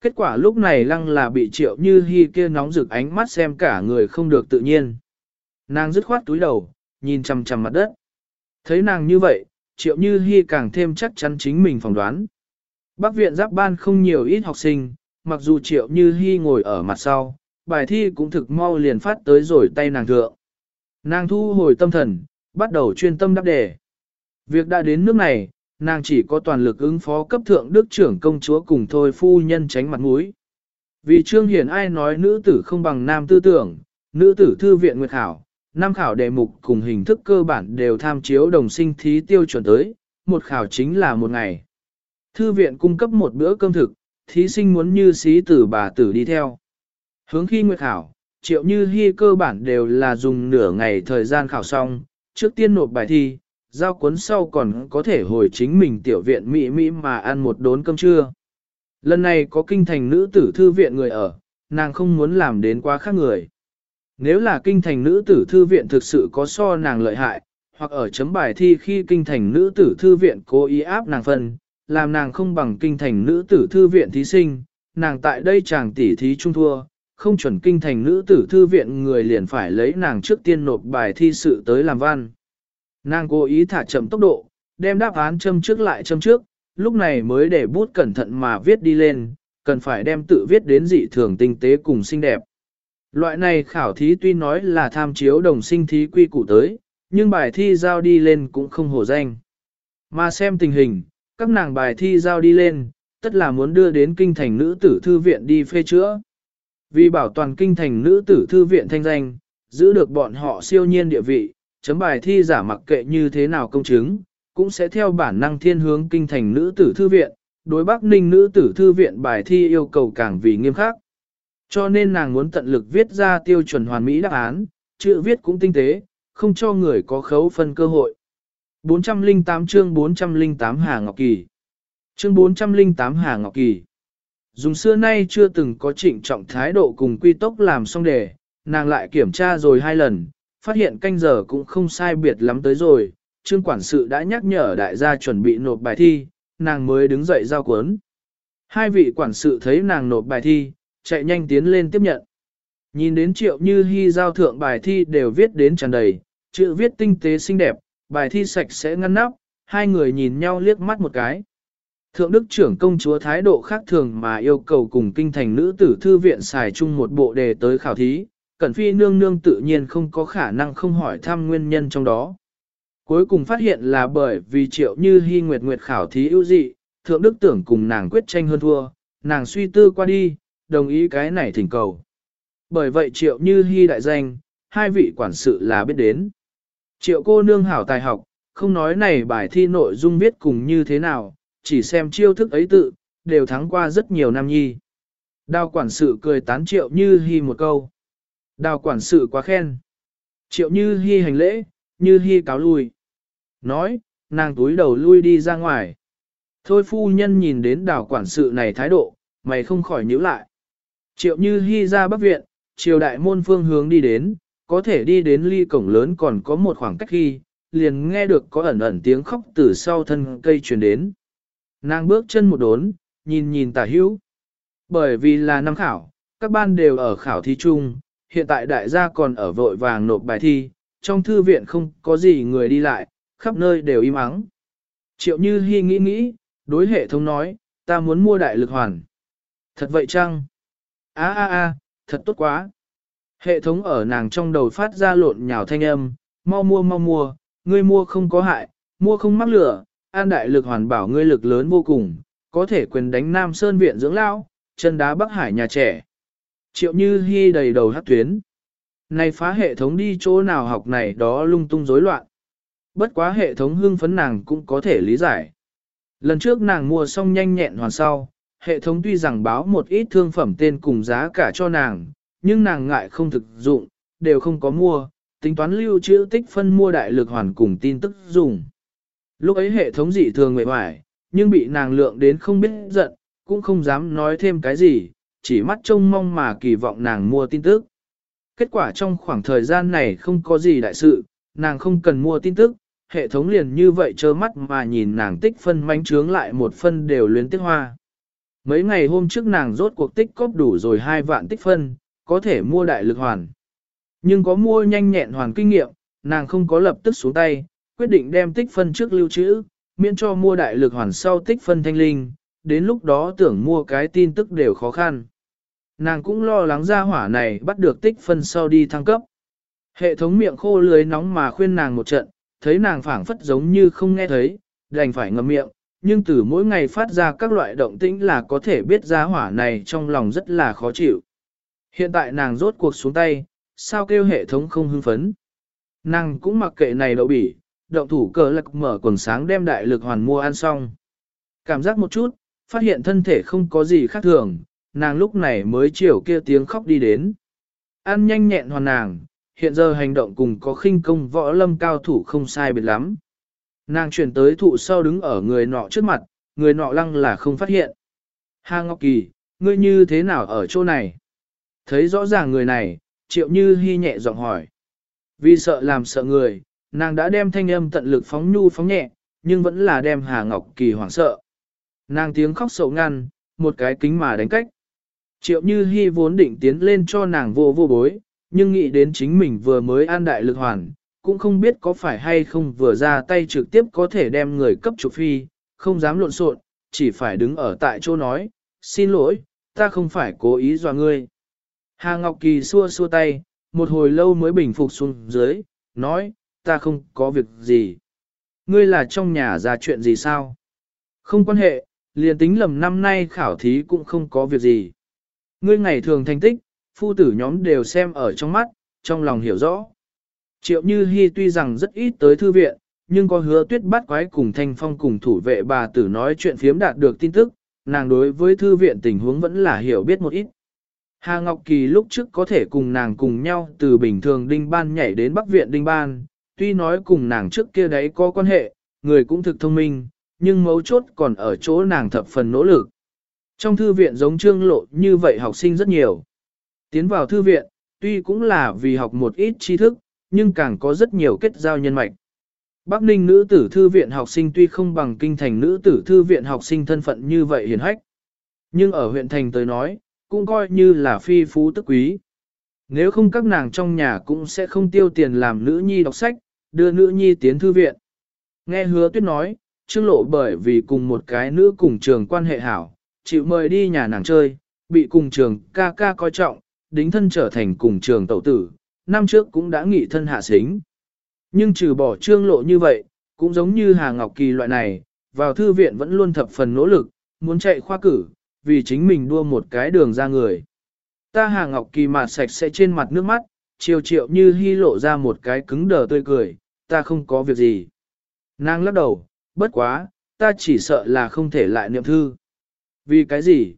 Kết quả lúc này lăng là bị triệu như hy kia nóng rực ánh mắt xem cả người không được tự nhiên. Nàng dứt khoát túi đầu, nhìn chằm chằm mặt đất. Thấy nàng như vậy, triệu như hy càng thêm chắc chắn chính mình phỏng đoán. Bác viện giáp ban không nhiều ít học sinh, mặc dù triệu như hy ngồi ở mặt sau, bài thi cũng thực mau liền phát tới rồi tay nàng thượng. Nàng thu hồi tâm thần, bắt đầu chuyên tâm đáp đề. Việc đã đến nước này, nàng chỉ có toàn lực ứng phó cấp thượng đức trưởng công chúa cùng thôi phu nhân tránh mặt mũi. Vì Trương Hiển ai nói nữ tử không bằng nam tư tưởng, nữ tử thư viện nguyệt khảo, nam khảo đề mục cùng hình thức cơ bản đều tham chiếu đồng sinh thí tiêu chuẩn tới, một khảo chính là một ngày. Thư viện cung cấp một bữa cơm thực, thí sinh muốn như sĩ tử bà tử đi theo. Hướng khi nguyệt khảo, triệu như hy cơ bản đều là dùng nửa ngày thời gian khảo xong, trước tiên nộp bài thi, giao cuốn sau còn có thể hồi chính mình tiểu viện mỹ mỹ mà ăn một đốn cơm trưa. Lần này có kinh thành nữ tử thư viện người ở, nàng không muốn làm đến quá khác người. Nếu là kinh thành nữ tử thư viện thực sự có so nàng lợi hại, hoặc ở chấm bài thi khi kinh thành nữ tử thư viện cố ý áp nàng phân, làm nàng không bằng kinh thành nữ tử thư viện thí sinh, nàng tại đây chàng tỷ thí trung thua, không chuẩn kinh thành nữ tử thư viện người liền phải lấy nàng trước tiên nộp bài thi sự tới làm văn. Nàng cố ý thả chậm tốc độ, đem đáp án châm trước lại châm trước, lúc này mới để bút cẩn thận mà viết đi lên, cần phải đem tự viết đến dị thường tinh tế cùng xinh đẹp. Loại này khảo thí tuy nói là tham chiếu đồng sinh thí quy củ tới, nhưng bài thi giao đi lên cũng không hổ danh. Mà xem tình hình, các nàng bài thi giao đi lên, tất là muốn đưa đến kinh thành nữ tử thư viện đi phê chữa. Vì bảo toàn kinh thành nữ tử thư viện thanh danh, giữ được bọn họ siêu nhiên địa vị, chấm bài thi giả mặc kệ như thế nào công chứng, cũng sẽ theo bản năng thiên hướng kinh thành nữ tử thư viện, đối Bắc Ninh nữ tử thư viện bài thi yêu cầu càng vì nghiêm khắc. Cho nên nàng muốn tận lực viết ra tiêu chuẩn hoàn mỹ đáp án, chữ viết cũng tinh tế, không cho người có khấu phân cơ hội. 408 chương 408 Hà Ngọc Kỳ Chương 408 Hà Ngọc Kỳ Dùng xưa nay chưa từng có trịnh trọng thái độ cùng quy tốc làm xong đề, nàng lại kiểm tra rồi hai lần, phát hiện canh giờ cũng không sai biệt lắm tới rồi, trương quản sự đã nhắc nhở đại gia chuẩn bị nộp bài thi, nàng mới đứng dậy giao cuốn. Hai vị quản sự thấy nàng nộp bài thi, chạy nhanh tiến lên tiếp nhận. Nhìn đến triệu như hy giao thượng bài thi đều viết đến tràn đầy, chữ viết tinh tế xinh đẹp, bài thi sạch sẽ ngăn nắp, hai người nhìn nhau liếc mắt một cái. Thượng đức trưởng công chúa thái độ khác thường mà yêu cầu cùng kinh thành nữ tử thư viện xài chung một bộ đề tới khảo thí, Cẩn Phi nương nương tự nhiên không có khả năng không hỏi thăm nguyên nhân trong đó. Cuối cùng phát hiện là bởi vì triệu như hy nguyệt nguyệt khảo thí ưu dị, thượng đức tưởng cùng nàng quyết tranh hơn thua, nàng suy tư qua đi, đồng ý cái này thỉnh cầu. Bởi vậy triệu như hy đại danh, hai vị quản sự là biết đến. Triệu cô nương hảo tài học, không nói này bài thi nội dung viết cùng như thế nào, chỉ xem chiêu thức ấy tự, đều thắng qua rất nhiều năm nhi. Đào quản sự cười tán triệu như hy một câu. Đào quản sự quá khen. Triệu như hy hành lễ, như hy cáo lui. Nói, nàng túi đầu lui đi ra ngoài. Thôi phu nhân nhìn đến đào quản sự này thái độ, mày không khỏi nhíu lại. Triệu như hy ra bắc viện, triều đại môn phương hướng đi đến, có thể đi đến ly cổng lớn còn có một khoảng cách khi, liền nghe được có ẩn ẩn tiếng khóc từ sau thân cây truyền đến. Nàng bước chân một đốn, nhìn nhìn tả hữu. Bởi vì là năm khảo, các ban đều ở khảo thí chung, hiện tại đại gia còn ở vội vàng nộp bài thi, trong thư viện không có gì người đi lại, khắp nơi đều im ắng. Triệu Như Hi nghĩ nghĩ, đối hệ thống nói, ta muốn mua đại lực hoàn. Thật vậy chăng? A a a, thật tốt quá. Hệ thống ở nàng trong đầu phát ra lộn nhào thanh âm, mau mua mau mua, ngươi mua không có hại, mua không mắc lửa, an đại lực hoàn bảo ngươi lực lớn vô cùng, có thể quyền đánh Nam Sơn viện dưỡng lão, chân đá Bắc Hải nhà trẻ. Triệu Như hy đầy đầu hát tuyến. Này phá hệ thống đi chỗ nào học này đó lung tung rối loạn. Bất quá hệ thống hưng phấn nàng cũng có thể lý giải. Lần trước nàng mua xong nhanh nhẹn hoàn sau, hệ thống tuy rằng báo một ít thương phẩm tên cùng giá cả cho nàng, nhưng nàng ngại không thực dụng, đều không có mua, tính toán lưu trữ tích phân mua đại lực hoàn cùng tin tức dùng. Lúc ấy hệ thống dị thường mệt mỏi, nhưng bị nàng lượng đến không biết giận, cũng không dám nói thêm cái gì, chỉ mắt trông mong mà kỳ vọng nàng mua tin tức. Kết quả trong khoảng thời gian này không có gì đại sự, nàng không cần mua tin tức, hệ thống liền như vậy trơ mắt mà nhìn nàng tích phân manh trướng lại một phân đều luyến tiếc hoa. Mấy ngày hôm trước nàng rốt cuộc tích cóp đủ rồi hai vạn tích phân, có thể mua đại lực hoàn. Nhưng có mua nhanh nhẹn hoàn kinh nghiệm, nàng không có lập tức xuống tay, quyết định đem tích phân trước lưu trữ, miễn cho mua đại lực hoàn sau tích phân thanh linh, đến lúc đó tưởng mua cái tin tức đều khó khăn. Nàng cũng lo lắng ra hỏa này bắt được tích phân sau đi thăng cấp. Hệ thống miệng khô lưới nóng mà khuyên nàng một trận, thấy nàng phảng phất giống như không nghe thấy, đành phải ngậm miệng, nhưng từ mỗi ngày phát ra các loại động tĩnh là có thể biết ra hỏa này trong lòng rất là khó chịu. Hiện tại nàng rốt cuộc xuống tay, sao kêu hệ thống không hưng phấn. Nàng cũng mặc kệ này đậu bỉ, động thủ cờ lạc mở quần sáng đem đại lực hoàn mua ăn xong. Cảm giác một chút, phát hiện thân thể không có gì khác thường, nàng lúc này mới chiều kia tiếng khóc đi đến. an nhanh nhẹn hoàn nàng, hiện giờ hành động cùng có khinh công võ lâm cao thủ không sai biệt lắm. Nàng chuyển tới thụ sau đứng ở người nọ trước mặt, người nọ lăng là không phát hiện. Hà Ngọc Kỳ, ngươi như thế nào ở chỗ này? Thấy rõ ràng người này, triệu như hy nhẹ giọng hỏi. Vì sợ làm sợ người, nàng đã đem thanh âm tận lực phóng nhu phóng nhẹ, nhưng vẫn là đem Hà Ngọc Kỳ hoảng sợ. Nàng tiếng khóc sầu ngăn, một cái kính mà đánh cách. Triệu như Hi vốn định tiến lên cho nàng vô vô bối, nhưng nghĩ đến chính mình vừa mới an đại lực hoàn, cũng không biết có phải hay không vừa ra tay trực tiếp có thể đem người cấp trục phi, không dám lộn xộn, chỉ phải đứng ở tại chỗ nói, xin lỗi, ta không phải cố ý dọa ngươi. Hà Ngọc Kỳ xua xua tay, một hồi lâu mới bình phục xuống dưới, nói, ta không có việc gì. Ngươi là trong nhà ra chuyện gì sao? Không quan hệ, liền tính lầm năm nay khảo thí cũng không có việc gì. Ngươi ngày thường thành tích, phu tử nhóm đều xem ở trong mắt, trong lòng hiểu rõ. Triệu Như Hi tuy rằng rất ít tới thư viện, nhưng có hứa tuyết bắt quái cùng thanh phong cùng thủ vệ bà tử nói chuyện phiếm đạt được tin tức, nàng đối với thư viện tình huống vẫn là hiểu biết một ít. Hà Ngọc Kỳ lúc trước có thể cùng nàng cùng nhau từ bình thường đinh ban nhảy đến bắc viện đinh ban, tuy nói cùng nàng trước kia đấy có quan hệ, người cũng thực thông minh, nhưng mấu chốt còn ở chỗ nàng thập phần nỗ lực. Trong thư viện giống trương lộ như vậy học sinh rất nhiều. Tiến vào thư viện, tuy cũng là vì học một ít tri thức, nhưng càng có rất nhiều kết giao nhân mạch. Bắc Ninh nữ tử thư viện học sinh tuy không bằng kinh thành nữ tử thư viện học sinh thân phận như vậy hiền hách. Nhưng ở huyện thành tới nói, cũng coi như là phi phú tức quý. Nếu không các nàng trong nhà cũng sẽ không tiêu tiền làm nữ nhi đọc sách, đưa nữ nhi tiến thư viện. Nghe hứa tuyết nói, trương lộ bởi vì cùng một cái nữ cùng trường quan hệ hảo, chịu mời đi nhà nàng chơi, bị cùng trường ca ca coi trọng, đính thân trở thành cùng trường tẩu tử, năm trước cũng đã nghị thân hạ xính. Nhưng trừ bỏ trương lộ như vậy, cũng giống như Hà Ngọc Kỳ loại này, vào thư viện vẫn luôn thập phần nỗ lực, muốn chạy khoa cử, vì chính mình đua một cái đường ra người. Ta Hà Ngọc Kỳ mặt sạch sẽ trên mặt nước mắt, chiều triệu như hy lộ ra một cái cứng đờ tươi cười, ta không có việc gì. Nàng lắc đầu, bất quá, ta chỉ sợ là không thể lại niệm thư. Vì cái gì?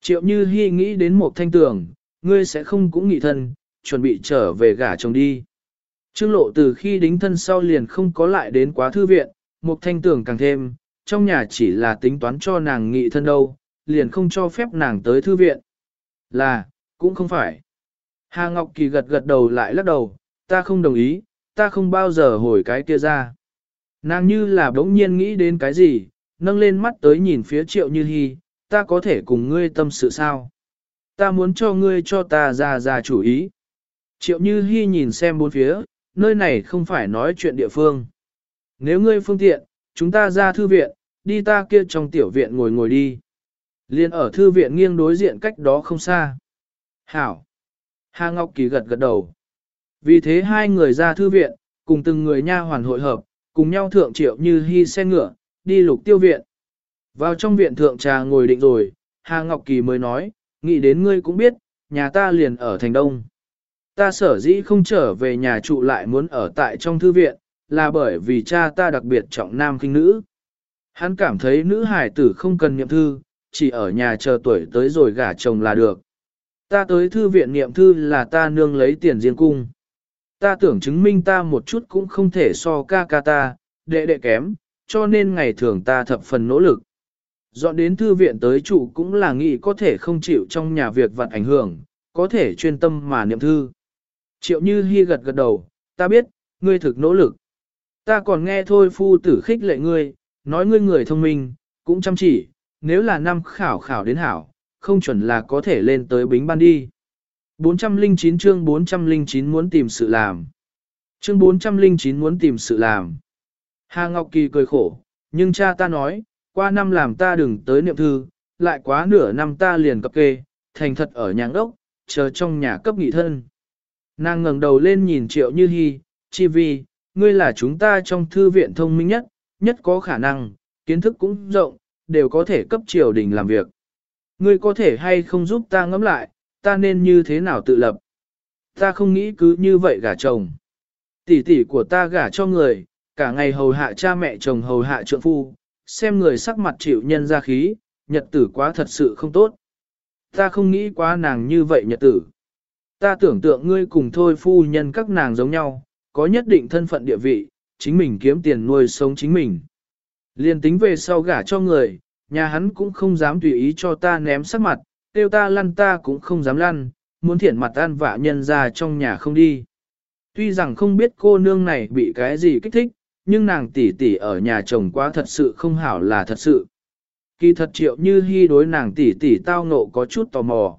Triệu như hi nghĩ đến một thanh tường, ngươi sẽ không cũng nghị thân, chuẩn bị trở về gả chồng đi. Trương lộ từ khi đính thân sau liền không có lại đến quá thư viện, một thanh tường càng thêm, trong nhà chỉ là tính toán cho nàng nghị thân đâu, liền không cho phép nàng tới thư viện. Là, cũng không phải. Hà Ngọc Kỳ gật gật đầu lại lắc đầu, ta không đồng ý, ta không bao giờ hồi cái kia ra. Nàng như là bỗng nhiên nghĩ đến cái gì, nâng lên mắt tới nhìn phía triệu như hy, ta có thể cùng ngươi tâm sự sao? Ta muốn cho ngươi cho ta ra ra chủ ý. Triệu như hi nhìn xem bốn phía, nơi này không phải nói chuyện địa phương. Nếu ngươi phương tiện, chúng ta ra thư viện, đi ta kia trong tiểu viện ngồi ngồi đi. Liên ở thư viện nghiêng đối diện cách đó không xa. Hảo. Hà Ngọc Kỳ gật gật đầu. Vì thế hai người ra thư viện, cùng từng người nha hoàn hội hợp, cùng nhau thượng triệu như hy xe ngựa, đi lục tiêu viện. Vào trong viện thượng trà ngồi định rồi, Hà Ngọc Kỳ mới nói, nghĩ đến ngươi cũng biết, nhà ta liền ở thành đông. Ta sở dĩ không trở về nhà trụ lại muốn ở tại trong thư viện, là bởi vì cha ta đặc biệt trọng nam kinh nữ. Hắn cảm thấy nữ hải tử không cần niệm thư, chỉ ở nhà chờ tuổi tới rồi gả chồng là được. Ta tới thư viện niệm thư là ta nương lấy tiền riêng cung. Ta tưởng chứng minh ta một chút cũng không thể so ca ca ta, đệ đệ kém, cho nên ngày thường ta thập phần nỗ lực. Dọn đến thư viện tới trụ cũng là nghĩ có thể không chịu trong nhà việc vặt ảnh hưởng, có thể chuyên tâm mà niệm thư. Triệu Như Hi gật gật đầu, ta biết, ngươi thực nỗ lực. Ta còn nghe thôi phu tử khích lệ ngươi, nói ngươi người thông minh, cũng chăm chỉ, nếu là năm khảo khảo đến hảo, không chuẩn là có thể lên tới bính ban đi. 409 chương 409 muốn tìm sự làm. Chương 409 muốn tìm sự làm. Hà Ngọc Kỳ cười khổ, nhưng cha ta nói, qua năm làm ta đừng tới niệm thư, lại quá nửa năm ta liền cập kê, thành thật ở nhà ốc, chờ trong nhà cấp nghị thân. Nàng ngẩng đầu lên nhìn triệu như hy, chi vi, ngươi là chúng ta trong thư viện thông minh nhất, nhất có khả năng, kiến thức cũng rộng, đều có thể cấp triều đình làm việc. Ngươi có thể hay không giúp ta ngẫm lại, ta nên như thế nào tự lập. Ta không nghĩ cứ như vậy gả chồng. Tỷ tỷ của ta gả cho người, cả ngày hầu hạ cha mẹ chồng hầu hạ trượng phu, xem người sắc mặt chịu nhân ra khí, nhật tử quá thật sự không tốt. Ta không nghĩ quá nàng như vậy nhật tử. Ta tưởng tượng ngươi cùng thôi phu nhân các nàng giống nhau, có nhất định thân phận địa vị, chính mình kiếm tiền nuôi sống chính mình. Liên tính về sau gả cho người, nhà hắn cũng không dám tùy ý cho ta ném sắc mặt, tiêu ta lăn ta cũng không dám lăn, muốn thiện mặt an vạ nhân ra trong nhà không đi. Tuy rằng không biết cô nương này bị cái gì kích thích, nhưng nàng tỷ tỷ ở nhà chồng quá thật sự không hảo là thật sự. Kỳ thật triệu như hy đối nàng tỷ tỷ tao ngộ có chút tò mò.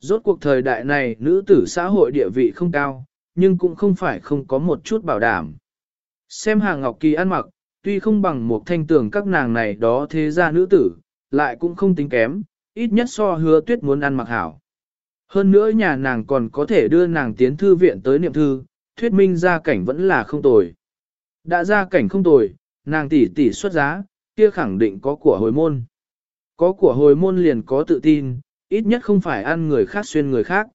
Rốt cuộc thời đại này nữ tử xã hội địa vị không cao, nhưng cũng không phải không có một chút bảo đảm. Xem hàng ngọc kỳ ăn mặc, tuy không bằng một thanh tường các nàng này đó thế ra nữ tử, lại cũng không tính kém, ít nhất so hứa tuyết muốn ăn mặc hảo. Hơn nữa nhà nàng còn có thể đưa nàng tiến thư viện tới niệm thư, thuyết minh ra cảnh vẫn là không tồi. Đã ra cảnh không tồi, nàng tỷ tỷ xuất giá, kia khẳng định có của hồi môn. Có của hồi môn liền có tự tin, ít nhất không phải ăn người khác xuyên người khác.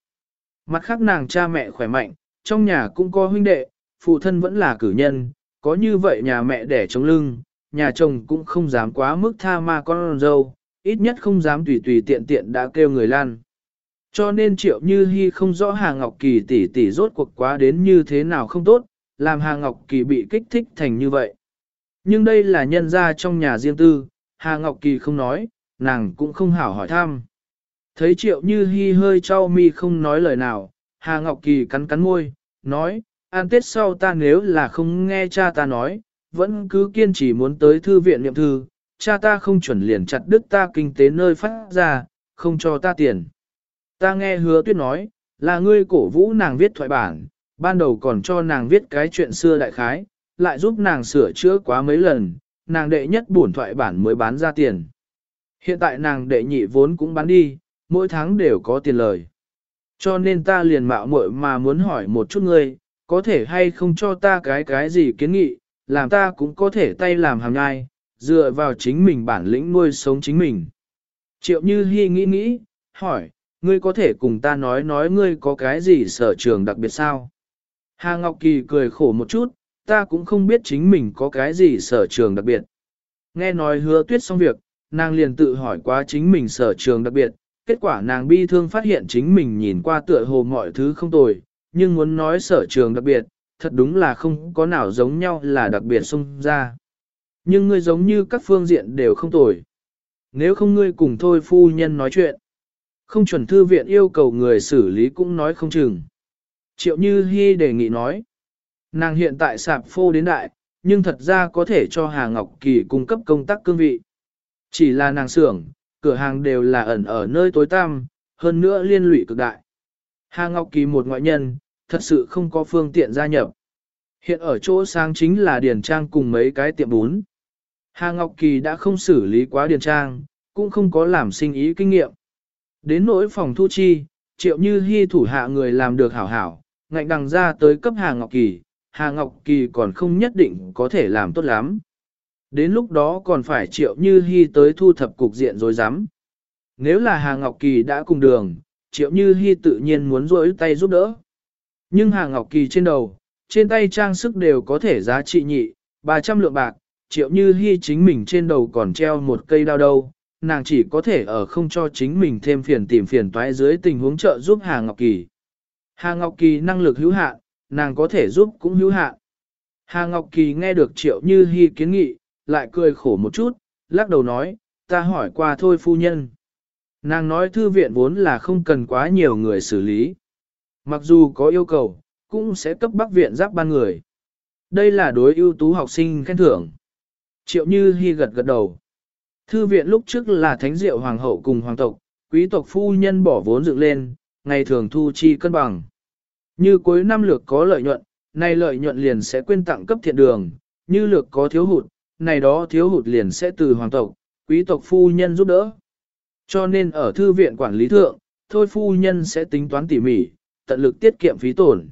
Mặt khác nàng cha mẹ khỏe mạnh, trong nhà cũng có huynh đệ, phụ thân vẫn là cử nhân, có như vậy nhà mẹ đẻ chống lưng, nhà chồng cũng không dám quá mức tha ma con dâu, ít nhất không dám tùy tùy tiện tiện đã kêu người lan. Cho nên triệu như hy không rõ Hà Ngọc Kỳ tỷ tỷ rốt cuộc quá đến như thế nào không tốt, làm Hà Ngọc Kỳ bị kích thích thành như vậy. Nhưng đây là nhân gia trong nhà riêng tư, Hà Ngọc Kỳ không nói, nàng cũng không hảo hỏi thăm. Thấy triệu như hy hơi trao mi không nói lời nào, Hà Ngọc Kỳ cắn cắn môi, nói, an tết sau ta nếu là không nghe cha ta nói, vẫn cứ kiên trì muốn tới thư viện niệm thư, cha ta không chuẩn liền chặt đứt ta kinh tế nơi phát ra, không cho ta tiền. Ta nghe hứa tuyết nói, là ngươi cổ vũ nàng viết thoại bản, ban đầu còn cho nàng viết cái chuyện xưa đại khái, lại giúp nàng sửa chữa quá mấy lần, nàng đệ nhất bổn thoại bản mới bán ra tiền. Hiện tại nàng đệ nhị vốn cũng bán đi, mỗi tháng đều có tiền lời. Cho nên ta liền mạo muội mà muốn hỏi một chút ngươi, có thể hay không cho ta cái cái gì kiến nghị, làm ta cũng có thể tay làm hàng ngày, dựa vào chính mình bản lĩnh nuôi sống chính mình. Triệu Như Hi nghĩ nghĩ, hỏi, ngươi có thể cùng ta nói nói ngươi có cái gì sở trường đặc biệt sao? Hà Ngọc Kỳ cười khổ một chút, ta cũng không biết chính mình có cái gì sở trường đặc biệt. Nghe nói hứa tuyết xong việc, nàng liền tự hỏi quá chính mình sở trường đặc biệt, kết quả nàng bi thương phát hiện chính mình nhìn qua tựa hồ mọi thứ không tồi, nhưng muốn nói sở trường đặc biệt, thật đúng là không có nào giống nhau là đặc biệt xông ra. Nhưng ngươi giống như các phương diện đều không tồi. Nếu không ngươi cùng thôi phu nhân nói chuyện, không chuẩn thư viện yêu cầu người xử lý cũng nói không chừng. Triệu Như Hi đề nghị nói, nàng hiện tại sạp phô đến đại, nhưng thật ra có thể cho Hà Ngọc Kỳ cung cấp công tác cương vị. Chỉ là nàng xưởng, cửa hàng đều là ẩn ở nơi tối tăm, hơn nữa liên lụy cực đại. Hà Ngọc Kỳ một ngoại nhân, thật sự không có phương tiện gia nhập. Hiện ở chỗ sáng chính là Điền trang cùng mấy cái tiệm bún. Hà Ngọc Kỳ đã không xử lý quá điền trang, cũng không có làm sinh ý kinh nghiệm. Đến nỗi phòng thu chi, triệu như hy thủ hạ người làm được hảo hảo, ngạnh đằng ra tới cấp Hà Ngọc Kỳ, Hà Ngọc Kỳ còn không nhất định có thể làm tốt lắm. Đến lúc đó còn phải triệu như hy tới thu thập cục diện rồi dám. Nếu là Hà Ngọc Kỳ đã cùng đường, triệu như hy tự nhiên muốn rỗi tay giúp đỡ. Nhưng Hà Ngọc Kỳ trên đầu, trên tay trang sức đều có thể giá trị nhị, 300 lượng bạc, triệu như hy chính mình trên đầu còn treo một cây đao đâu, nàng chỉ có thể ở không cho chính mình thêm phiền tìm phiền toái dưới tình huống trợ giúp Hà Ngọc Kỳ. Hà Ngọc Kỳ năng lực hữu hạn, nàng có thể giúp cũng hữu hạn. Hà Ngọc Kỳ nghe được triệu như Hi kiến nghị, lại cười khổ một chút, lắc đầu nói, ta hỏi qua thôi phu nhân. Nàng nói thư viện vốn là không cần quá nhiều người xử lý. Mặc dù có yêu cầu, cũng sẽ cấp bắc viện giáp ban người. Đây là đối ưu tú học sinh khen thưởng. Triệu Như Hi gật gật đầu. Thư viện lúc trước là thánh diệu hoàng hậu cùng hoàng tộc, quý tộc phu nhân bỏ vốn dựng lên, ngày thường thu chi cân bằng. Như cuối năm lược có lợi nhuận, nay lợi nhuận liền sẽ quyên tặng cấp thiện đường, như lược có thiếu hụt, này đó thiếu hụt liền sẽ từ hoàng tộc, quý tộc phu nhân giúp đỡ. Cho nên ở thư viện quản lý thượng, thôi phu nhân sẽ tính toán tỉ mỉ, tận lực tiết kiệm phí tổn.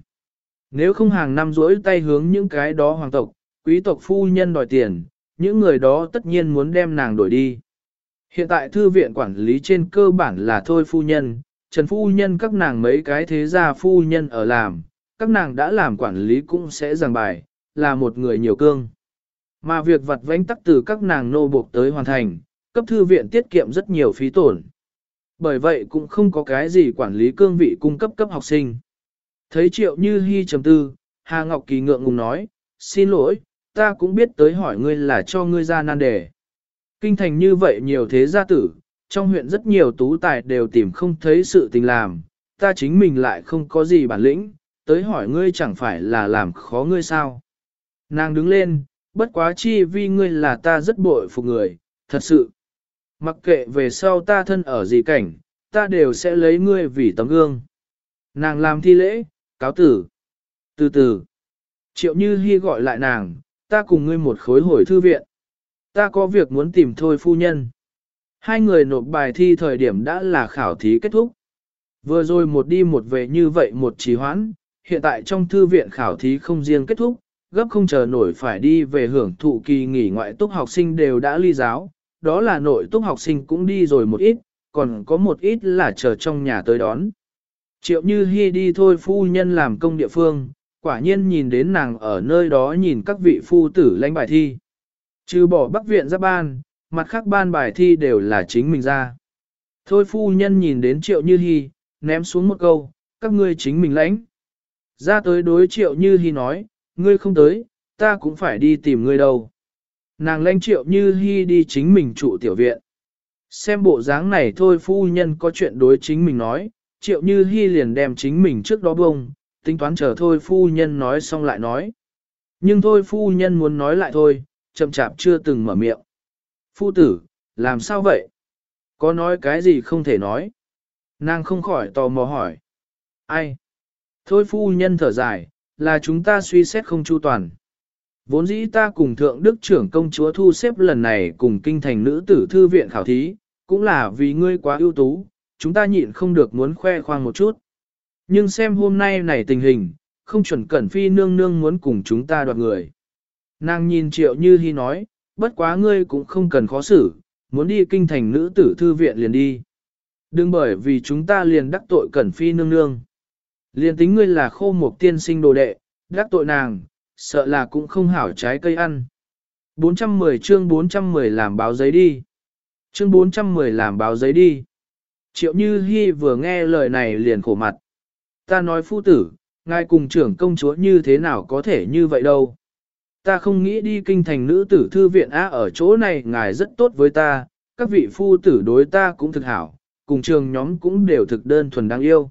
Nếu không hàng năm rỗi tay hướng những cái đó hoàng tộc, quý tộc phu nhân đòi tiền, những người đó tất nhiên muốn đem nàng đổi đi. Hiện tại thư viện quản lý trên cơ bản là thôi phu nhân, trần phu nhân các nàng mấy cái thế gia phu nhân ở làm, các nàng đã làm quản lý cũng sẽ giảng bài, là một người nhiều cương. Mà việc vặt vãnh tắc từ các nàng nô buộc tới hoàn thành, cấp thư viện tiết kiệm rất nhiều phí tổn. Bởi vậy cũng không có cái gì quản lý cương vị cung cấp cấp học sinh. Thấy triệu như hy trầm tư, Hà Ngọc Kỳ ngượng ngùng nói, xin lỗi, ta cũng biết tới hỏi ngươi là cho ngươi ra nan đề. Kinh thành như vậy nhiều thế gia tử, trong huyện rất nhiều tú tài đều tìm không thấy sự tình làm, ta chính mình lại không có gì bản lĩnh, tới hỏi ngươi chẳng phải là làm khó ngươi sao. Nàng đứng lên, bất quá chi vì ngươi là ta rất bội phục người, thật sự. Mặc kệ về sau ta thân ở gì cảnh, ta đều sẽ lấy ngươi vì tấm gương. Nàng làm thi lễ, cáo tử. Từ từ, triệu như hy gọi lại nàng, ta cùng ngươi một khối hồi thư viện. Ta có việc muốn tìm thôi phu nhân. Hai người nộp bài thi thời điểm đã là khảo thí kết thúc. Vừa rồi một đi một về như vậy một trì hoãn, hiện tại trong thư viện khảo thí không riêng kết thúc, gấp không chờ nổi phải đi về hưởng thụ kỳ nghỉ ngoại túc học sinh đều đã ly giáo, đó là nội túc học sinh cũng đi rồi một ít, còn có một ít là chờ trong nhà tới đón. Triệu Như Hi đi thôi phu nhân làm công địa phương, quả nhiên nhìn đến nàng ở nơi đó nhìn các vị phu tử lãnh bài thi. Trừ bỏ bắc viện ra ban, mặt khác ban bài thi đều là chính mình ra. Thôi phu nhân nhìn đến Triệu Như hy, ném xuống một câu, các ngươi chính mình lãnh. Ra tới đối Triệu Như hy nói, ngươi không tới, ta cũng phải đi tìm ngươi đâu. Nàng lãnh Triệu Như hy đi chính mình trụ tiểu viện. Xem bộ dáng này thôi phu nhân có chuyện đối chính mình nói, triệu như hy liền đem chính mình trước đó bông, tính toán chờ thôi phu nhân nói xong lại nói. Nhưng thôi phu nhân muốn nói lại thôi, chậm chạp chưa từng mở miệng. Phu tử, làm sao vậy? Có nói cái gì không thể nói? Nàng không khỏi tò mò hỏi. Ai? Thôi phu nhân thở dài, là chúng ta suy xét không chu toàn. Vốn dĩ ta cùng thượng đức trưởng công chúa thu xếp lần này cùng kinh thành nữ tử thư viện khảo thí, cũng là vì ngươi quá ưu tú, chúng ta nhịn không được muốn khoe khoang một chút. Nhưng xem hôm nay này tình hình, không chuẩn cẩn phi nương nương muốn cùng chúng ta đoạt người. Nàng nhìn triệu như hy nói, bất quá ngươi cũng không cần khó xử, muốn đi kinh thành nữ tử thư viện liền đi. Đừng bởi vì chúng ta liền đắc tội cẩn phi nương nương. Liền tính ngươi là khô một tiên sinh đồ đệ, đắc tội nàng, sợ là cũng không hảo trái cây ăn. 410 chương 410 làm báo giấy đi. Chương 410 làm báo giấy đi. Triệu Như Hi vừa nghe lời này liền khổ mặt. Ta nói phu tử, ngài cùng trưởng công chúa như thế nào có thể như vậy đâu. Ta không nghĩ đi kinh thành nữ tử thư viện á ở chỗ này ngài rất tốt với ta, các vị phu tử đối ta cũng thực hảo, cùng trường nhóm cũng đều thực đơn thuần đáng yêu.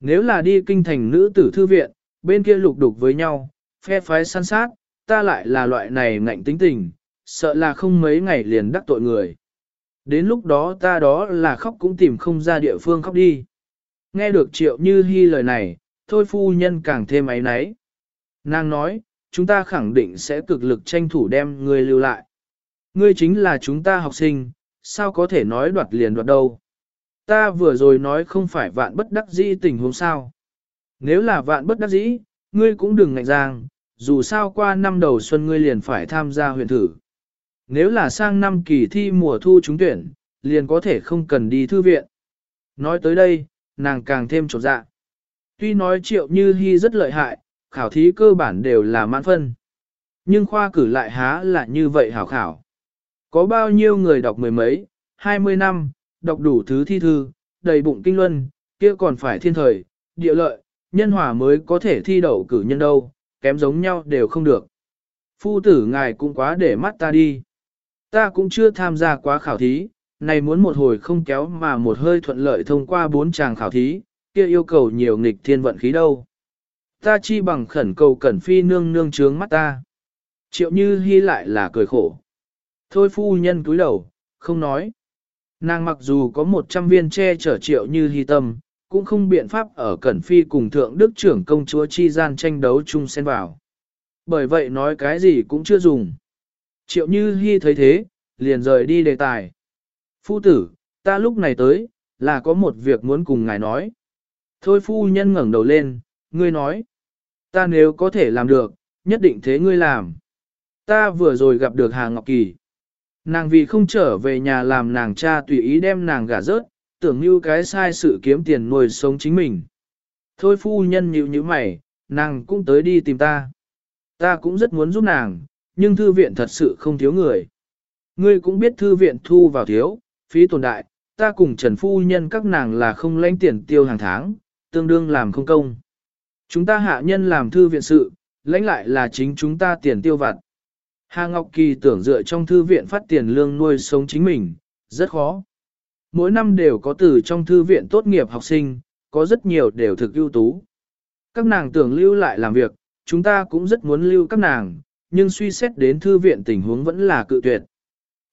Nếu là đi kinh thành nữ tử thư viện, bên kia lục đục với nhau, phe phái săn sát, ta lại là loại này ngạnh tính tình, sợ là không mấy ngày liền đắc tội người. Đến lúc đó ta đó là khóc cũng tìm không ra địa phương khóc đi. Nghe được triệu như hy lời này, thôi phu nhân càng thêm ấy náy. Nàng nói, chúng ta khẳng định sẽ cực lực tranh thủ đem ngươi lưu lại. Ngươi chính là chúng ta học sinh, sao có thể nói đoạt liền đoạt đâu. Ta vừa rồi nói không phải vạn bất đắc dĩ tình huống sao. Nếu là vạn bất đắc dĩ, ngươi cũng đừng ngạnh giang, dù sao qua năm đầu xuân ngươi liền phải tham gia huyện thử. Nếu là sang năm kỳ thi mùa thu trúng tuyển, liền có thể không cần đi thư viện. Nói tới đây, nàng càng thêm trột dạ. Tuy nói triệu như hy rất lợi hại, khảo thí cơ bản đều là mãn phân. Nhưng khoa cử lại há là như vậy hảo khảo. Có bao nhiêu người đọc mười mấy, hai mươi năm, đọc đủ thứ thi thư, đầy bụng kinh luân, kia còn phải thiên thời, địa lợi, nhân hòa mới có thể thi đậu cử nhân đâu, kém giống nhau đều không được. Phu tử ngài cũng quá để mắt ta đi. Ta cũng chưa tham gia quá khảo thí, này muốn một hồi không kéo mà một hơi thuận lợi thông qua bốn chàng khảo thí, kia yêu cầu nhiều nghịch thiên vận khí đâu. Ta chi bằng khẩn cầu cẩn phi nương nương trướng mắt ta. Triệu như hy lại là cười khổ. Thôi phu nhân cúi đầu, không nói. Nàng mặc dù có một trăm viên che chở triệu như hy tâm, cũng không biện pháp ở Cẩn Phi cùng Thượng Đức trưởng công chúa chi gian tranh đấu chung xen vào. Bởi vậy nói cái gì cũng chưa dùng. Triệu Như Hi thấy thế, liền rời đi đề tài. Phu tử, ta lúc này tới, là có một việc muốn cùng ngài nói. Thôi phu nhân ngẩng đầu lên, ngươi nói. Ta nếu có thể làm được, nhất định thế ngươi làm. Ta vừa rồi gặp được Hà Ngọc Kỳ. Nàng vì không trở về nhà làm nàng cha tùy ý đem nàng gả rớt, tưởng như cái sai sự kiếm tiền nuôi sống chính mình. Thôi phu nhân nhíu như mày, nàng cũng tới đi tìm ta. Ta cũng rất muốn giúp nàng, nhưng thư viện thật sự không thiếu người. Ngươi cũng biết thư viện thu vào thiếu, phí tồn đại, ta cùng Trần Phu Nhân các nàng là không lãnh tiền tiêu hàng tháng, tương đương làm không công. Chúng ta hạ nhân làm thư viện sự, lãnh lại là chính chúng ta tiền tiêu vặt. Hà Ngọc Kỳ tưởng dựa trong thư viện phát tiền lương nuôi sống chính mình, rất khó. Mỗi năm đều có từ trong thư viện tốt nghiệp học sinh, có rất nhiều đều thực ưu tú. Các nàng tưởng lưu lại làm việc, chúng ta cũng rất muốn lưu các nàng, nhưng suy xét đến thư viện tình huống vẫn là cự tuyệt.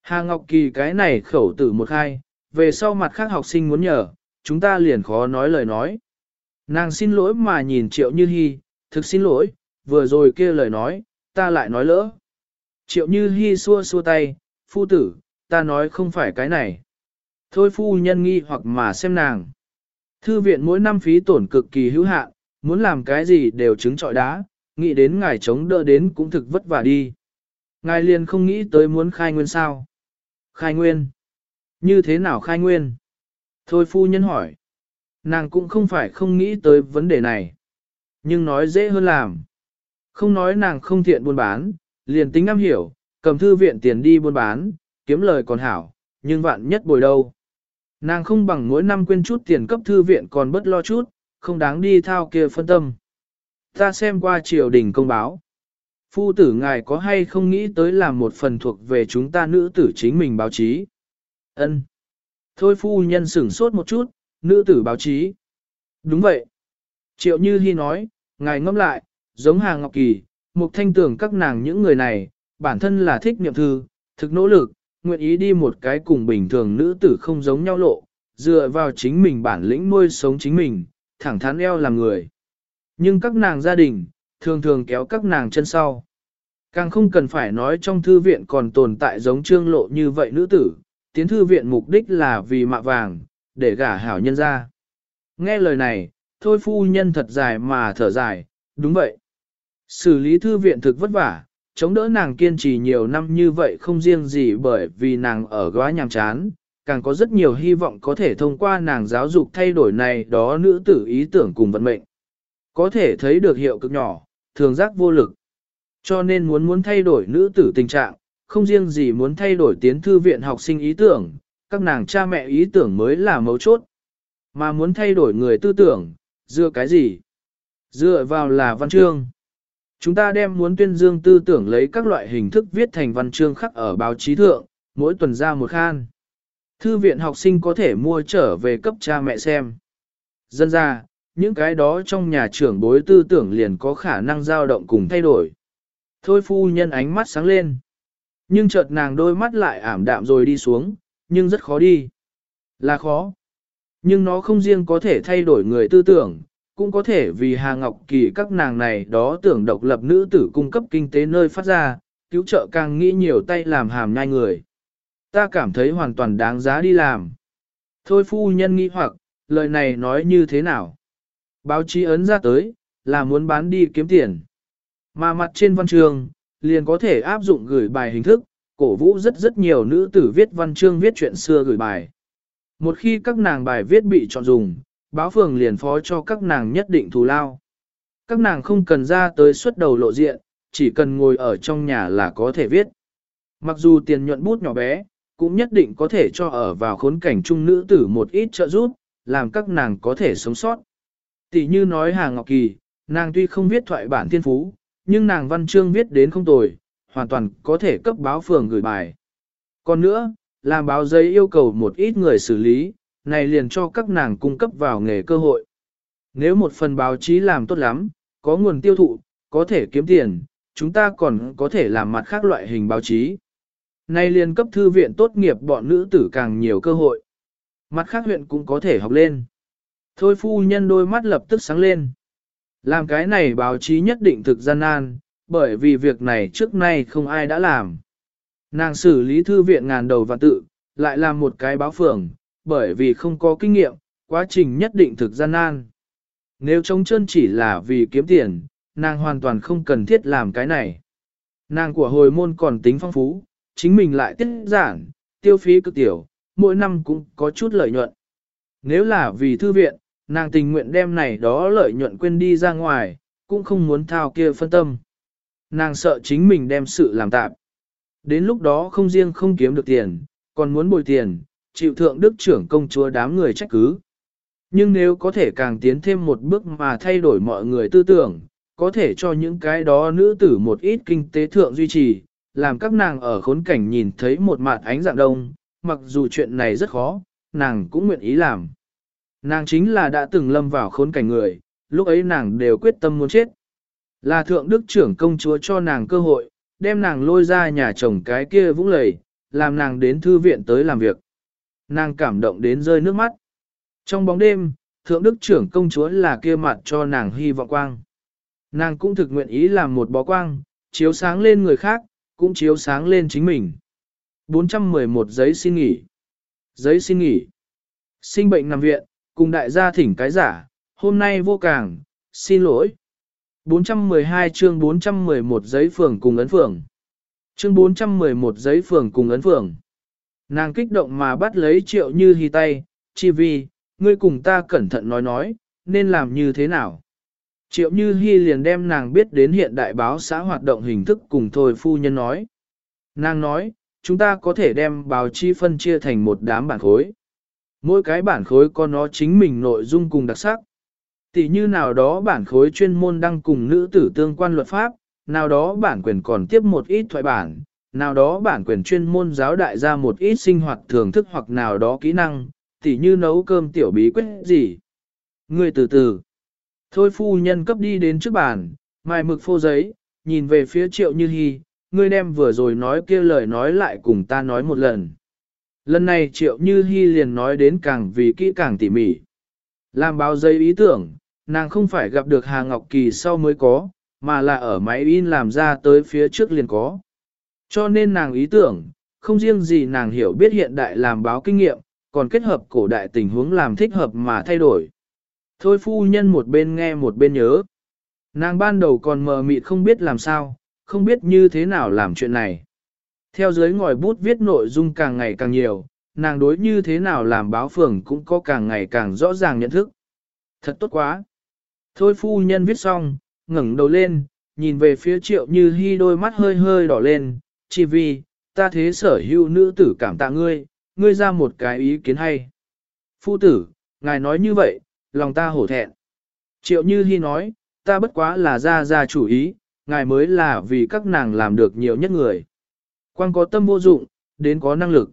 Hà Ngọc Kỳ cái này khẩu tử một hai, về sau mặt khác học sinh muốn nhờ, chúng ta liền khó nói lời nói. Nàng xin lỗi mà nhìn Triệu Như Hi, thực xin lỗi, vừa rồi kia lời nói, ta lại nói lỡ. Triệu Như Hi xua xua tay, phu tử, ta nói không phải cái này. Thôi phu nhân nghi hoặc mà xem nàng. Thư viện mỗi năm phí tổn cực kỳ hữu hạn, muốn làm cái gì đều chứng trọi đá, nghĩ đến ngài chống đỡ đến cũng thực vất vả đi. Ngài liền không nghĩ tới muốn khai nguyên sao? Khai nguyên? Như thế nào khai nguyên? Thôi phu nhân hỏi. Nàng cũng không phải không nghĩ tới vấn đề này. Nhưng nói dễ hơn làm. Không nói nàng không thiện buôn bán, liền tính am hiểu, cầm thư viện tiền đi buôn bán, kiếm lời còn hảo, nhưng vạn nhất bồi đâu. Nàng không bằng mỗi năm quên chút tiền cấp thư viện còn bất lo chút, không đáng đi thao kia phân tâm. Ta xem qua triều đình công báo. Phu tử ngài có hay không nghĩ tới làm một phần thuộc về chúng ta nữ tử chính mình báo chí? Ân. Thôi phu nhân sửng sốt một chút, nữ tử báo chí. Đúng vậy. Triệu Như Hi nói, ngài ngẫm lại, giống Hà Ngọc Kỳ, Mục Thanh Tưởng các nàng những người này, bản thân là thích niệm thư, thực nỗ lực, nguyện ý đi một cái cùng bình thường nữ tử không giống nhau lộ, dựa vào chính mình bản lĩnh nuôi sống chính mình, thẳng thắn eo làm người. Nhưng các nàng gia đình, thường thường kéo các nàng chân sau. Càng không cần phải nói trong thư viện còn tồn tại giống trương lộ như vậy nữ tử, tiến thư viện mục đích là vì mạ vàng, để gả hảo nhân ra. Nghe lời này, thôi phu nhân thật dài mà thở dài, đúng vậy. Xử lý thư viện thực vất vả, chống đỡ nàng kiên trì nhiều năm như vậy không riêng gì bởi vì nàng ở góa nhàm chán, càng có rất nhiều hy vọng có thể thông qua nàng giáo dục thay đổi này đó nữ tử ý tưởng cùng vận mệnh. Có thể thấy được hiệu cực nhỏ, thường giác vô lực. Cho nên muốn muốn thay đổi nữ tử tình trạng, không riêng gì muốn thay đổi tiến thư viện học sinh ý tưởng, các nàng cha mẹ ý tưởng mới là mấu chốt. Mà muốn thay đổi người tư tưởng, dựa cái gì? Dựa vào là văn chương. Chúng ta đem muốn tuyên dương tư tưởng lấy các loại hình thức viết thành văn chương khắc ở báo chí thượng, mỗi tuần ra một khan. Thư viện học sinh có thể mua trở về cấp cha mẹ xem. Dân ra, những cái đó trong nhà trưởng bối tư tưởng liền có khả năng dao động cùng thay đổi. Thôi phu nhân ánh mắt sáng lên. Nhưng chợt nàng đôi mắt lại ảm đạm rồi đi xuống, nhưng rất khó đi. Là khó. Nhưng nó không riêng có thể thay đổi người tư tưởng, cũng có thể vì Hà Ngọc Kỳ các nàng này đó tưởng độc lập nữ tử cung cấp kinh tế nơi phát ra, cứu trợ càng nghĩ nhiều tay làm hàm nhai người. Ta cảm thấy hoàn toàn đáng giá đi làm. Thôi phu nhân nghĩ hoặc, lời này nói như thế nào? Báo chí ấn ra tới, là muốn bán đi kiếm tiền. Mà mặt trên văn trường, liền có thể áp dụng gửi bài hình thức, cổ vũ rất rất nhiều nữ tử viết văn chương viết chuyện xưa gửi bài. Một khi các nàng bài viết bị chọn dùng, báo phường liền phó cho các nàng nhất định thù lao. Các nàng không cần ra tới xuất đầu lộ diện, chỉ cần ngồi ở trong nhà là có thể viết. Mặc dù tiền nhuận bút nhỏ bé, cũng nhất định có thể cho ở vào khốn cảnh trung nữ tử một ít trợ giúp, làm các nàng có thể sống sót. Tỷ như nói Hà Ngọc Kỳ, nàng tuy không viết thoại bản thiên phú, nhưng nàng văn chương viết đến không tồi, hoàn toàn có thể cấp báo phường gửi bài. Còn nữa, làm báo giấy yêu cầu một ít người xử lý, này liền cho các nàng cung cấp vào nghề cơ hội. Nếu một phần báo chí làm tốt lắm, có nguồn tiêu thụ, có thể kiếm tiền, chúng ta còn có thể làm mặt khác loại hình báo chí. Nay liền cấp thư viện tốt nghiệp bọn nữ tử càng nhiều cơ hội. Mặt khác huyện cũng có thể học lên. Thôi phu nhân đôi mắt lập tức sáng lên. Làm cái này báo chí nhất định thực gian nan, bởi vì việc này trước nay không ai đã làm. Nàng xử lý thư viện ngàn đầu và tự, lại làm một cái báo phường, bởi vì không có kinh nghiệm, quá trình nhất định thực gian nan. Nếu trống chân chỉ là vì kiếm tiền, nàng hoàn toàn không cần thiết làm cái này. Nàng của hồi môn còn tính phong phú, chính mình lại tiết giản, tiêu phí cực tiểu, mỗi năm cũng có chút lợi nhuận. Nếu là vì thư viện, nàng tình nguyện đem này đó lợi nhuận quên đi ra ngoài, cũng không muốn thao kia phân tâm. Nàng sợ chính mình đem sự làm tạm. Đến lúc đó không riêng không kiếm được tiền, còn muốn bồi tiền, chịu thượng đức trưởng công chúa đám người trách cứ. Nhưng nếu có thể càng tiến thêm một bước mà thay đổi mọi người tư tưởng, có thể cho những cái đó nữ tử một ít kinh tế thượng duy trì, làm các nàng ở khốn cảnh nhìn thấy một mặt ánh dạng đông, mặc dù chuyện này rất khó, nàng cũng nguyện ý làm. Nàng chính là đã từng lâm vào khốn cảnh người, lúc ấy nàng đều quyết tâm muốn chết. Là thượng đức trưởng công chúa cho nàng cơ hội, đem nàng lôi ra nhà chồng cái kia vũng lầy, làm nàng đến thư viện tới làm việc. Nàng cảm động đến rơi nước mắt. Trong bóng đêm, thượng đức trưởng công chúa là kia mặt cho nàng hy vọng quang. Nàng cũng thực nguyện ý làm một bó quang, chiếu sáng lên người khác, cũng chiếu sáng lên chính mình. 411 giấy xin nghỉ. Giấy xin nghỉ. Sinh bệnh nằm viện, cùng đại gia thỉnh cái giả, hôm nay vô càng, xin lỗi. 412 chương 411 giấy phường cùng ấn phường. Chương 411 giấy phường cùng ấn phường. Nàng kích động mà bắt lấy triệu như hy tay, chi vi, ngươi cùng ta cẩn thận nói nói, nên làm như thế nào. Triệu Như Hi liền đem nàng biết đến hiện đại báo xã hoạt động hình thức cùng thôi phu nhân nói. Nàng nói, chúng ta có thể đem báo chi phân chia thành một đám bản khối. Mỗi cái bản khối có nó chính mình nội dung cùng đặc sắc. Tỷ như nào đó bản khối chuyên môn đăng cùng nữ tử tương quan luật pháp, nào đó bản quyền còn tiếp một ít thoại bản, nào đó bản quyền chuyên môn giáo đại ra một ít sinh hoạt thưởng thức hoặc nào đó kỹ năng, tỷ như nấu cơm tiểu bí quyết gì. Người từ từ. Thôi phu nhân cấp đi đến trước bàn, mài mực phô giấy, nhìn về phía triệu như hy, ngươi đem vừa rồi nói kia lời nói lại cùng ta nói một lần. Lần này triệu như hy liền nói đến càng vì kỹ càng tỉ mỉ. Làm báo giấy ý tưởng, nàng không phải gặp được Hà Ngọc Kỳ sau mới có, mà là ở máy in làm ra tới phía trước liền có. Cho nên nàng ý tưởng, không riêng gì nàng hiểu biết hiện đại làm báo kinh nghiệm, còn kết hợp cổ đại tình huống làm thích hợp mà thay đổi. Thôi phu nhân một bên nghe một bên nhớ. Nàng ban đầu còn mờ mịt không biết làm sao, không biết như thế nào làm chuyện này. Theo dưới ngòi bút viết nội dung càng ngày càng nhiều, nàng đối như thế nào làm báo phường cũng có càng ngày càng rõ ràng nhận thức. Thật tốt quá. Thôi phu nhân viết xong, ngẩng đầu lên, nhìn về phía triệu như hy đôi mắt hơi hơi đỏ lên, chỉ vì, ta thế sở hữu nữ tử cảm tạ ngươi, ngươi ra một cái ý kiến hay. Phu tử, ngài nói như vậy, lòng ta hổ thẹn. Triệu Như Hi nói, ta bất quá là ra ra chủ ý, ngài mới là vì các nàng làm được nhiều nhất người. Quan có tâm vô dụng, đến có năng lực.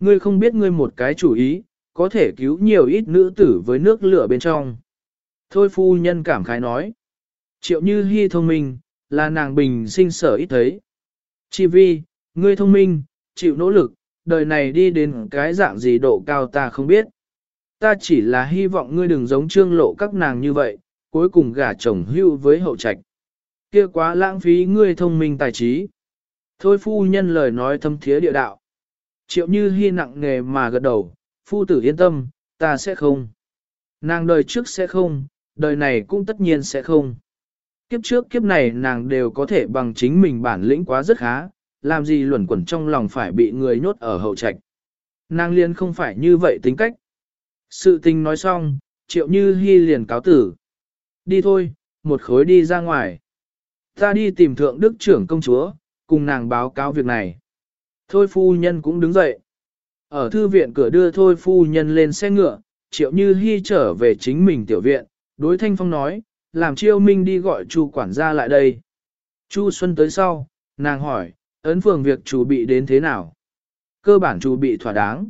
Ngươi không biết ngươi một cái chủ ý, có thể cứu nhiều ít nữ tử với nước lửa bên trong. Thôi phu nhân cảm khái nói. Triệu Như Hi thông minh, là nàng bình sinh sở ít thấy. Chi vi, ngươi thông minh, chịu nỗ lực, đời này đi đến cái dạng gì độ cao ta không biết. Ta chỉ là hy vọng ngươi đừng giống trương lộ các nàng như vậy, cuối cùng gả chồng hưu với hậu trạch. Kia quá lãng phí ngươi thông minh tài trí. Thôi phu nhân lời nói thâm thiế địa đạo. Triệu như hy nặng nghề mà gật đầu, phu tử yên tâm, ta sẽ không. Nàng đời trước sẽ không, đời này cũng tất nhiên sẽ không. Kiếp trước kiếp này nàng đều có thể bằng chính mình bản lĩnh quá rất khá, làm gì luẩn quẩn trong lòng phải bị người nhốt ở hậu trạch. Nàng liên không phải như vậy tính cách. Sự tình nói xong, triệu như hy liền cáo tử. Đi thôi, một khối đi ra ngoài. Ta đi tìm thượng đức trưởng công chúa, cùng nàng báo cáo việc này. Thôi phu nhân cũng đứng dậy. Ở thư viện cửa đưa thôi phu nhân lên xe ngựa, triệu như hy trở về chính mình tiểu viện, đối thanh phong nói, làm chiêu minh đi gọi chu quản gia lại đây. Chu Xuân tới sau, nàng hỏi, ấn phường việc chủ bị đến thế nào? Cơ bản chủ bị thỏa đáng.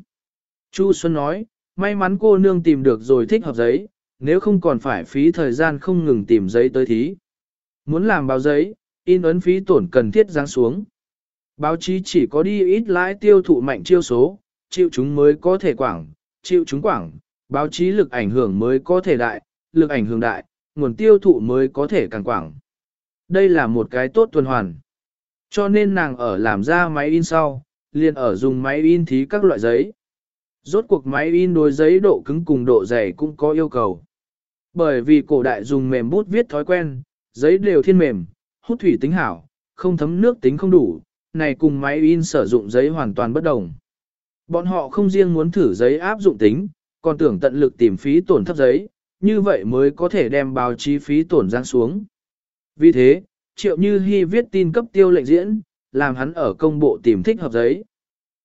Chu Xuân nói, may mắn cô nương tìm được rồi thích hợp giấy, nếu không còn phải phí thời gian không ngừng tìm giấy tới thí. Muốn làm báo giấy, in ấn phí tổn cần thiết giáng xuống. Báo chí chỉ có đi ít lãi tiêu thụ mạnh chiêu số, chịu chúng mới có thể quảng, chịu chúng quảng, báo chí lực ảnh hưởng mới có thể đại, lực ảnh hưởng đại, nguồn tiêu thụ mới có thể càng quảng. Đây là một cái tốt tuần hoàn. Cho nên nàng ở làm ra máy in sau, liền ở dùng máy in thí các loại giấy. Rốt cuộc máy in đối giấy độ cứng cùng độ dày cũng có yêu cầu. Bởi vì cổ đại dùng mềm bút viết thói quen, giấy đều thiên mềm, hút thủy tính hảo, không thấm nước tính không đủ, này cùng máy in sử dụng giấy hoàn toàn bất đồng. Bọn họ không riêng muốn thử giấy áp dụng tính, còn tưởng tận lực tìm phí tổn thấp giấy, như vậy mới có thể đem báo chí phí tổn giang xuống. Vì thế, Triệu Như Hi viết tin cấp tiêu lệnh diễn, làm hắn ở công bộ tìm thích hợp giấy.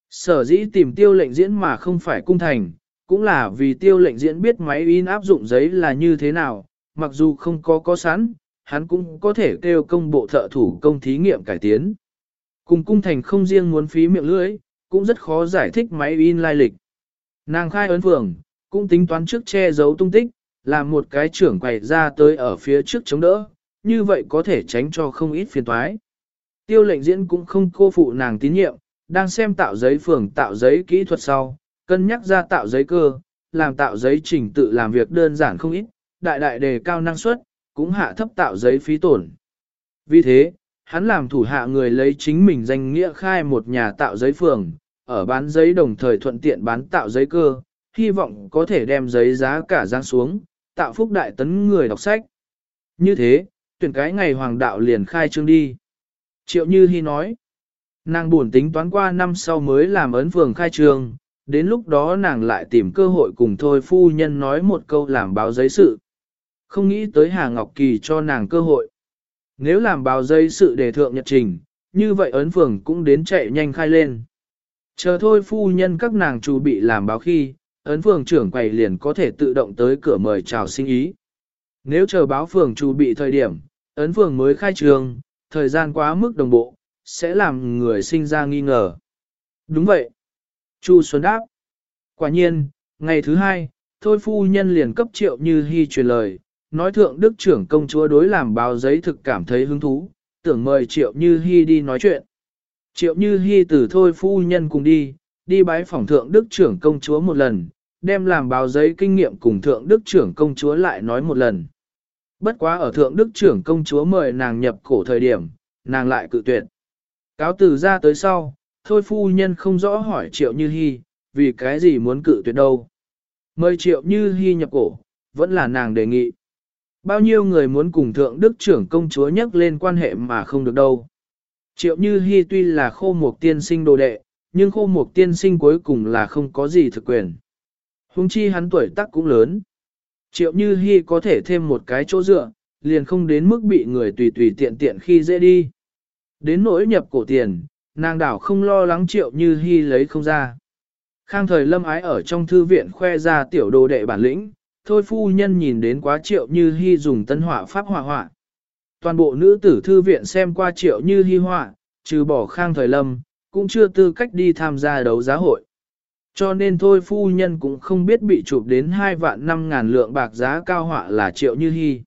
Sở dĩ tìm tiêu lệnh diễn mà không phải cung thành, cũng là vì tiêu lệnh diễn biết máy in áp dụng giấy là như thế nào, mặc dù không có có sẵn, hắn cũng có thể kêu công bộ thợ thủ công thí nghiệm cải tiến. Cùng cung thành không riêng muốn phí miệng lưỡi, cũng rất khó giải thích máy in lai lịch. Nàng khai ấn phường, cũng tính toán trước che giấu tung tích, là một cái trưởng quầy ra tới ở phía trước chống đỡ, như vậy có thể tránh cho không ít phiền toái. Tiêu lệnh diễn cũng không cô phụ nàng tín nhiệm, đang xem tạo giấy phường tạo giấy kỹ thuật sau, cân nhắc ra tạo giấy cơ, làm tạo giấy trình tự làm việc đơn giản không ít, đại đại đề cao năng suất, cũng hạ thấp tạo giấy phí tổn. Vì thế, hắn làm thủ hạ người lấy chính mình danh nghĩa khai một nhà tạo giấy phường, ở bán giấy đồng thời thuận tiện bán tạo giấy cơ, hy vọng có thể đem giấy giá cả giang xuống, tạo phúc đại tấn người đọc sách. Như thế, tuyển cái ngày hoàng đạo liền khai trương đi. Triệu Như Hi nói, nàng buồn tính toán qua năm sau mới làm ấn phường khai trương, đến lúc đó nàng lại tìm cơ hội cùng thôi phu nhân nói một câu làm báo giấy sự. Không nghĩ tới Hà Ngọc Kỳ cho nàng cơ hội. Nếu làm báo giấy sự đề thượng nhật trình, như vậy ấn phường cũng đến chạy nhanh khai lên. Chờ thôi phu nhân các nàng chủ bị làm báo khi, ấn phường trưởng quầy liền có thể tự động tới cửa mời chào sinh ý. Nếu chờ báo phường chủ bị thời điểm, ấn phường mới khai trường, thời gian quá mức đồng bộ, sẽ làm người sinh ra nghi ngờ. Đúng vậy. Chu Xuân đáp. Quả nhiên, ngày thứ hai, thôi phu nhân liền cấp triệu như hy truyền lời, nói thượng đức trưởng công chúa đối làm báo giấy thực cảm thấy hứng thú, tưởng mời triệu như hy đi nói chuyện. Triệu như hy từ thôi phu nhân cùng đi, đi bái phòng thượng đức trưởng công chúa một lần, đem làm báo giấy kinh nghiệm cùng thượng đức trưởng công chúa lại nói một lần. Bất quá ở thượng đức trưởng công chúa mời nàng nhập cổ thời điểm, nàng lại cự tuyệt. Cáo từ ra tới sau, thôi phu nhân không rõ hỏi triệu như hy, vì cái gì muốn cự tuyệt đâu. Mời triệu như hy nhập cổ, vẫn là nàng đề nghị. Bao nhiêu người muốn cùng thượng đức trưởng công chúa nhắc lên quan hệ mà không được đâu. Triệu như hy tuy là khô một tiên sinh đồ đệ, nhưng khô mục tiên sinh cuối cùng là không có gì thực quyền. Hùng chi hắn tuổi tác cũng lớn. Triệu như hy có thể thêm một cái chỗ dựa, liền không đến mức bị người tùy tùy tiện tiện khi dễ đi. Đến nỗi nhập cổ tiền, nàng đảo không lo lắng triệu như hy lấy không ra. Khang thời lâm ái ở trong thư viện khoe ra tiểu đồ đệ bản lĩnh, thôi phu nhân nhìn đến quá triệu như hy dùng tân họa pháp họa họa. Toàn bộ nữ tử thư viện xem qua triệu như hy họa, trừ bỏ khang thời lâm, cũng chưa tư cách đi tham gia đấu giá hội. Cho nên thôi phu nhân cũng không biết bị chụp đến 2 vạn 5 ngàn lượng bạc giá cao họa là triệu như hy.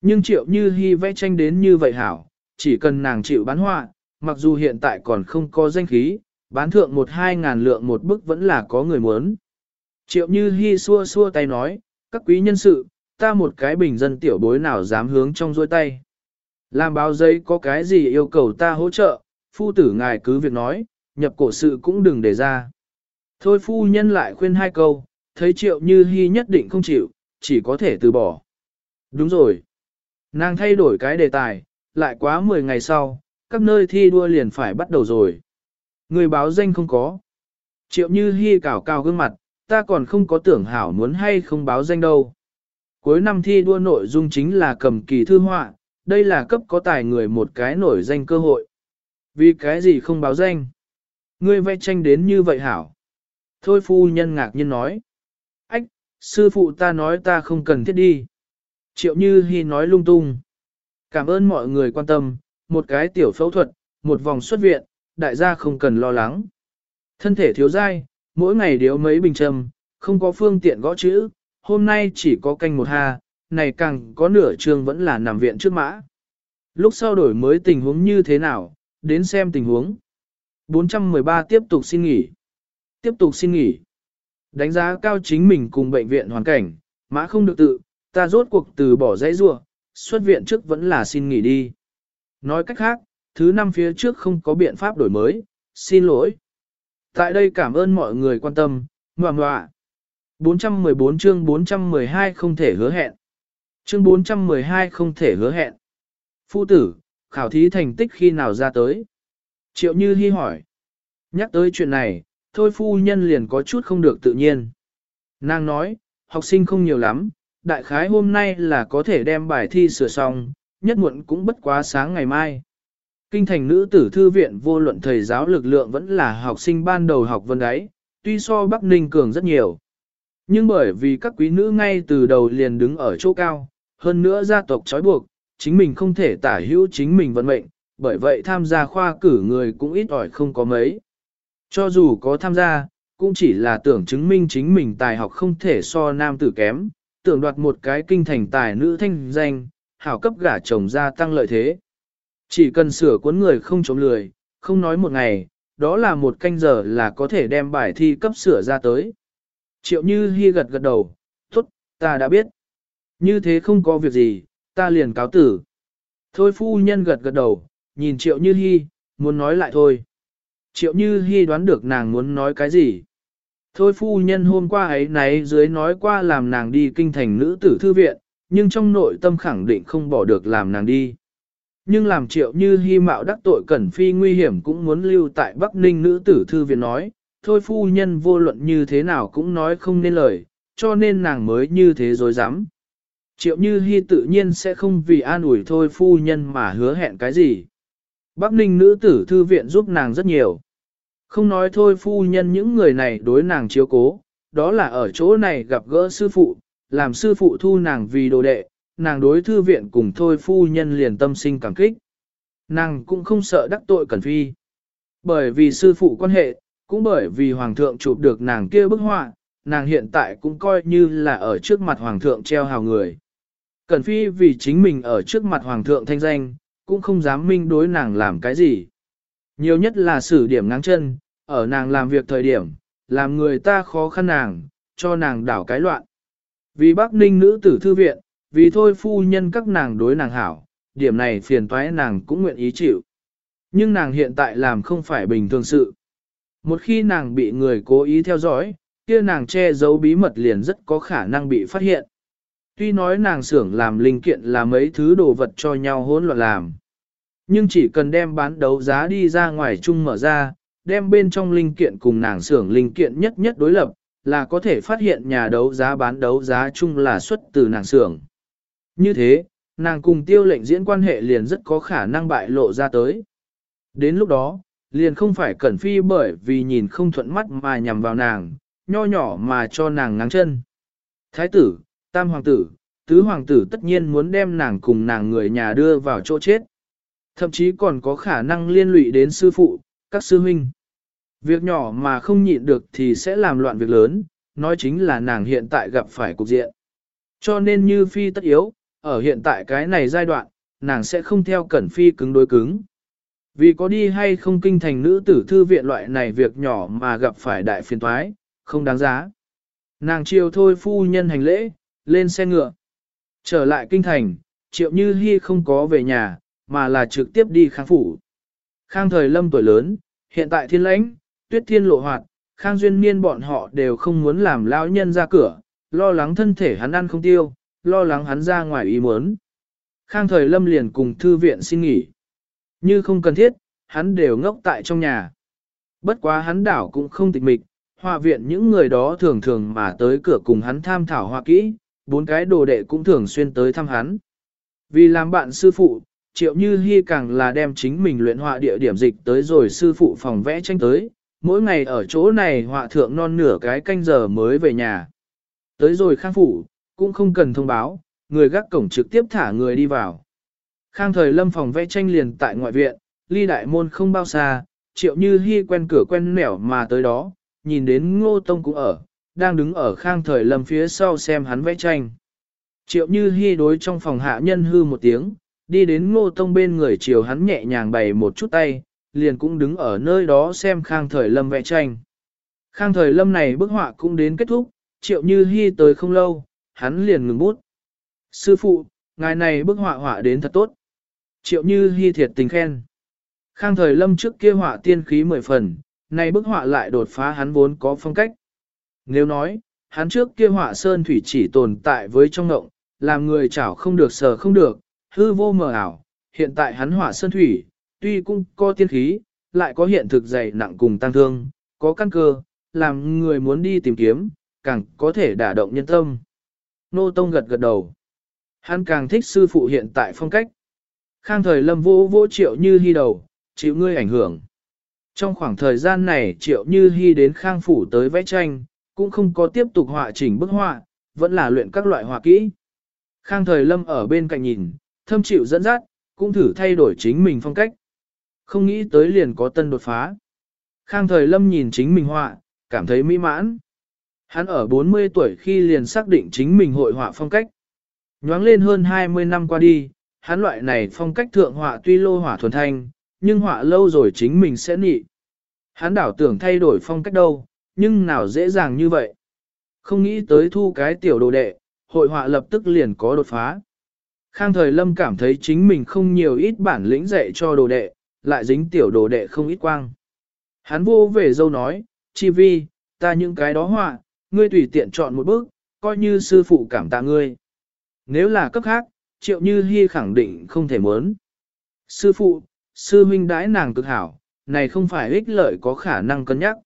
Nhưng triệu như hy vẽ tranh đến như vậy hảo, chỉ cần nàng chịu bán họa, mặc dù hiện tại còn không có danh khí, bán thượng một hai ngàn lượng một bức vẫn là có người muốn. Triệu như hy xua xua tay nói, các quý nhân sự, ta một cái bình dân tiểu bối nào dám hướng trong dôi tay. Làm báo giấy có cái gì yêu cầu ta hỗ trợ, phu tử ngài cứ việc nói, nhập cổ sự cũng đừng để ra. Thôi phu nhân lại khuyên hai câu, thấy triệu như hy nhất định không chịu, chỉ có thể từ bỏ. Đúng rồi. Nàng thay đổi cái đề tài, lại quá 10 ngày sau, các nơi thi đua liền phải bắt đầu rồi. Người báo danh không có. Triệu như hy cào cao gương mặt, ta còn không có tưởng hảo muốn hay không báo danh đâu. Cuối năm thi đua nội dung chính là cầm kỳ thư họa, đây là cấp có tài người một cái nổi danh cơ hội. Vì cái gì không báo danh? Ngươi vẽ tranh đến như vậy hảo. Thôi phu nhân ngạc nhiên nói. Ách, sư phụ ta nói ta không cần thiết đi. Triệu Như Hi nói lung tung. Cảm ơn mọi người quan tâm, một cái tiểu phẫu thuật, một vòng xuất viện, đại gia không cần lo lắng. Thân thể thiếu dai, mỗi ngày điếu mấy bình trầm, không có phương tiện gõ chữ, hôm nay chỉ có canh một hà, này càng có nửa trường vẫn là nằm viện trước mã. Lúc sau đổi mới tình huống như thế nào, đến xem tình huống. 413 tiếp tục xin nghỉ. Tiếp tục xin nghỉ. Đánh giá cao chính mình cùng bệnh viện hoàn cảnh, mã không được tự, ta rốt cuộc từ bỏ dãy rua, xuất viện trước vẫn là xin nghỉ đi. Nói cách khác, thứ năm phía trước không có biện pháp đổi mới, xin lỗi. Tại đây cảm ơn mọi người quan tâm, ngoà ngoạ. 414 chương 412 không thể hứa hẹn. Chương 412 không thể hứa hẹn. Phu tử, khảo thí thành tích khi nào ra tới? Triệu Như Hi hỏi. Nhắc tới chuyện này, thôi phu nhân liền có chút không được tự nhiên. Nàng nói, học sinh không nhiều lắm, đại khái hôm nay là có thể đem bài thi sửa xong, nhất muộn cũng bất quá sáng ngày mai. Kinh thành nữ tử thư viện vô luận thầy giáo lực lượng vẫn là học sinh ban đầu học vân ấy, tuy so Bắc Ninh cường rất nhiều. Nhưng bởi vì các quý nữ ngay từ đầu liền đứng ở chỗ cao, hơn nữa gia tộc trói buộc, chính mình không thể tả hữu chính mình vận mệnh, bởi vậy tham gia khoa cử người cũng ít ỏi không có mấy. Cho dù có tham gia, cũng chỉ là tưởng chứng minh chính mình tài học không thể so nam tử kém, tưởng đoạt một cái kinh thành tài nữ thanh danh, hảo cấp gả chồng gia tăng lợi thế. Chỉ cần sửa cuốn người không chống lười, không nói một ngày, đó là một canh giờ là có thể đem bài thi cấp sửa ra tới. Triệu Như Hi gật gật đầu, tốt, ta đã biết. Như thế không có việc gì, ta liền cáo tử. Thôi phu nhân gật gật đầu, nhìn Triệu Như Hi, muốn nói lại thôi. Triệu Như Hi đoán được nàng muốn nói cái gì. Thôi phu nhân hôm qua ấy nấy dưới nói qua làm nàng đi kinh thành nữ tử thư viện, nhưng trong nội tâm khẳng định không bỏ được làm nàng đi. Nhưng làm triệu như hy mạo đắc tội cẩn phi nguy hiểm cũng muốn lưu tại Bắc Ninh nữ tử thư viện nói, thôi phu nhân vô luận như thế nào cũng nói không nên lời, cho nên nàng mới như thế dối dám. Triệu như hy tự nhiên sẽ không vì an ủi thôi phu nhân mà hứa hẹn cái gì. Bắc Ninh nữ tử thư viện giúp nàng rất nhiều. Không nói thôi phu nhân những người này đối nàng chiếu cố, đó là ở chỗ này gặp gỡ sư phụ, làm sư phụ thu nàng vì đồ đệ, nàng đối thư viện cùng thôi phu nhân liền tâm sinh cảm kích. Nàng cũng không sợ đắc tội Cẩn Phi. Bởi vì sư phụ quan hệ, cũng bởi vì hoàng thượng chụp được nàng kia bức họa, nàng hiện tại cũng coi như là ở trước mặt hoàng thượng treo hào người. Cẩn Phi vì chính mình ở trước mặt hoàng thượng thanh danh, cũng không dám minh đối nàng làm cái gì. Nhiều nhất là xử điểm ngáng chân, ở nàng làm việc thời điểm, làm người ta khó khăn nàng, cho nàng đảo cái loạn. Vì Bắc Ninh nữ tử thư viện, vì thôi phu nhân các nàng đối nàng hảo, điểm này phiền toái nàng cũng nguyện ý chịu. Nhưng nàng hiện tại làm không phải bình thường sự. Một khi nàng bị người cố ý theo dõi, kia nàng che giấu bí mật liền rất có khả năng bị phát hiện. Tuy nói nàng xưởng làm linh kiện là mấy thứ đồ vật cho nhau hỗn loạn làm. Nhưng chỉ cần đem bán đấu giá đi ra ngoài chung mở ra, đem bên trong linh kiện cùng nàng xưởng linh kiện nhất nhất đối lập, là có thể phát hiện nhà đấu giá bán đấu giá chung là xuất từ nàng xưởng. Như thế, nàng cùng tiêu lệnh diễn quan hệ liền rất có khả năng bại lộ ra tới. Đến lúc đó, liền không phải cẩn phi bởi vì nhìn không thuận mắt mà nhằm vào nàng, nho nhỏ mà cho nàng ngáng chân. Thái tử, tam hoàng tử, tứ hoàng tử tất nhiên muốn đem nàng cùng nàng người nhà đưa vào chỗ chết. Thậm chí còn có khả năng liên lụy đến sư phụ, các sư huynh. Việc nhỏ mà không nhịn được thì sẽ làm loạn việc lớn, nói chính là nàng hiện tại gặp phải cục diện. Cho nên như phi tất yếu, ở hiện tại cái này giai đoạn, nàng sẽ không theo cẩn phi cứng đối cứng. Vì có đi hay không kinh thành nữ tử thư viện loại này việc nhỏ mà gặp phải đại phiền thoái, không đáng giá. Nàng chiều thôi phu nhân hành lễ, lên xe ngựa. Trở lại kinh thành, triệu như hy không có về nhà, mà là trực tiếp đi kháng phủ. Khang thời lâm tuổi lớn, hiện tại thiên lãnh, tuyết thiên lộ hoạt, Khang Duyên Niên bọn họ đều không muốn làm lão nhân ra cửa, lo lắng thân thể hắn ăn không tiêu, lo lắng hắn ra ngoài ý muốn. Khang thời lâm liền cùng thư viện xin nghỉ. Như không cần thiết, hắn đều ngốc tại trong nhà. Bất quá hắn đảo cũng không tịch mịch, hòa viện những người đó thường thường mà tới cửa cùng hắn tham thảo hoa kỹ, bốn cái đồ đệ cũng thường xuyên tới thăm hắn. Vì làm bạn sư phụ, triệu như hi càng là đem chính mình luyện họa địa điểm dịch tới rồi sư phụ phòng vẽ tranh tới, mỗi ngày ở chỗ này họa thượng non nửa cái canh giờ mới về nhà. Tới rồi khang phủ, cũng không cần thông báo, người gác cổng trực tiếp thả người đi vào. Khang thời lâm phòng vẽ tranh liền tại ngoại viện, ly đại môn không bao xa, triệu như hi quen cửa quen nẻo mà tới đó, nhìn đến ngô tông cũng ở, đang đứng ở khang thời lâm phía sau xem hắn vẽ tranh. Triệu như hy đối trong phòng hạ nhân hư một tiếng, đi đến ngô tông bên người chiều hắn nhẹ nhàng bày một chút tay, liền cũng đứng ở nơi đó xem khang thời lâm vẽ tranh. Khang thời lâm này bức họa cũng đến kết thúc, triệu như hy tới không lâu, hắn liền ngừng bút. Sư phụ, ngài này bức họa họa đến thật tốt. Triệu như hy thiệt tình khen. Khang thời lâm trước kia họa tiên khí mười phần, này bức họa lại đột phá hắn vốn có phong cách. Nếu nói, hắn trước kia họa sơn thủy chỉ tồn tại với trong ngộng, làm người chảo không được sờ không được, hư vô mờ ảo, hiện tại hắn họa sơn thủy, tuy cũng có tiên khí, lại có hiện thực dày nặng cùng tăng thương, có căn cơ, làm người muốn đi tìm kiếm, càng có thể đả động nhân tâm. Nô Tông gật gật đầu. Hắn càng thích sư phụ hiện tại phong cách. Khang thời lâm vô vô triệu như hy đầu, chịu ngươi ảnh hưởng. Trong khoảng thời gian này triệu như hy đến khang phủ tới vẽ tranh, cũng không có tiếp tục họa chỉnh bức họa, vẫn là luyện các loại họa kỹ. Khang thời lâm ở bên cạnh nhìn, thâm chịu dẫn dắt, cũng thử thay đổi chính mình phong cách. Không nghĩ tới liền có tân đột phá. Khang thời lâm nhìn chính mình họa, cảm thấy mỹ mãn. Hắn ở 40 tuổi khi liền xác định chính mình hội họa phong cách. Nhoáng lên hơn 20 năm qua đi, hắn loại này phong cách thượng họa tuy lô hỏa thuần thanh, nhưng họa lâu rồi chính mình sẽ nị. Hắn đảo tưởng thay đổi phong cách đâu, nhưng nào dễ dàng như vậy. Không nghĩ tới thu cái tiểu đồ đệ, hội họa lập tức liền có đột phá. Khang thời lâm cảm thấy chính mình không nhiều ít bản lĩnh dạy cho đồ đệ, lại dính tiểu đồ đệ không ít quang. Hắn vô về dâu nói, chi vi, ta những cái đó họa, ngươi tùy tiện chọn một bước, coi như sư phụ cảm tạ ngươi. Nếu là cấp khác, triệu như hy khẳng định không thể muốn. Sư phụ, sư huynh đãi nàng cực hảo, này không phải ích lợi có khả năng cân nhắc.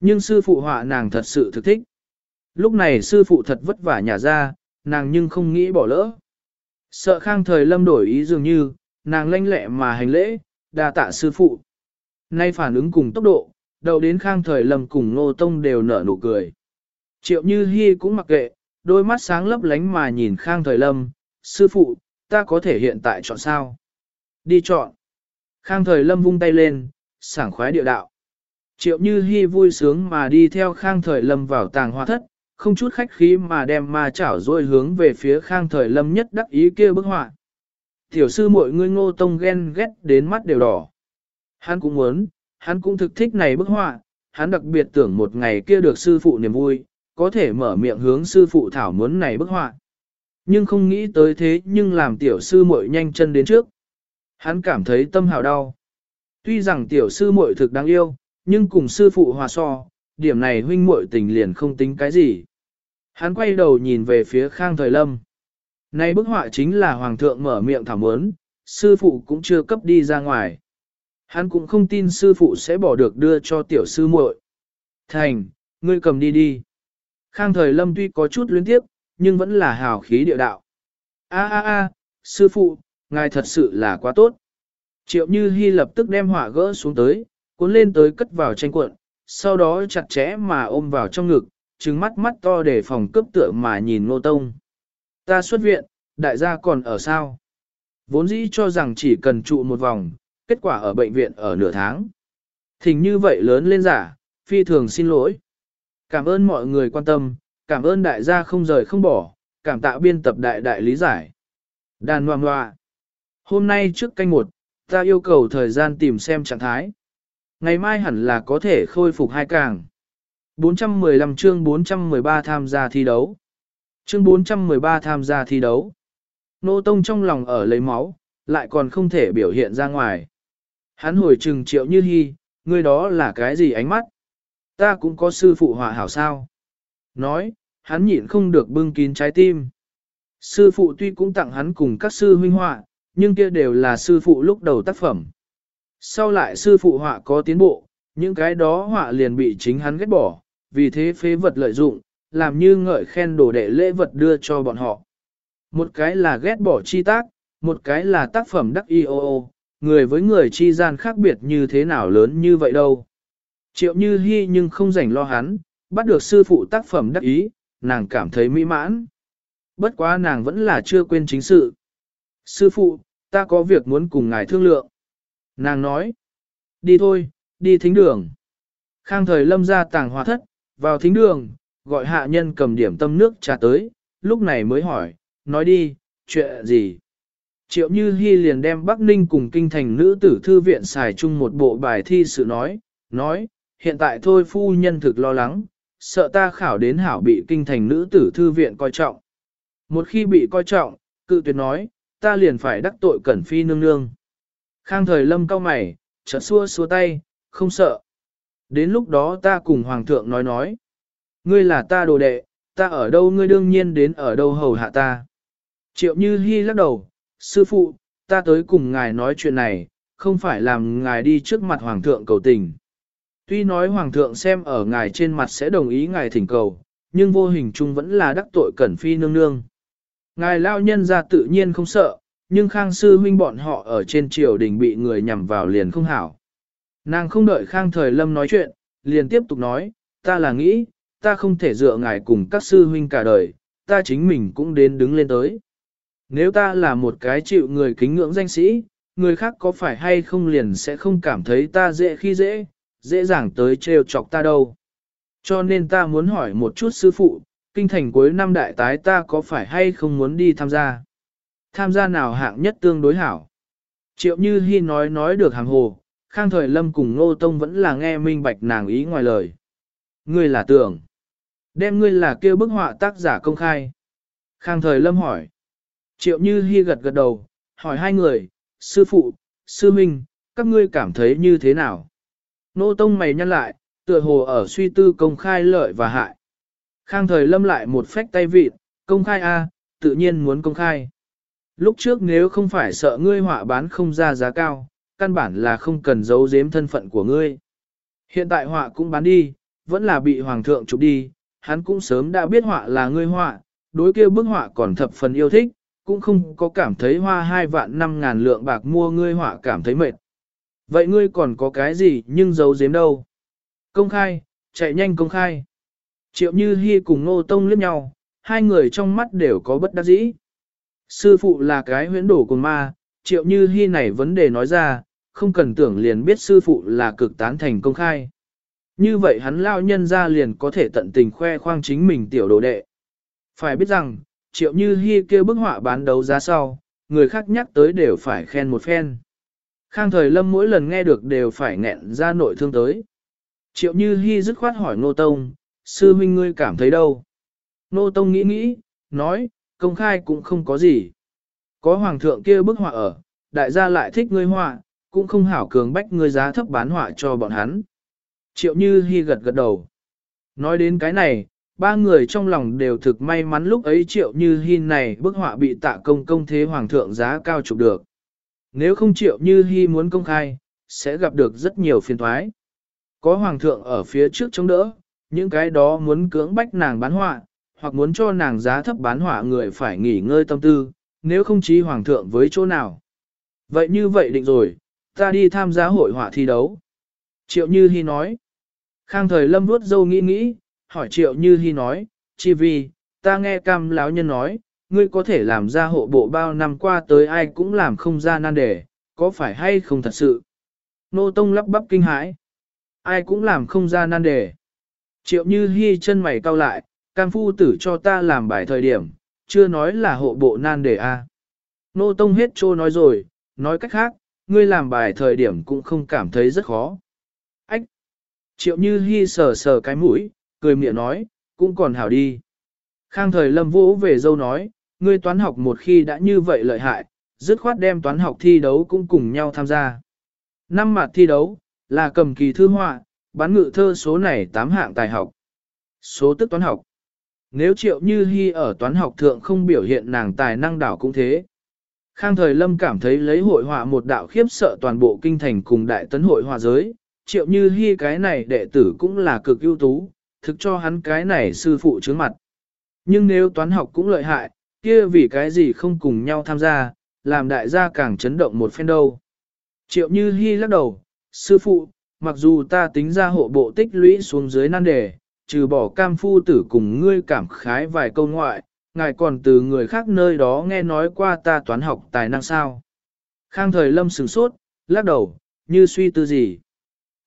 Nhưng sư phụ họa nàng thật sự thực thích. Lúc này sư phụ thật vất vả nhà ra, nàng nhưng không nghĩ bỏ lỡ. Sợ khang thời lâm đổi ý dường như, nàng lanh lẹ mà hành lễ, đa tạ sư phụ. Nay phản ứng cùng tốc độ, đầu đến khang thời lâm cùng ngô tông đều nở nụ cười. Triệu như hy cũng mặc kệ, đôi mắt sáng lấp lánh mà nhìn khang thời lâm, sư phụ, ta có thể hiện tại chọn sao? Đi chọn. Khang thời lâm vung tay lên, sảng khoái địa đạo. Triệu Như Hi vui sướng mà đi theo Khang Thời Lâm vào tàng hoa thất, không chút khách khí mà đem ma chảo rồi hướng về phía Khang Thời Lâm nhất đắc ý kia bức họa. Tiểu sư mọi người ngô tông ghen ghét đến mắt đều đỏ. Hắn cũng muốn, hắn cũng thực thích này bức họa, hắn đặc biệt tưởng một ngày kia được sư phụ niềm vui, có thể mở miệng hướng sư phụ thảo muốn này bức họa. Nhưng không nghĩ tới thế nhưng làm tiểu sư muội nhanh chân đến trước. Hắn cảm thấy tâm hào đau. Tuy rằng tiểu sư muội thực đáng yêu, nhưng cùng sư phụ hòa so, điểm này huynh muội tình liền không tính cái gì. Hắn quay đầu nhìn về phía Khang Thời Lâm. Này bức họa chính là Hoàng thượng mở miệng thảo mớn, sư phụ cũng chưa cấp đi ra ngoài. Hắn cũng không tin sư phụ sẽ bỏ được đưa cho tiểu sư muội. Thành, ngươi cầm đi đi. Khang Thời Lâm tuy có chút luyến tiếp, nhưng vẫn là hào khí địa đạo. A a a, sư phụ, ngài thật sự là quá tốt. Triệu Như Hi lập tức đem họa gỡ xuống tới, cuốn lên tới cất vào tranh cuộn, sau đó chặt chẽ mà ôm vào trong ngực, trừng mắt mắt to để phòng cướp tựa mà nhìn Ngô Tông. Ta xuất viện, đại gia còn ở sao? Vốn dĩ cho rằng chỉ cần trụ một vòng, kết quả ở bệnh viện ở nửa tháng. Thình như vậy lớn lên giả, phi thường xin lỗi. Cảm ơn mọi người quan tâm, cảm ơn đại gia không rời không bỏ, cảm tạ biên tập đại đại lý giải. Đàn hoàng hoa. Hôm nay trước canh một, ta yêu cầu thời gian tìm xem trạng thái. Ngày mai hẳn là có thể khôi phục hai càng. 415 chương 413 tham gia thi đấu. Chương 413 tham gia thi đấu. Nô Tông trong lòng ở lấy máu, lại còn không thể biểu hiện ra ngoài. Hắn hồi trừng triệu như hy, ngươi đó là cái gì ánh mắt? Ta cũng có sư phụ họa hảo sao? Nói, hắn nhịn không được bưng kín trái tim. Sư phụ tuy cũng tặng hắn cùng các sư huynh họa, nhưng kia đều là sư phụ lúc đầu tác phẩm. Sau lại sư phụ họa có tiến bộ, những cái đó họa liền bị chính hắn ghét bỏ, vì thế phế vật lợi dụng, làm như ngợi khen đồ đệ lễ vật đưa cho bọn họ. Một cái là ghét bỏ chi tác, một cái là tác phẩm đắc y ô ô, người với người chi gian khác biệt như thế nào lớn như vậy đâu. Triệu như hy nhưng không rảnh lo hắn, bắt được sư phụ tác phẩm đắc ý, nàng cảm thấy mỹ mãn. Bất quá nàng vẫn là chưa quên chính sự. Sư phụ, ta có việc muốn cùng ngài thương lượng. Nàng nói, đi thôi, đi thính đường. Khang thời lâm ra tàng hòa thất, vào thính đường, gọi hạ nhân cầm điểm tâm nước trà tới, lúc này mới hỏi, nói đi, chuyện gì? Triệu Như Hi liền đem Bắc Ninh cùng kinh thành nữ tử thư viện xài chung một bộ bài thi sự nói, nói, hiện tại thôi phu nhân thực lo lắng, sợ ta khảo đến hảo bị kinh thành nữ tử thư viện coi trọng. Một khi bị coi trọng, cự tuyệt nói, ta liền phải đắc tội cẩn phi nương nương. Khang thời lâm cao mày, chợt xua xua tay, không sợ. Đến lúc đó ta cùng hoàng thượng nói nói. Ngươi là ta đồ đệ, ta ở đâu ngươi đương nhiên đến ở đâu hầu hạ ta. Triệu Như Hi lắc đầu, sư phụ, ta tới cùng ngài nói chuyện này, không phải làm ngài đi trước mặt hoàng thượng cầu tình. Tuy nói hoàng thượng xem ở ngài trên mặt sẽ đồng ý ngài thỉnh cầu, nhưng vô hình chung vẫn là đắc tội cẩn phi nương nương. Ngài lao nhân ra tự nhiên không sợ, nhưng khang sư huynh bọn họ ở trên triều đình bị người nhằm vào liền không hảo. Nàng không đợi khang thời lâm nói chuyện, liền tiếp tục nói, ta là nghĩ, ta không thể dựa ngài cùng các sư huynh cả đời, ta chính mình cũng đến đứng lên tới. Nếu ta là một cái chịu người kính ngưỡng danh sĩ, người khác có phải hay không liền sẽ không cảm thấy ta dễ khi dễ, dễ dàng tới trêu chọc ta đâu. Cho nên ta muốn hỏi một chút sư phụ, kinh thành cuối năm đại tái ta có phải hay không muốn đi tham gia? Tham gia nào hạng nhất tương đối hảo? Triệu Như Hi nói nói được hàng hồ, Khang Thời Lâm cùng Ngô Tông vẫn là nghe minh bạch nàng ý ngoài lời. Ngươi là tưởng. Đem ngươi là kêu bức họa tác giả công khai. Khang Thời Lâm hỏi. Triệu Như Hi gật gật đầu, hỏi hai người, sư phụ, sư minh, các ngươi cảm thấy như thế nào? Nô Tông mày nhăn lại, tựa hồ ở suy tư công khai lợi và hại. Khang thời lâm lại một phách tay vịt, công khai A, tự nhiên muốn công khai. Lúc trước nếu không phải sợ ngươi họa bán không ra giá cao, căn bản là không cần giấu giếm thân phận của ngươi. Hiện tại họa cũng bán đi, vẫn là bị hoàng thượng chụp đi, hắn cũng sớm đã biết họa là ngươi họa, đối kia bức họa còn thập phần yêu thích, cũng không có cảm thấy hoa hai vạn năm ngàn lượng bạc mua ngươi họa cảm thấy mệt. Vậy ngươi còn có cái gì nhưng giấu giếm đâu? Công khai, chạy nhanh công khai. Triệu Như Hi cùng Ngô Tông liếc nhau, hai người trong mắt đều có bất đắc dĩ. Sư phụ là cái huyễn đổ cùng ma, Triệu Như Hi này vấn đề nói ra, không cần tưởng liền biết sư phụ là cực tán thành công khai. Như vậy hắn lao nhân ra liền có thể tận tình khoe khoang chính mình tiểu đồ đệ. Phải biết rằng, Triệu Như Hi kêu bức họa bán đấu giá sau, người khác nhắc tới đều phải khen một phen. Khang thời lâm mỗi lần nghe được đều phải nghẹn ra nội thương tới. Triệu Như Hi dứt khoát hỏi Nô Tông, sư huynh ngươi cảm thấy đâu? Nô Tông nghĩ nghĩ, nói, công khai cũng không có gì. Có hoàng thượng kia bức họa ở, đại gia lại thích ngươi họa, cũng không hảo cường bách ngươi giá thấp bán họa cho bọn hắn. Triệu Như Hi gật gật đầu. Nói đến cái này, ba người trong lòng đều thực may mắn lúc ấy Triệu Như Hi này bức họa bị tạ công công thế hoàng thượng giá cao chụp được. Nếu không Triệu Như Hi muốn công khai, sẽ gặp được rất nhiều phiền toái. Có hoàng thượng ở phía trước chống đỡ, những cái đó muốn cưỡng bách nàng bán họa, hoặc muốn cho nàng giá thấp bán hỏa người phải nghỉ ngơi tâm tư, nếu không chí hoàng thượng với chỗ nào. Vậy như vậy định rồi, ta đi tham gia hội họa thi đấu. Triệu Như Hi nói. Khang thời lâm vuốt dâu nghĩ nghĩ, hỏi Triệu Như Hi nói, chi vì, ta nghe cam lão nhân nói, ngươi có thể làm ra hộ bộ bao năm qua tới ai cũng làm không ra nan đề, có phải hay không thật sự? Nô Tông lắp bắp kinh hãi. Ai cũng làm không ra nan đề. Triệu như hi chân mày cau lại, cam phu tử cho ta làm bài thời điểm, chưa nói là hộ bộ nan đề a. Nô Tông hết trô nói rồi, nói cách khác, ngươi làm bài thời điểm cũng không cảm thấy rất khó. Ách! Triệu như hy sờ sờ cái mũi, cười miệng nói, cũng còn hảo đi. Khang thời lâm vũ về dâu nói, ngươi toán học một khi đã như vậy lợi hại, dứt khoát đem toán học thi đấu cũng cùng nhau tham gia. Năm mặt thi đấu, là cầm kỳ thư họa, bán ngự thơ số này 8 hạng tài học. Số tức toán học. Nếu triệu như hy ở toán học thượng không biểu hiện nàng tài năng đảo cũng thế. Khang thời lâm cảm thấy lấy hội họa một đạo khiếp sợ toàn bộ kinh thành cùng đại tấn hội họa giới, triệu như hy cái này đệ tử cũng là cực ưu tú, thực cho hắn cái này sư phụ trước mặt. Nhưng nếu toán học cũng lợi hại, kia vì cái gì không cùng nhau tham gia, làm đại gia càng chấn động một phen đâu. Triệu như hy lắc đầu, sư phụ, mặc dù ta tính ra hộ bộ tích lũy xuống dưới nan đề, trừ bỏ cam phu tử cùng ngươi cảm khái vài câu ngoại, ngài còn từ người khác nơi đó nghe nói qua ta toán học tài năng sao. Khang thời lâm sửng sốt, lắc đầu, như suy tư gì.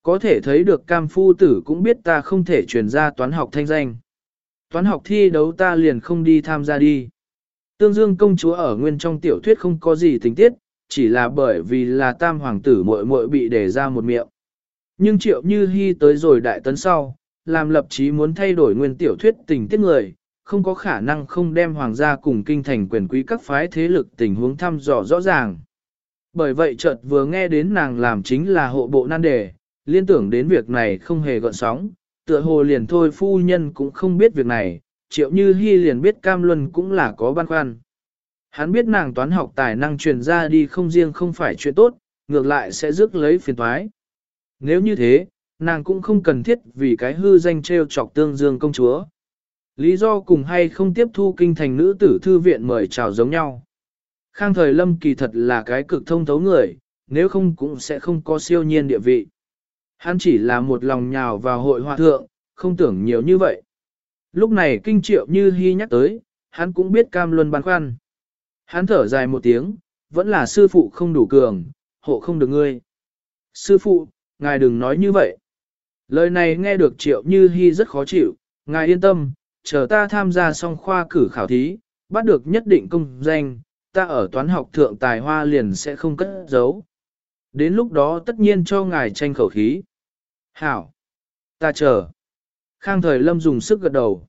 Có thể thấy được cam phu tử cũng biết ta không thể truyền ra toán học thanh danh. Toán học thi đấu ta liền không đi tham gia đi. Tương Dương công chúa ở nguyên trong tiểu thuyết không có gì tình tiết, chỉ là bởi vì là tam hoàng tử muội muội bị để ra một miệng. Nhưng triệu như hy tới rồi đại tấn sau, làm lập chí muốn thay đổi nguyên tiểu thuyết tình tiết người, không có khả năng không đem hoàng gia cùng kinh thành quyền quý các phái thế lực tình huống thăm dò rõ ràng. Bởi vậy chợt vừa nghe đến nàng làm chính là hộ bộ nan đề, liên tưởng đến việc này không hề gợn sóng, tựa hồ liền thôi phu nhân cũng không biết việc này, triệu như hy liền biết cam luân cũng là có băn khoăn. Hắn biết nàng toán học tài năng truyền ra đi không riêng không phải chuyện tốt, ngược lại sẽ rước lấy phiền toái. Nếu như thế, nàng cũng không cần thiết vì cái hư danh treo chọc tương dương công chúa. Lý do cùng hay không tiếp thu kinh thành nữ tử thư viện mời chào giống nhau. Khang thời lâm kỳ thật là cái cực thông thấu người, nếu không cũng sẽ không có siêu nhiên địa vị. Hắn chỉ là một lòng nhào vào hội hòa thượng, không tưởng nhiều như vậy. Lúc này kinh triệu như hy nhắc tới, hắn cũng biết cam luân băn khoăn. Hắn thở dài một tiếng, vẫn là sư phụ không đủ cường, hộ không được ngươi. Sư phụ, ngài đừng nói như vậy. Lời này nghe được triệu như hy rất khó chịu, ngài yên tâm, chờ ta tham gia xong khoa cử khảo thí, bắt được nhất định công danh, ta ở toán học thượng tài hoa liền sẽ không cất giấu. Đến lúc đó tất nhiên cho ngài tranh khẩu khí. Hảo! Ta chờ. Khang thời lâm dùng sức gật đầu.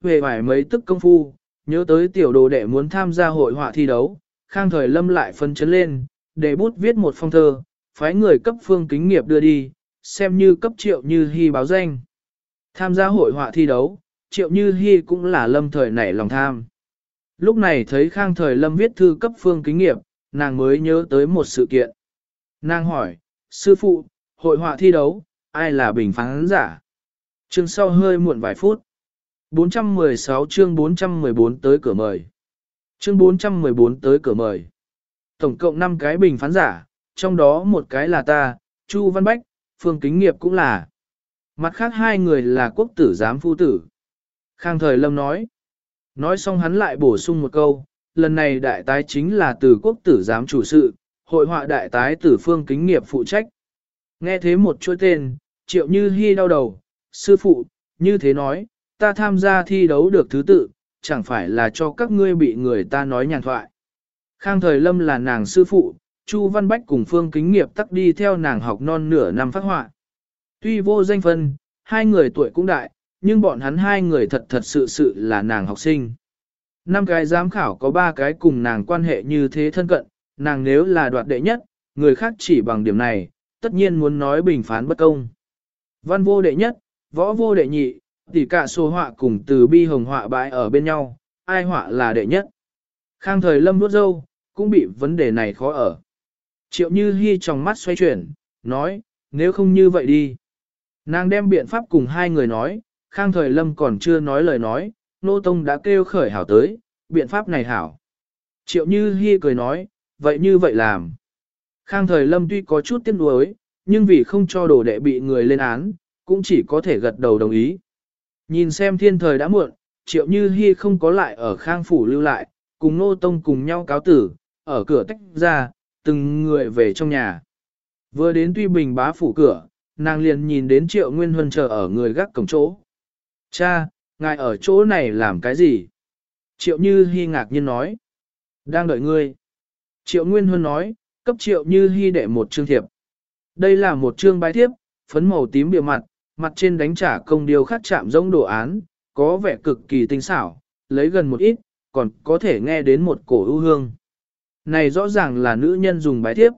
Về vài mấy tức công phu, nhớ tới tiểu đồ đệ muốn tham gia hội họa thi đấu, khang thời lâm lại phân chấn lên, để bút viết một phong thơ, phái người cấp phương kính nghiệp đưa đi, xem như cấp triệu như hy báo danh. Tham gia hội họa thi đấu, triệu như hy cũng là lâm thời nảy lòng tham. Lúc này thấy khang thời lâm viết thư cấp phương kính nghiệp, nàng mới nhớ tới một sự kiện. Nàng hỏi, sư phụ, hội họa thi đấu, ai là bình phán giả? Chương sau hơi muộn vài phút. 416 chương 414 tới cửa mời. Chương 414 tới cửa mời. Tổng cộng 5 cái bình phán giả, trong đó một cái là ta, Chu Văn Bách, Phương Kính Nghiệp cũng là. Mặt khác hai người là quốc tử giám phu tử. Khang Thời Lâm nói. Nói xong hắn lại bổ sung một câu, lần này đại tái chính là từ quốc tử giám chủ sự, hội họa đại tái tử Phương Kính Nghiệp phụ trách. Nghe thế một chuỗi tên, triệu như hy đau đầu, sư phụ, như thế nói, ta tham gia thi đấu được thứ tự, chẳng phải là cho các ngươi bị người ta nói nhàn thoại. Khang thời lâm là nàng sư phụ, Chu Văn Bách cùng Phương Kính Nghiệp tắc đi theo nàng học non nửa năm phát họa. Tuy vô danh phân, hai người tuổi cũng đại, nhưng bọn hắn hai người thật thật sự sự là nàng học sinh. Năm cái giám khảo có ba cái cùng nàng quan hệ như thế thân cận, nàng nếu là đoạt đệ nhất, người khác chỉ bằng điểm này, tất nhiên muốn nói bình phán bất công. Văn vô đệ nhất, võ vô đệ nhị, tỷ cả số họa cùng từ bi hồng họa bãi ở bên nhau, ai họa là đệ nhất. Khang thời lâm nuốt dâu, cũng bị vấn đề này khó ở. Triệu như Hi trong mắt xoay chuyển, nói, nếu không như vậy đi. Nàng đem biện pháp cùng hai người nói, khang thời lâm còn chưa nói lời nói, nô tông đã kêu khởi hảo tới, biện pháp này hảo. Triệu như Hi cười nói, vậy như vậy làm. Khang thời lâm tuy có chút tiếc nuối, nhưng vì không cho đồ đệ bị người lên án, cũng chỉ có thể gật đầu đồng ý. Nhìn xem thiên thời đã muộn, triệu như Hi không có lại ở khang phủ lưu lại, cùng nô tông cùng nhau cáo tử, ở cửa tách ra, từng người về trong nhà. Vừa đến tuy bình bá phủ cửa, nàng liền nhìn đến triệu nguyên huân chờ ở người gác cổng chỗ. Cha, ngài ở chỗ này làm cái gì? Triệu như hy ngạc nhiên nói. Đang đợi ngươi. Triệu nguyên huân nói, cấp triệu như hy đệ một chương thiệp. Đây là một chương bài thiếp, phấn màu tím bìa mặt, mặt trên đánh trả công điều khắc chạm giống đồ án, có vẻ cực kỳ tinh xảo, lấy gần một ít, còn có thể nghe đến một cổ ưu hương. Này rõ ràng là nữ nhân dùng bái thiếp.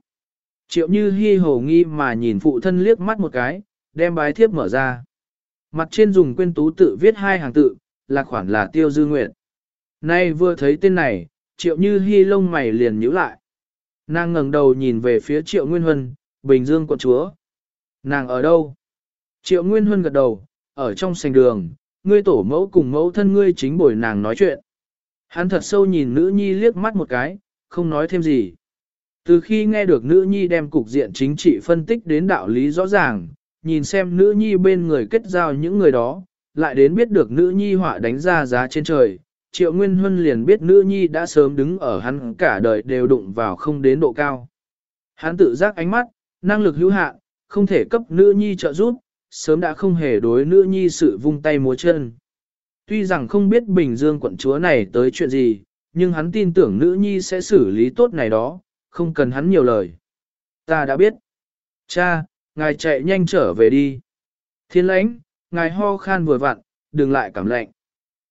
Triệu như hy hồ nghi mà nhìn phụ thân liếc mắt một cái, đem bái thiếp mở ra. Mặt trên dùng quên tú tự viết hai hàng tự, là khoản là tiêu dư nguyện. Nay vừa thấy tên này, triệu như hy lông mày liền nhíu lại. Nàng ngẩng đầu nhìn về phía triệu nguyên huân, bình dương quận chúa. Nàng ở đâu? Triệu nguyên huân gật đầu, ở trong sành đường, ngươi tổ mẫu cùng mẫu thân ngươi chính bồi nàng nói chuyện. Hắn thật sâu nhìn nữ nhi liếc mắt một cái, không nói thêm gì. Từ khi nghe được nữ nhi đem cục diện chính trị phân tích đến đạo lý rõ ràng, nhìn xem nữ nhi bên người kết giao những người đó, lại đến biết được nữ nhi họa đánh ra giá trên trời. Triệu Nguyên Huân liền biết nữ nhi đã sớm đứng ở hắn cả đời đều đụng vào không đến độ cao. Hắn tự giác ánh mắt, năng lực hữu hạn, không thể cấp nữ nhi trợ giúp, sớm đã không hề đối nữ nhi sự vung tay múa chân. Tuy rằng không biết Bình Dương quận chúa này tới chuyện gì, nhưng hắn tin tưởng nữ nhi sẽ xử lý tốt này đó, không cần hắn nhiều lời. Ta đã biết. Cha, ngài chạy nhanh trở về đi. Thiên lãnh, ngài ho khan vừa vặn, đừng lại cảm lạnh.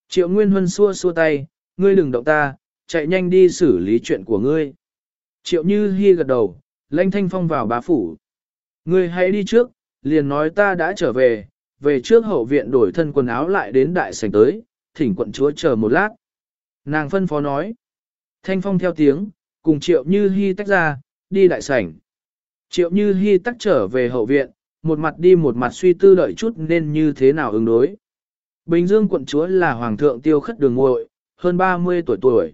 Triệu Nguyên Huân xua xua tay, ngươi đừng động ta, chạy nhanh đi xử lý chuyện của ngươi. Triệu Như Hi gật đầu, lãnh thanh phong vào bá phủ. Ngươi hãy đi trước, liền nói ta đã trở về, về trước hậu viện đổi thân quần áo lại đến đại sảnh tới, thỉnh quận chúa chờ một lát. Nàng phân phó nói. Thanh phong theo tiếng, cùng triệu như hy tách ra, đi đại sảnh. Triệu như hy tắc trở về hậu viện, một mặt đi một mặt suy tư đợi chút nên như thế nào ứng đối. Bình Dương quận chúa là hoàng thượng tiêu khất đường ngội, hơn 30 tuổi tuổi.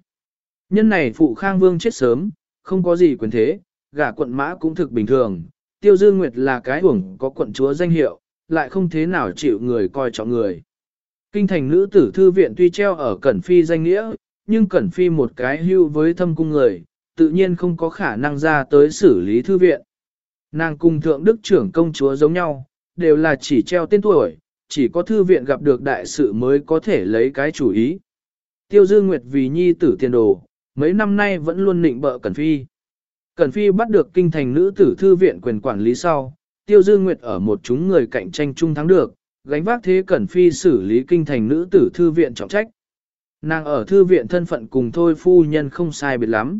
Nhân này phụ khang vương chết sớm, không có gì quyền thế, gả quận mã cũng thực bình thường. Tiêu Dương Nguyệt là cái hủng có quận chúa danh hiệu, lại không thế nào chịu người coi trọng người. Kinh thành nữ tử thư viện tuy treo ở Cẩn Phi danh nghĩa, nhưng Cẩn Phi một cái hưu với thâm cung người, tự nhiên không có khả năng ra tới xử lý thư viện. Nàng cùng thượng đức trưởng công chúa giống nhau, đều là chỉ treo tên tuổi, chỉ có thư viện gặp được đại sự mới có thể lấy cái chủ ý. Tiêu Dư Nguyệt vì nhi tử tiền đồ, mấy năm nay vẫn luôn nịnh bợ Cẩn Phi. Cẩn Phi bắt được kinh thành nữ tử thư viện quyền quản lý sau, Tiêu Dư Nguyệt ở một chúng người cạnh tranh chung thắng được, gánh vác thế Cẩn Phi xử lý kinh thành nữ tử thư viện trọng trách. Nàng ở thư viện thân phận cùng thôi phu nhân không sai biệt lắm.